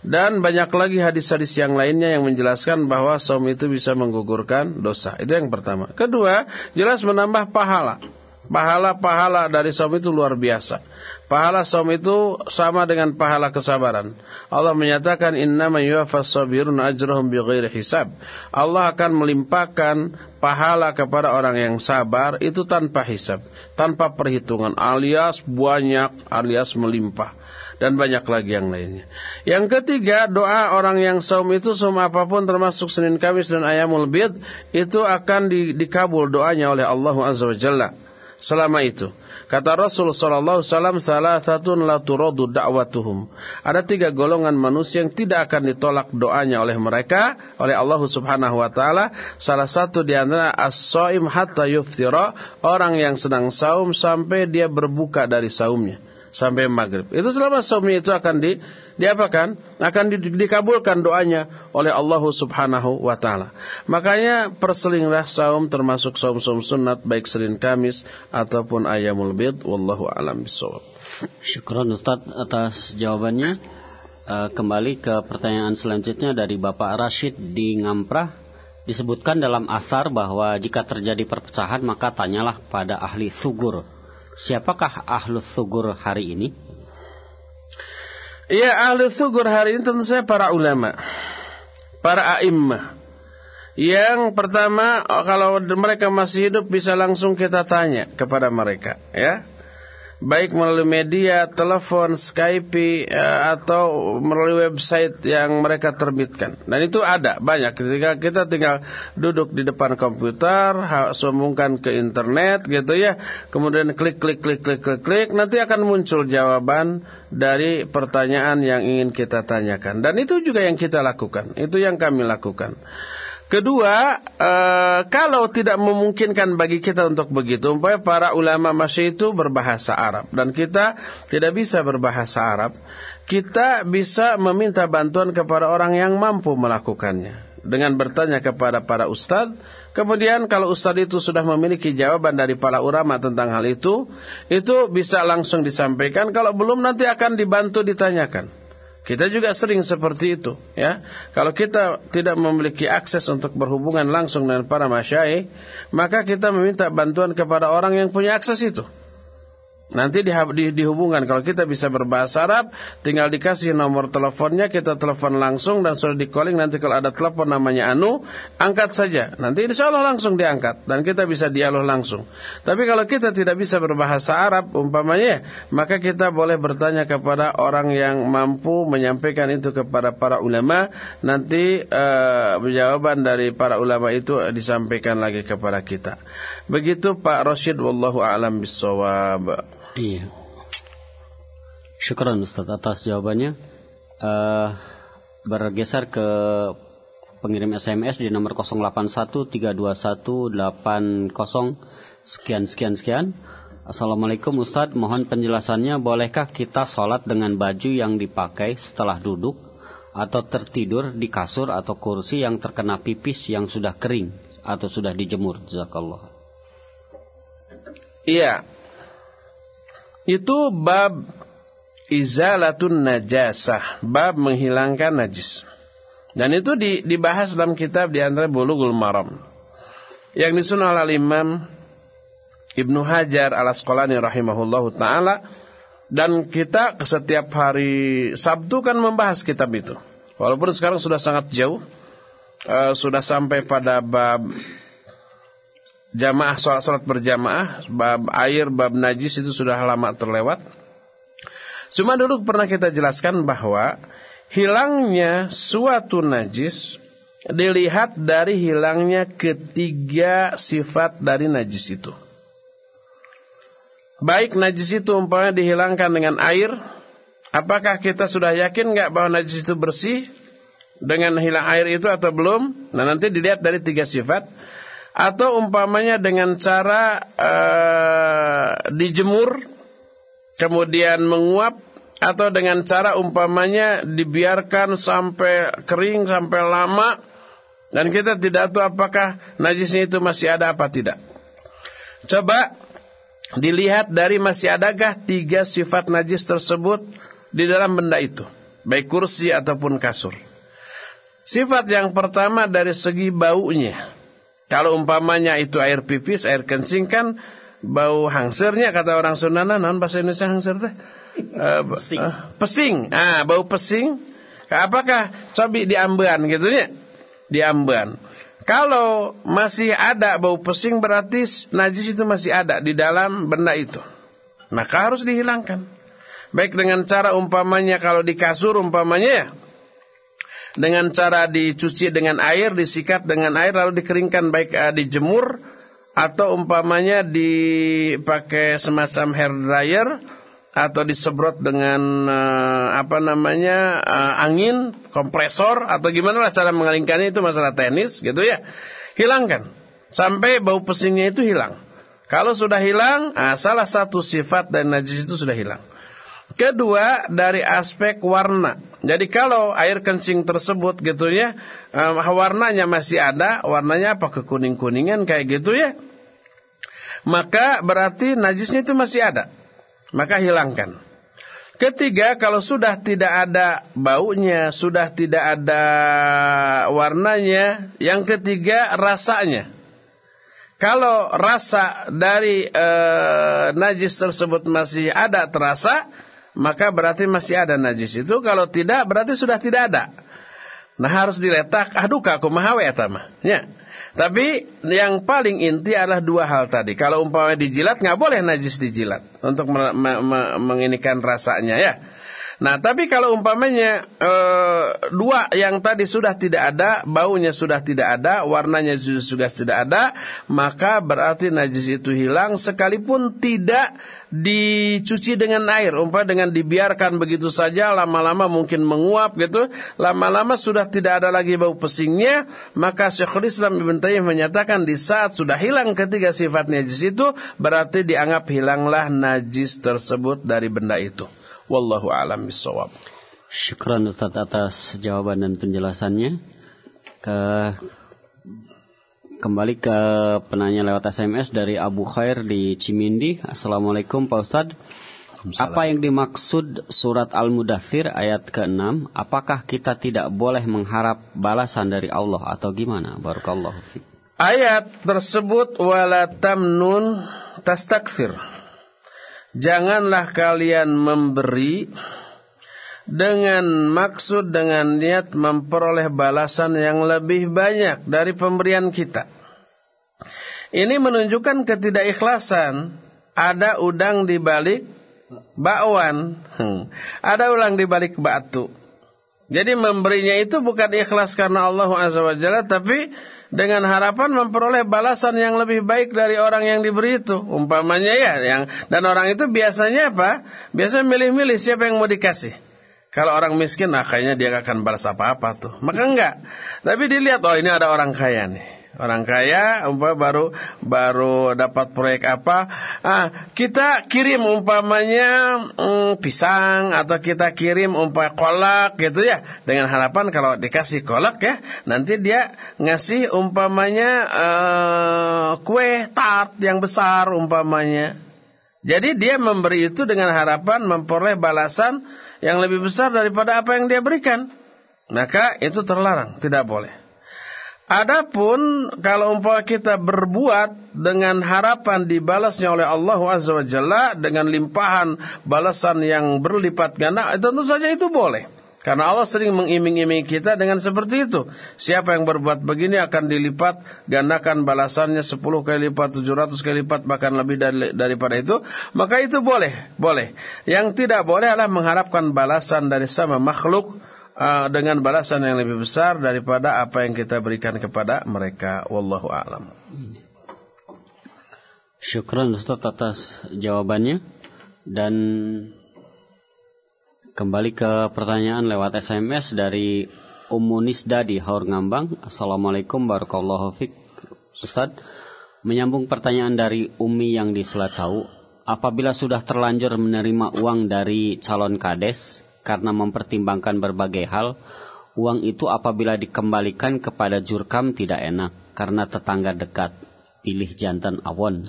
Dan banyak lagi hadis-hadis yang lainnya yang menjelaskan bahwa saum itu bisa menggugurkan dosa. Itu yang pertama. Kedua, jelas menambah pahala. Pahala-pahala dari saum itu luar biasa. Pahala saum itu sama dengan pahala kesabaran. Allah menyatakan innama yuwaffas sabirun ajrahum bighairi hisab. Allah akan melimpahkan pahala kepada orang yang sabar itu tanpa hisab, tanpa perhitungan alias banyak alias melimpah dan banyak lagi yang lainnya. Yang ketiga, doa orang yang saum itu saum apa pun termasuk Senin Kamis dan Ayamul Bid itu akan di, dikabul doanya oleh Allah Azza wa Jalla selama itu. Kata Rasul sallallahu alaihi wasallam, "Salasatun la turadu da'watuhum." Ada tiga golongan manusia yang tidak akan ditolak doanya oleh mereka oleh Allah Subhanahu wa taala. Salah satu di antara as-shaim hatta orang yang sedang saum sampai dia berbuka dari saumnya sampai maghrib. Itu selama saumnya itu akan di diapakan? Akan di, dikabulkan doanya oleh Allah Subhanahu wa taala. Makanya perselinglah saum termasuk saum-saum sunat baik Senin Kamis ataupun Ayamul Bid wallahu alam bisawab. Syukron Ustaz atas jawabannya. Uh, kembali ke pertanyaan selanjutnya dari Bapak Rashid di Ngamprah. Disebutkan dalam asar bahwa jika terjadi perpecahan maka tanyalah pada ahli sugur Siapakah ahlus sugur hari ini? Ya ahli sugur hari ini tentu saja para ulama. Para a'immah. Yang pertama, kalau mereka masih hidup bisa langsung kita tanya kepada mereka, ya baik melalui media, telepon, Skype ya, atau melalui website yang mereka terbitkan. Dan itu ada banyak. Ketika kita tinggal duduk di depan komputer, sambungkan ke internet gitu ya, kemudian klik klik klik klik klik klik, nanti akan muncul jawaban dari pertanyaan yang ingin kita tanyakan. Dan itu juga yang kita lakukan. Itu yang kami lakukan. Kedua, e, kalau tidak memungkinkan bagi kita untuk begitu, umpamanya para ulama masih itu berbahasa Arab dan kita tidak bisa berbahasa Arab, kita bisa meminta bantuan kepada orang yang mampu melakukannya dengan bertanya kepada para ustadz. Kemudian kalau ustadz itu sudah memiliki jawaban dari para ulama tentang hal itu, itu bisa langsung disampaikan. Kalau belum nanti akan dibantu ditanyakan. Kita juga sering seperti itu, ya. Kalau kita tidak memiliki akses untuk berhubungan langsung dengan para masyai, maka kita meminta bantuan kepada orang yang punya akses itu. Nanti di, di, dihubungkan kalau kita bisa berbahasa Arab, tinggal dikasih nomor teleponnya, kita telepon langsung dan sudah di calling. Nanti kalau ada telepon namanya Anu, angkat saja. Nanti insya Allah langsung diangkat dan kita bisa dialog langsung. Tapi kalau kita tidak bisa berbahasa Arab, umpamanya, maka kita boleh bertanya kepada orang yang mampu menyampaikan itu kepada para ulama. Nanti uh, jawaban dari para ulama itu disampaikan lagi kepada kita. Begitu Pak Rashid, wallahu a'lam bissawab. Iya. Syukran Ustaz atas jawabannya. Uh, bergeser ke pengirim SMS di nomor 08132180 sekian sekian sekian. Assalamualaikum Ustadz, mohon penjelasannya bolehkah kita sholat dengan baju yang dipakai setelah duduk atau tertidur di kasur atau kursi yang terkena pipis yang sudah kering atau sudah dijemur? Jazakallah. Iya, itu bab izalatun najasah, bab menghilangkan najis. Dan itu dibahas dalam kitab di antara Bulughul Maram. Yang disusun oleh Imam Ibnu Hajar Al-Asqalani rahimahullahu taala dan kita setiap hari Sabtu kan membahas kitab itu. Walaupun sekarang sudah sangat jauh, uh, sudah sampai pada bab jamaah sholat, sholat berjamaah, bab air, bab najis itu sudah lama terlewat. Cuma dulu pernah kita jelaskan bahwa hilangnya suatu najis dilihat dari hilangnya ketiga sifat dari najis itu. Baik najis itu umpamanya dihilangkan dengan air, apakah kita sudah yakin nggak bahwa najis itu bersih dengan hilang air itu atau belum? Nah nanti dilihat dari tiga sifat atau umpamanya dengan cara uh, dijemur kemudian menguap atau dengan cara umpamanya dibiarkan sampai kering sampai lama dan kita tidak tahu apakah najisnya itu masih ada apa tidak. Coba dilihat dari masih adakah tiga sifat najis tersebut di dalam benda itu, baik kursi ataupun kasur. Sifat yang pertama dari segi baunya. Kalau umpamanya itu air pipis, air kencing kan bau hangsernya kata orang Sundana, non bahasa Indonesia hangser teh? Uh, pesing. Uh, pesing. Ah, bau pesing. Apakah cobi diamban gitu ya? Diamban. Kalau masih ada bau pesing berarti najis itu masih ada di dalam benda itu. Maka harus dihilangkan. Baik dengan cara umpamanya kalau di kasur umpamanya ya dengan cara dicuci dengan air, disikat dengan air lalu dikeringkan baik uh, dijemur atau umpamanya dipakai semacam hair dryer atau disemprot dengan uh, apa namanya uh, angin kompresor atau gimana lah cara mengeringkannya itu masalah teknis gitu ya. Hilangkan. Sampai bau pesingnya itu hilang. Kalau sudah hilang salah satu sifat dan najis itu sudah hilang Kedua dari aspek warna. Jadi kalau air kencing tersebut gitu ya, warnanya masih ada, warnanya apa kekuning-kuningan kayak gitu ya. Maka berarti najisnya itu masih ada. Maka hilangkan. Ketiga, kalau sudah tidak ada baunya, sudah tidak ada warnanya, yang ketiga rasanya. Kalau rasa dari e, najis tersebut masih ada terasa, maka berarti masih ada najis itu. Kalau tidak, berarti sudah tidak ada. Nah harus diletak, aduh aku mahawe eta mah. Ya. Tapi yang paling inti adalah dua hal tadi. Kalau umpamanya dijilat nggak boleh najis dijilat untuk me me me menginikan rasanya ya. Nah, tapi kalau umpamanya e, dua yang tadi sudah tidak ada, baunya sudah tidak ada, warnanya sudah tidak ada, maka berarti najis itu hilang sekalipun tidak dicuci dengan air, umpah dengan dibiarkan begitu saja lama-lama mungkin menguap gitu, lama-lama sudah tidak ada lagi bau pesingnya, maka Syekhul Islam Ibn Taimiyah menyatakan di saat sudah hilang ketiga sifat najis itu berarti dianggap hilanglah najis tersebut dari benda itu. Wallahu alam bisawab. Syukran Ustaz atas jawaban dan penjelasannya. Ke kembali ke penanya lewat SMS dari Abu Khair di Cimindi. Assalamualaikum Pak Ustaz. Apa yang dimaksud surat Al-Mudathir ayat ke-6? Apakah kita tidak boleh mengharap balasan dari Allah atau gimana? Barakallahu Ayat tersebut wala tamnun tastakthir Janganlah kalian memberi dengan maksud dengan niat memperoleh balasan yang lebih banyak dari pemberian kita. Ini menunjukkan ketidakikhlasan. Ada udang di balik bakwan. Hmm. Ada ulang di balik batu. Jadi memberinya itu bukan ikhlas karena Allah Azza wa Jalla tapi dengan harapan memperoleh balasan yang lebih baik dari orang yang diberi itu. Umpamanya ya, yang dan orang itu biasanya apa? Biasanya milih-milih siapa yang mau dikasih. Kalau orang miskin, nah dia akan balas apa-apa tuh. Maka enggak. Tapi dilihat, oh ini ada orang kaya nih. Orang kaya umpama baru baru dapat proyek apa, ah, kita kirim umpamanya mm, pisang atau kita kirim umpama kolak gitu ya. Dengan harapan kalau dikasih kolak ya, nanti dia ngasih umpamanya uh, kue tart yang besar umpamanya. Jadi dia memberi itu dengan harapan memperoleh balasan yang lebih besar daripada apa yang dia berikan. Maka itu terlarang, tidak boleh. Adapun kalau umpama kita berbuat dengan harapan dibalasnya oleh Allah Azza wa Jalla dengan limpahan balasan yang berlipat ganda, tentu saja itu boleh. Karena Allah sering mengiming-imingi kita dengan seperti itu. Siapa yang berbuat begini akan dilipat gandakan balasannya 10 kali lipat, 700 kali lipat, bahkan lebih dari, daripada itu. Maka itu boleh, boleh. Yang tidak boleh adalah mengharapkan balasan dari sama makhluk uh, dengan balasan yang lebih besar daripada apa yang kita berikan kepada mereka. Wallahu a'lam. Syukran Ustaz atas jawabannya dan kembali ke pertanyaan lewat SMS dari Ummu Nisda di Haur Ngambang. Assalamualaikum warahmatullahi wabarakatuh. Ustaz, menyambung pertanyaan dari Umi yang di Selacau, apabila sudah terlanjur menerima uang dari calon kades, karena mempertimbangkan berbagai hal, uang itu apabila dikembalikan kepada jurkam tidak enak karena tetangga dekat, pilih jantan awon.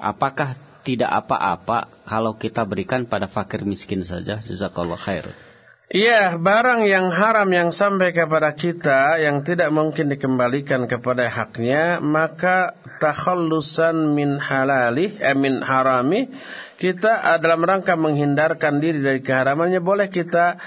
Apakah tidak apa-apa kalau kita berikan pada fakir miskin saja? Jazakallah khair. Iya, barang yang haram yang sampai kepada kita yang tidak mungkin dikembalikan kepada haknya, maka takhallusan min halali, eh, min harami, kita dalam rangka menghindarkan diri dari keharamannya boleh kita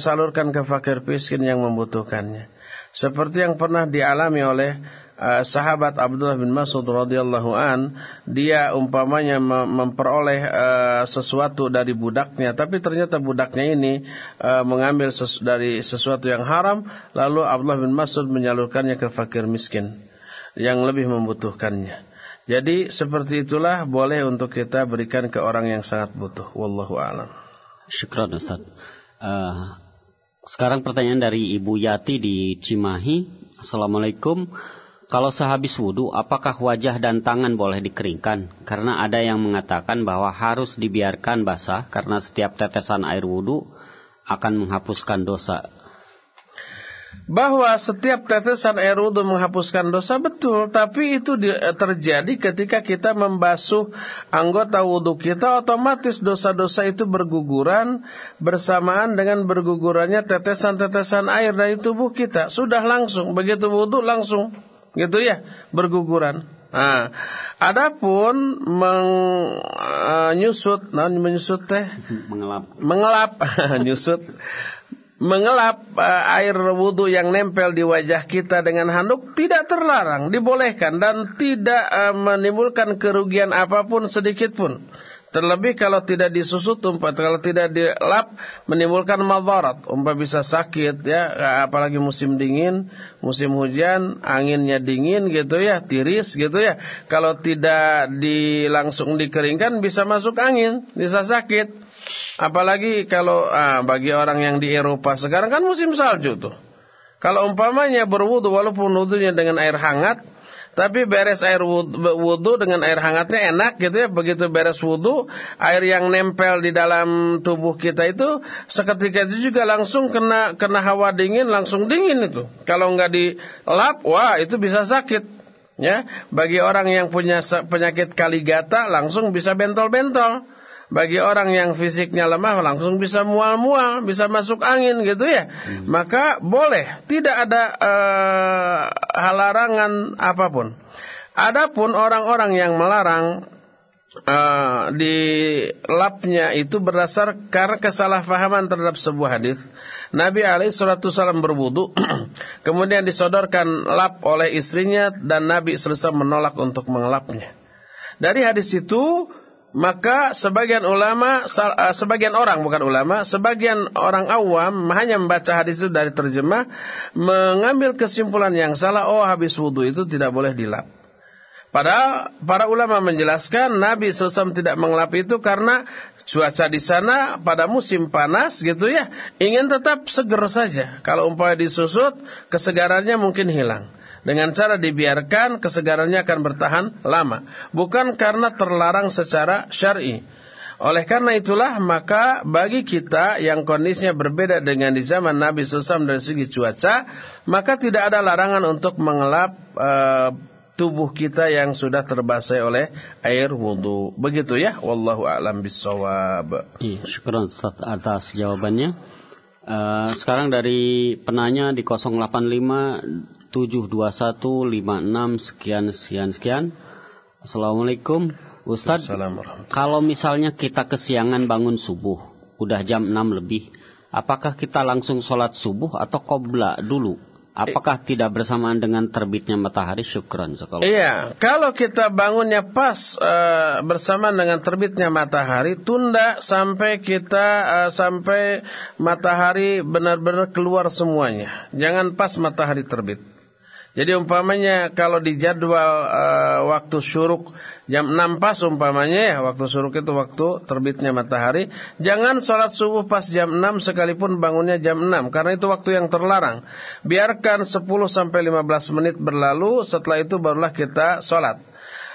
salurkan ke fakir miskin yang membutuhkannya. Seperti yang pernah dialami oleh uh, sahabat Abdullah bin Mas'ud radhiyallahu an, dia umpamanya memperoleh uh, sesuatu dari budaknya, tapi ternyata budaknya ini uh, mengambil sesu dari sesuatu yang haram, lalu Abdullah bin Mas'ud menyalurkannya ke fakir miskin yang lebih membutuhkannya. Jadi seperti itulah boleh untuk kita berikan ke orang yang sangat butuh. Wallahu a'lam. Syukran Ustaz. Uh, sekarang pertanyaan dari Ibu Yati di Cimahi. Assalamualaikum. Kalau sehabis wudhu, apakah wajah dan tangan boleh dikeringkan? Karena ada yang mengatakan bahwa harus dibiarkan basah karena setiap tetesan air wudhu akan menghapuskan dosa bahwa setiap tetesan air wudhu menghapuskan dosa betul, tapi itu terjadi ketika kita membasuh anggota wudhu kita, otomatis dosa-dosa itu berguguran bersamaan dengan bergugurannya tetesan-tetesan air dari tubuh kita. Sudah langsung, begitu wudhu langsung, gitu ya, berguguran. Nah, adapun menyusut, uh, nah, menyusut teh, mengelap, mengelap, nyusut mengelap uh, air wudhu yang nempel di wajah kita dengan handuk tidak terlarang, dibolehkan dan tidak uh, menimbulkan kerugian apa pun sedikit pun. Terlebih kalau tidak disusut umpat, kalau tidak dilap menimbulkan madarat, umpat bisa sakit ya, apalagi musim dingin, musim hujan, anginnya dingin gitu ya, tiris gitu ya. Kalau tidak di langsung dikeringkan bisa masuk angin, bisa sakit. Apalagi kalau ah, bagi orang yang di Eropa sekarang kan musim salju tuh. Kalau umpamanya berwudu walaupun wudunya dengan air hangat, tapi beres air wudhu dengan air hangatnya enak gitu ya. Begitu beres wudhu, air yang nempel di dalam tubuh kita itu seketika itu juga langsung kena kena hawa dingin, langsung dingin itu. Kalau nggak dilap, wah itu bisa sakit. Ya, bagi orang yang punya penyakit kaligata langsung bisa bentol-bentol bagi orang yang fisiknya lemah langsung bisa mual-mual, bisa masuk angin gitu ya. Hmm. Maka boleh, tidak ada uh, halarangan apa pun. Adapun orang-orang yang melarang uh, di lapnya itu berdasar karena kesalahpahaman terhadap sebuah hadis. Nabi alaihi salatu salam berwudu, kemudian disodorkan lap oleh istrinya dan Nabi selesai menolak untuk mengelapnya. Dari hadis itu maka sebagian ulama eh, sebagian orang bukan ulama sebagian orang awam hanya membaca hadis itu dari terjemah mengambil kesimpulan yang salah oh habis wudhu itu tidak boleh dilap Padahal para ulama menjelaskan Nabi SAW tidak mengelap itu karena cuaca di sana pada musim panas gitu ya ingin tetap seger saja. Kalau umpamanya disusut kesegarannya mungkin hilang. Dengan cara dibiarkan kesegarannya akan bertahan lama. Bukan karena terlarang secara syar'i. Oleh karena itulah maka bagi kita yang kondisinya berbeda dengan di zaman Nabi SAW dari segi cuaca, maka tidak ada larangan untuk mengelap e, tubuh kita yang sudah terbasahi oleh air wudhu. Begitu ya, wallahu a'lam bissawab. Iya, syukur atas jawabannya. Uh, sekarang dari penanya di 085 72156 sekian sekian sekian. Assalamualaikum Ustaz. Kalau misalnya kita kesiangan bangun subuh, udah jam 6 lebih, apakah kita langsung sholat subuh atau qobla dulu? Apakah eh, tidak bersamaan dengan terbitnya matahari? Syukran. Sekolah. Iya, kalau kita bangunnya pas uh, bersamaan dengan terbitnya matahari, tunda sampai kita uh, sampai matahari benar-benar keluar semuanya. Jangan pas matahari terbit. Jadi umpamanya kalau di jadwal uh, waktu syuruk jam 6 pas umpamanya ya waktu syuruk itu waktu terbitnya matahari, jangan sholat subuh pas jam 6 sekalipun bangunnya jam 6 karena itu waktu yang terlarang. Biarkan 10 sampai 15 menit berlalu, setelah itu barulah kita sholat.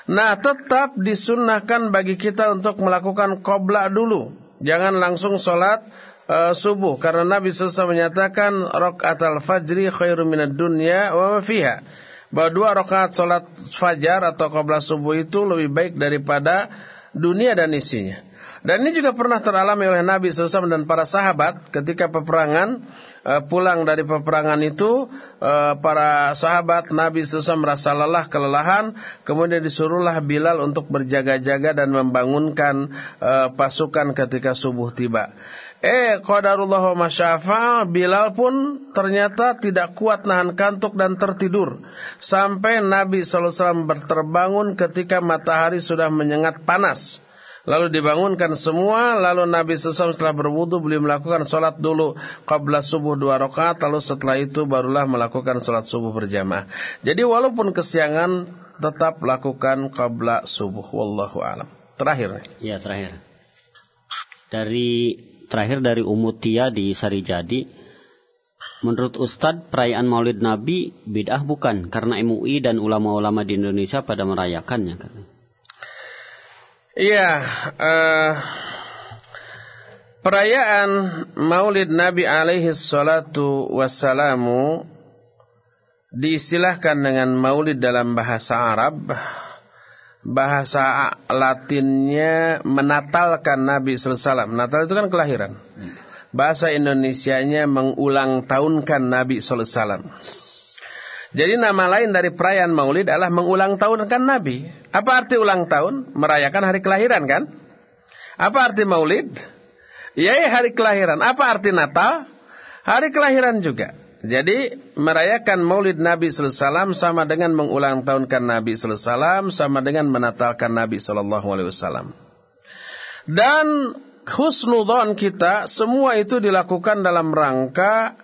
Nah, tetap disunnahkan bagi kita untuk melakukan qobla dulu. Jangan langsung sholat uh, subuh karena Nabi SAW menyatakan rakaat al-fajri khairu minad dunya wa ma fiha. Bahwa dua rakaat salat fajar atau qabla subuh itu lebih baik daripada dunia dan isinya. Dan ini juga pernah teralami oleh Nabi SAW dan para sahabat ketika peperangan uh, pulang dari peperangan itu uh, para sahabat Nabi SAW merasa lelah kelelahan kemudian disuruhlah Bilal untuk berjaga-jaga dan membangunkan pasukan ketika subuh tiba. Eh qadarullah wa masyafa Bilal pun ternyata tidak kuat nahan kantuk dan tertidur. Sampai Nabi SAW berterbangun ketika matahari sudah menyengat panas. Lalu dibangunkan semua Lalu Nabi SAW setelah berwudu Beliau melakukan sholat dulu Qabla subuh dua rakaat Lalu setelah itu barulah melakukan sholat subuh berjamaah. Jadi walaupun kesiangan Tetap lakukan qabla subuh. Wallahu alam. Terakhir. Ya terakhir. Dari terakhir dari Umutia di Sarijadi. Menurut Ustadz, perayaan Maulid Nabi bid'ah bukan karena MUI dan ulama-ulama di Indonesia pada merayakannya. Iya, uh, perayaan Maulid Nabi alaihi salatu wassalamu diistilahkan dengan Maulid dalam bahasa Arab bahasa Latinnya menatalkan Nabi SAW. Natal itu kan kelahiran. Bahasa Indonesianya mengulang tahunkan Nabi SAW. Jadi nama lain dari perayaan Maulid adalah mengulang tahunkan Nabi. Apa arti ulang tahun? Merayakan hari kelahiran kan? Apa arti Maulid? Ya, ya hari kelahiran. Apa arti Natal? hari kelahiran juga. Jadi merayakan Maulid Nabi sallallahu alaihi wasallam sama dengan mengulang tahunkan Nabi sallallahu alaihi wasallam sama dengan menatalkan Nabi sallallahu alaihi wasallam. Dan husnudzon kita semua itu dilakukan dalam rangka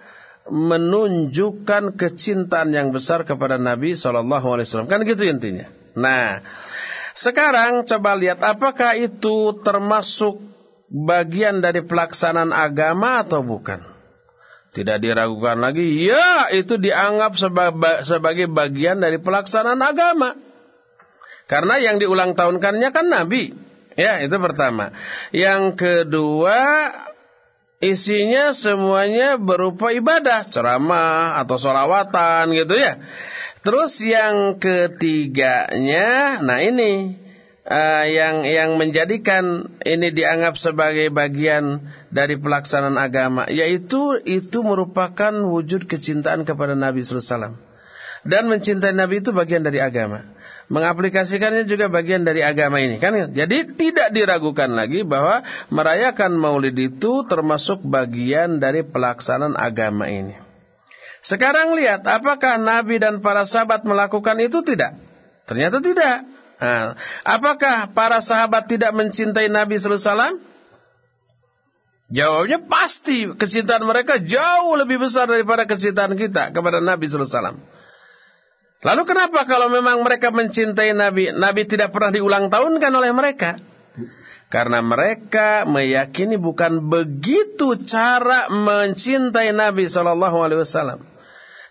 menunjukkan kecintaan yang besar kepada Nabi sallallahu alaihi wasallam. Kan gitu intinya. Nah, sekarang coba lihat apakah itu termasuk bagian dari pelaksanaan agama atau bukan? Tidak diragukan lagi, ya itu dianggap sebagai bagian dari pelaksanaan agama. Karena yang diulang tahunkannya kan Nabi. Ya, itu pertama. Yang kedua, isinya semuanya berupa ibadah, ceramah atau solawatan gitu ya. Terus yang ketiganya, nah ini uh, yang yang menjadikan ini dianggap sebagai bagian dari pelaksanaan agama yaitu itu merupakan wujud kecintaan kepada Nabi SAW dan mencintai Nabi itu bagian dari agama. Mengaplikasikannya juga bagian dari agama ini kan? Jadi tidak diragukan lagi bahwa merayakan Maulid itu termasuk bagian dari pelaksanaan agama ini. Sekarang lihat apakah Nabi dan para sahabat melakukan itu? Tidak. Ternyata tidak Nah, apakah para sahabat tidak mencintai Nabi sallallahu alaihi wasallam? Jawabnya pasti kecintaan mereka jauh lebih besar daripada kecintaan kita kepada Nabi sallallahu alaihi wasallam. Lalu kenapa kalau memang mereka mencintai Nabi, Nabi tidak pernah diulang tahunkan oleh mereka? Karena mereka meyakini bukan begitu cara mencintai Nabi sallallahu alaihi wasallam.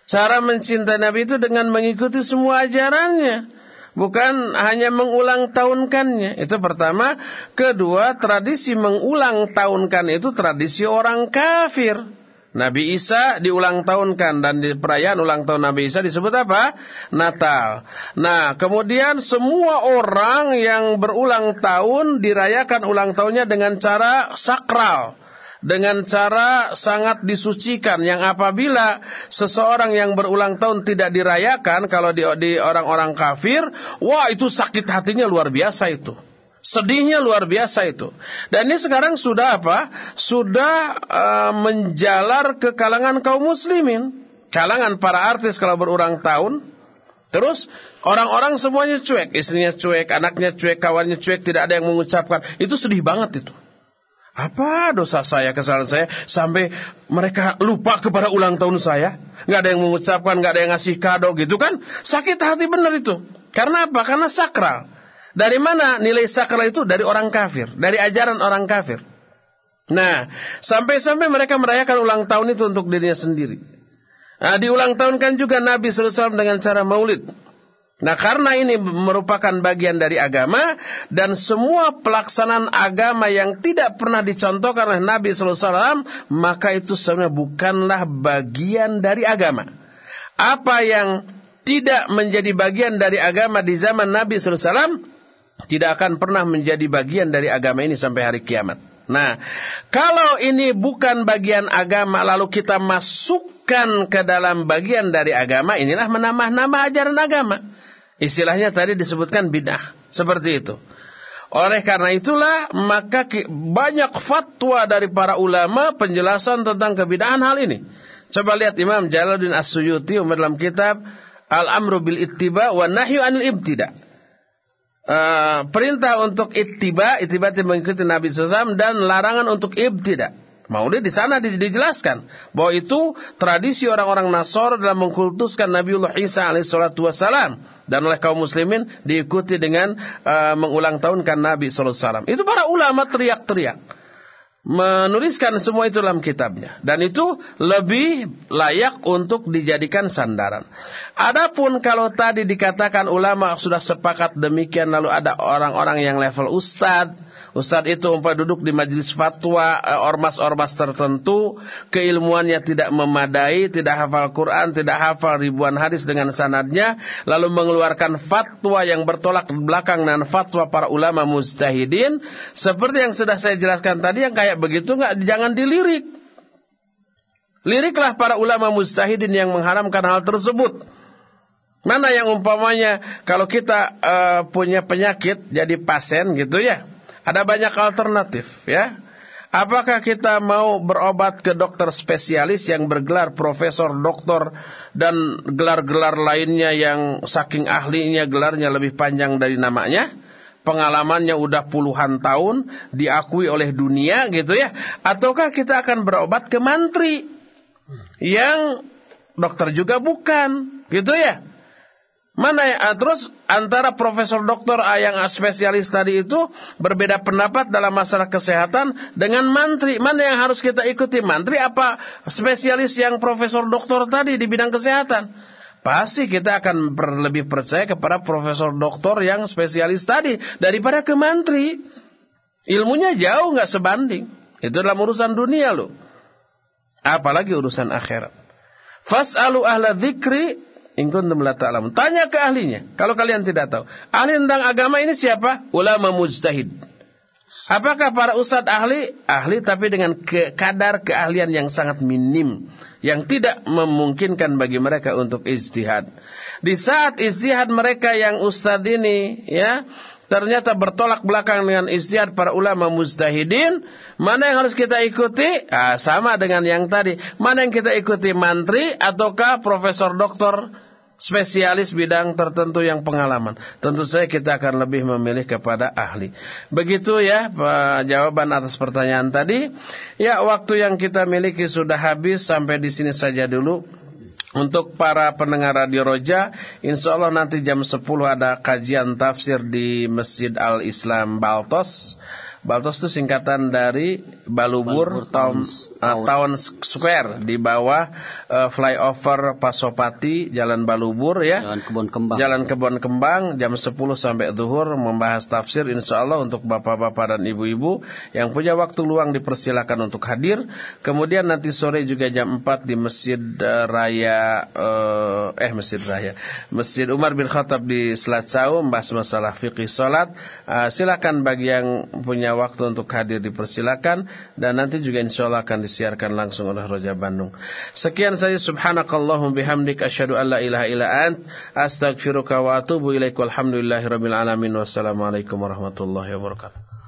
Cara mencintai Nabi itu dengan mengikuti semua ajarannya bukan hanya mengulang tahunkannya. Itu pertama. Kedua, tradisi mengulang tahunkan itu tradisi orang kafir. Nabi Isa diulang tahunkan dan di perayaan ulang tahun Nabi Isa disebut apa? Natal. Nah, kemudian semua orang yang berulang tahun dirayakan ulang tahunnya dengan cara sakral dengan cara sangat disucikan yang apabila seseorang yang berulang tahun tidak dirayakan kalau di, orang-orang kafir, wah itu sakit hatinya luar biasa itu. Sedihnya luar biasa itu. Dan ini sekarang sudah apa? Sudah uh, menjalar ke kalangan kaum muslimin. Kalangan para artis kalau berulang tahun. Terus orang-orang semuanya cuek. Istrinya cuek, anaknya cuek, kawannya cuek. Tidak ada yang mengucapkan. Itu sedih banget itu. Apa dosa saya, kesalahan saya sampai mereka lupa kepada ulang tahun saya? Gak ada yang mengucapkan, gak ada yang ngasih kado gitu kan? Sakit hati benar itu. Karena apa? Karena sakral. Dari mana nilai sakral itu? Dari orang kafir, dari ajaran orang kafir. Nah, sampai-sampai mereka merayakan ulang tahun itu untuk dirinya sendiri. Nah, di ulang tahun kan juga Nabi SAW dengan cara maulid. Nah karena ini merupakan bagian dari agama dan semua pelaksanaan agama yang tidak pernah dicontohkan oleh Nabi SAW maka itu sebenarnya bukanlah bagian dari agama. Apa yang tidak menjadi bagian dari agama di zaman Nabi SAW tidak akan pernah menjadi bagian dari agama ini sampai hari kiamat. Nah, kalau ini bukan bagian agama lalu kita masukkan ke dalam bagian dari agama, inilah menambah nama ajaran agama. Istilahnya tadi disebutkan bid'ah. Seperti itu. Oleh karena itulah maka banyak fatwa dari para ulama penjelasan tentang kebid'ahan hal ini. Coba lihat Imam Jalaluddin As-Suyuti dalam kitab Al-Amru bil Ittiba wa Nahyu anil Ibtida. Uh, perintah untuk ittiba, ittiba mengikuti Nabi SAW dan larangan untuk ibtida. Maulid di sana dijelaskan bahwa itu tradisi orang-orang Nasor dalam mengkultuskan Nabiullah Isa alaihissalatu wassalam dan oleh kaum muslimin diikuti dengan uh, mengulang tahunkan Nabi sallallahu alaihi. Itu para ulama teriak-teriak menuliskan semua itu dalam kitabnya dan itu lebih layak untuk dijadikan sandaran. Adapun kalau tadi dikatakan ulama sudah sepakat demikian lalu ada orang-orang yang level ustadz Ustadz itu umpah duduk di majelis fatwa eh, ormas-ormas tertentu, keilmuannya tidak memadai, tidak hafal Quran, tidak hafal ribuan hadis dengan sanadnya, lalu mengeluarkan fatwa yang bertolak belakang dengan fatwa para ulama mustahidin, seperti yang sudah saya jelaskan tadi yang kayak begitu nggak jangan dilirik. Liriklah para ulama mustahidin yang mengharamkan hal tersebut. Mana yang umpamanya kalau kita uh, punya penyakit jadi pasien gitu ya ada banyak alternatif ya. Apakah kita mau berobat ke dokter spesialis yang bergelar profesor, doktor, dan gelar-gelar lainnya yang saking ahlinya gelarnya lebih panjang dari namanya? Pengalamannya udah puluhan tahun, diakui oleh dunia gitu ya. Ataukah kita akan berobat ke mantri yang dokter juga bukan gitu ya? Mana ya? Terus antara profesor doktor yang spesialis tadi itu berbeda pendapat dalam masalah kesehatan dengan mantri. Mana yang harus kita ikuti? Mantri apa spesialis yang profesor doktor tadi di bidang kesehatan? Pasti kita akan lebih percaya kepada profesor doktor yang spesialis tadi daripada ke mantri. Ilmunya jauh nggak sebanding. Itu dalam urusan dunia loh. Apalagi urusan akhirat. Fas'alu ahla dzikri In kuntum la ta'lamun. Tanya ke ahlinya kalau kalian tidak tahu. Ahli tentang agama ini siapa? Ulama mujtahid. Apakah para ustadz ahli? Ahli tapi dengan ke kadar keahlian yang sangat minim. Yang tidak memungkinkan bagi mereka untuk istihad. Di saat istihad mereka yang ustadz ini ya ternyata bertolak belakang dengan istihad para ulama mujtahidin, mana yang harus kita ikuti? Ah, sama dengan yang tadi. Mana yang kita ikuti mantri ataukah profesor doktor spesialis bidang tertentu yang pengalaman. Tentu saja kita akan lebih memilih kepada ahli. Begitu ya jawaban atas pertanyaan tadi. Ya waktu yang kita miliki sudah habis sampai di sini saja dulu. Untuk para pendengar Radio Roja, insya Allah nanti jam 10 ada kajian tafsir di Masjid Al-Islam Baltos. Baltos itu singkatan dari Balubur, Balubur Town, uh, Town Square di bawah uh, flyover Pasopati Jalan Balubur ya. Jalan Kebon Kembang. Jalan Kebon Kembang jam 10 sampai zuhur membahas tafsir insya Allah untuk bapak-bapak dan ibu-ibu yang punya waktu luang dipersilakan untuk hadir. Kemudian nanti sore juga jam 4 di Masjid uh, Raya uh, eh Masjid Raya Masjid Umar bin Khattab di Selat Sau membahas masalah fikih salat. Uh, silakan bagi yang punya waktu untuk hadir dipersilakan dan nanti juga insya Allah akan disiarkan langsung oleh Roja Bandung. Sekian saya subhanakallahum bihamdik asyhadu an la ilaha illa ant astaghfiruka wa atubu ilaik walhamdulillahi alamin wassalamualaikum warahmatullahi wabarakatuh.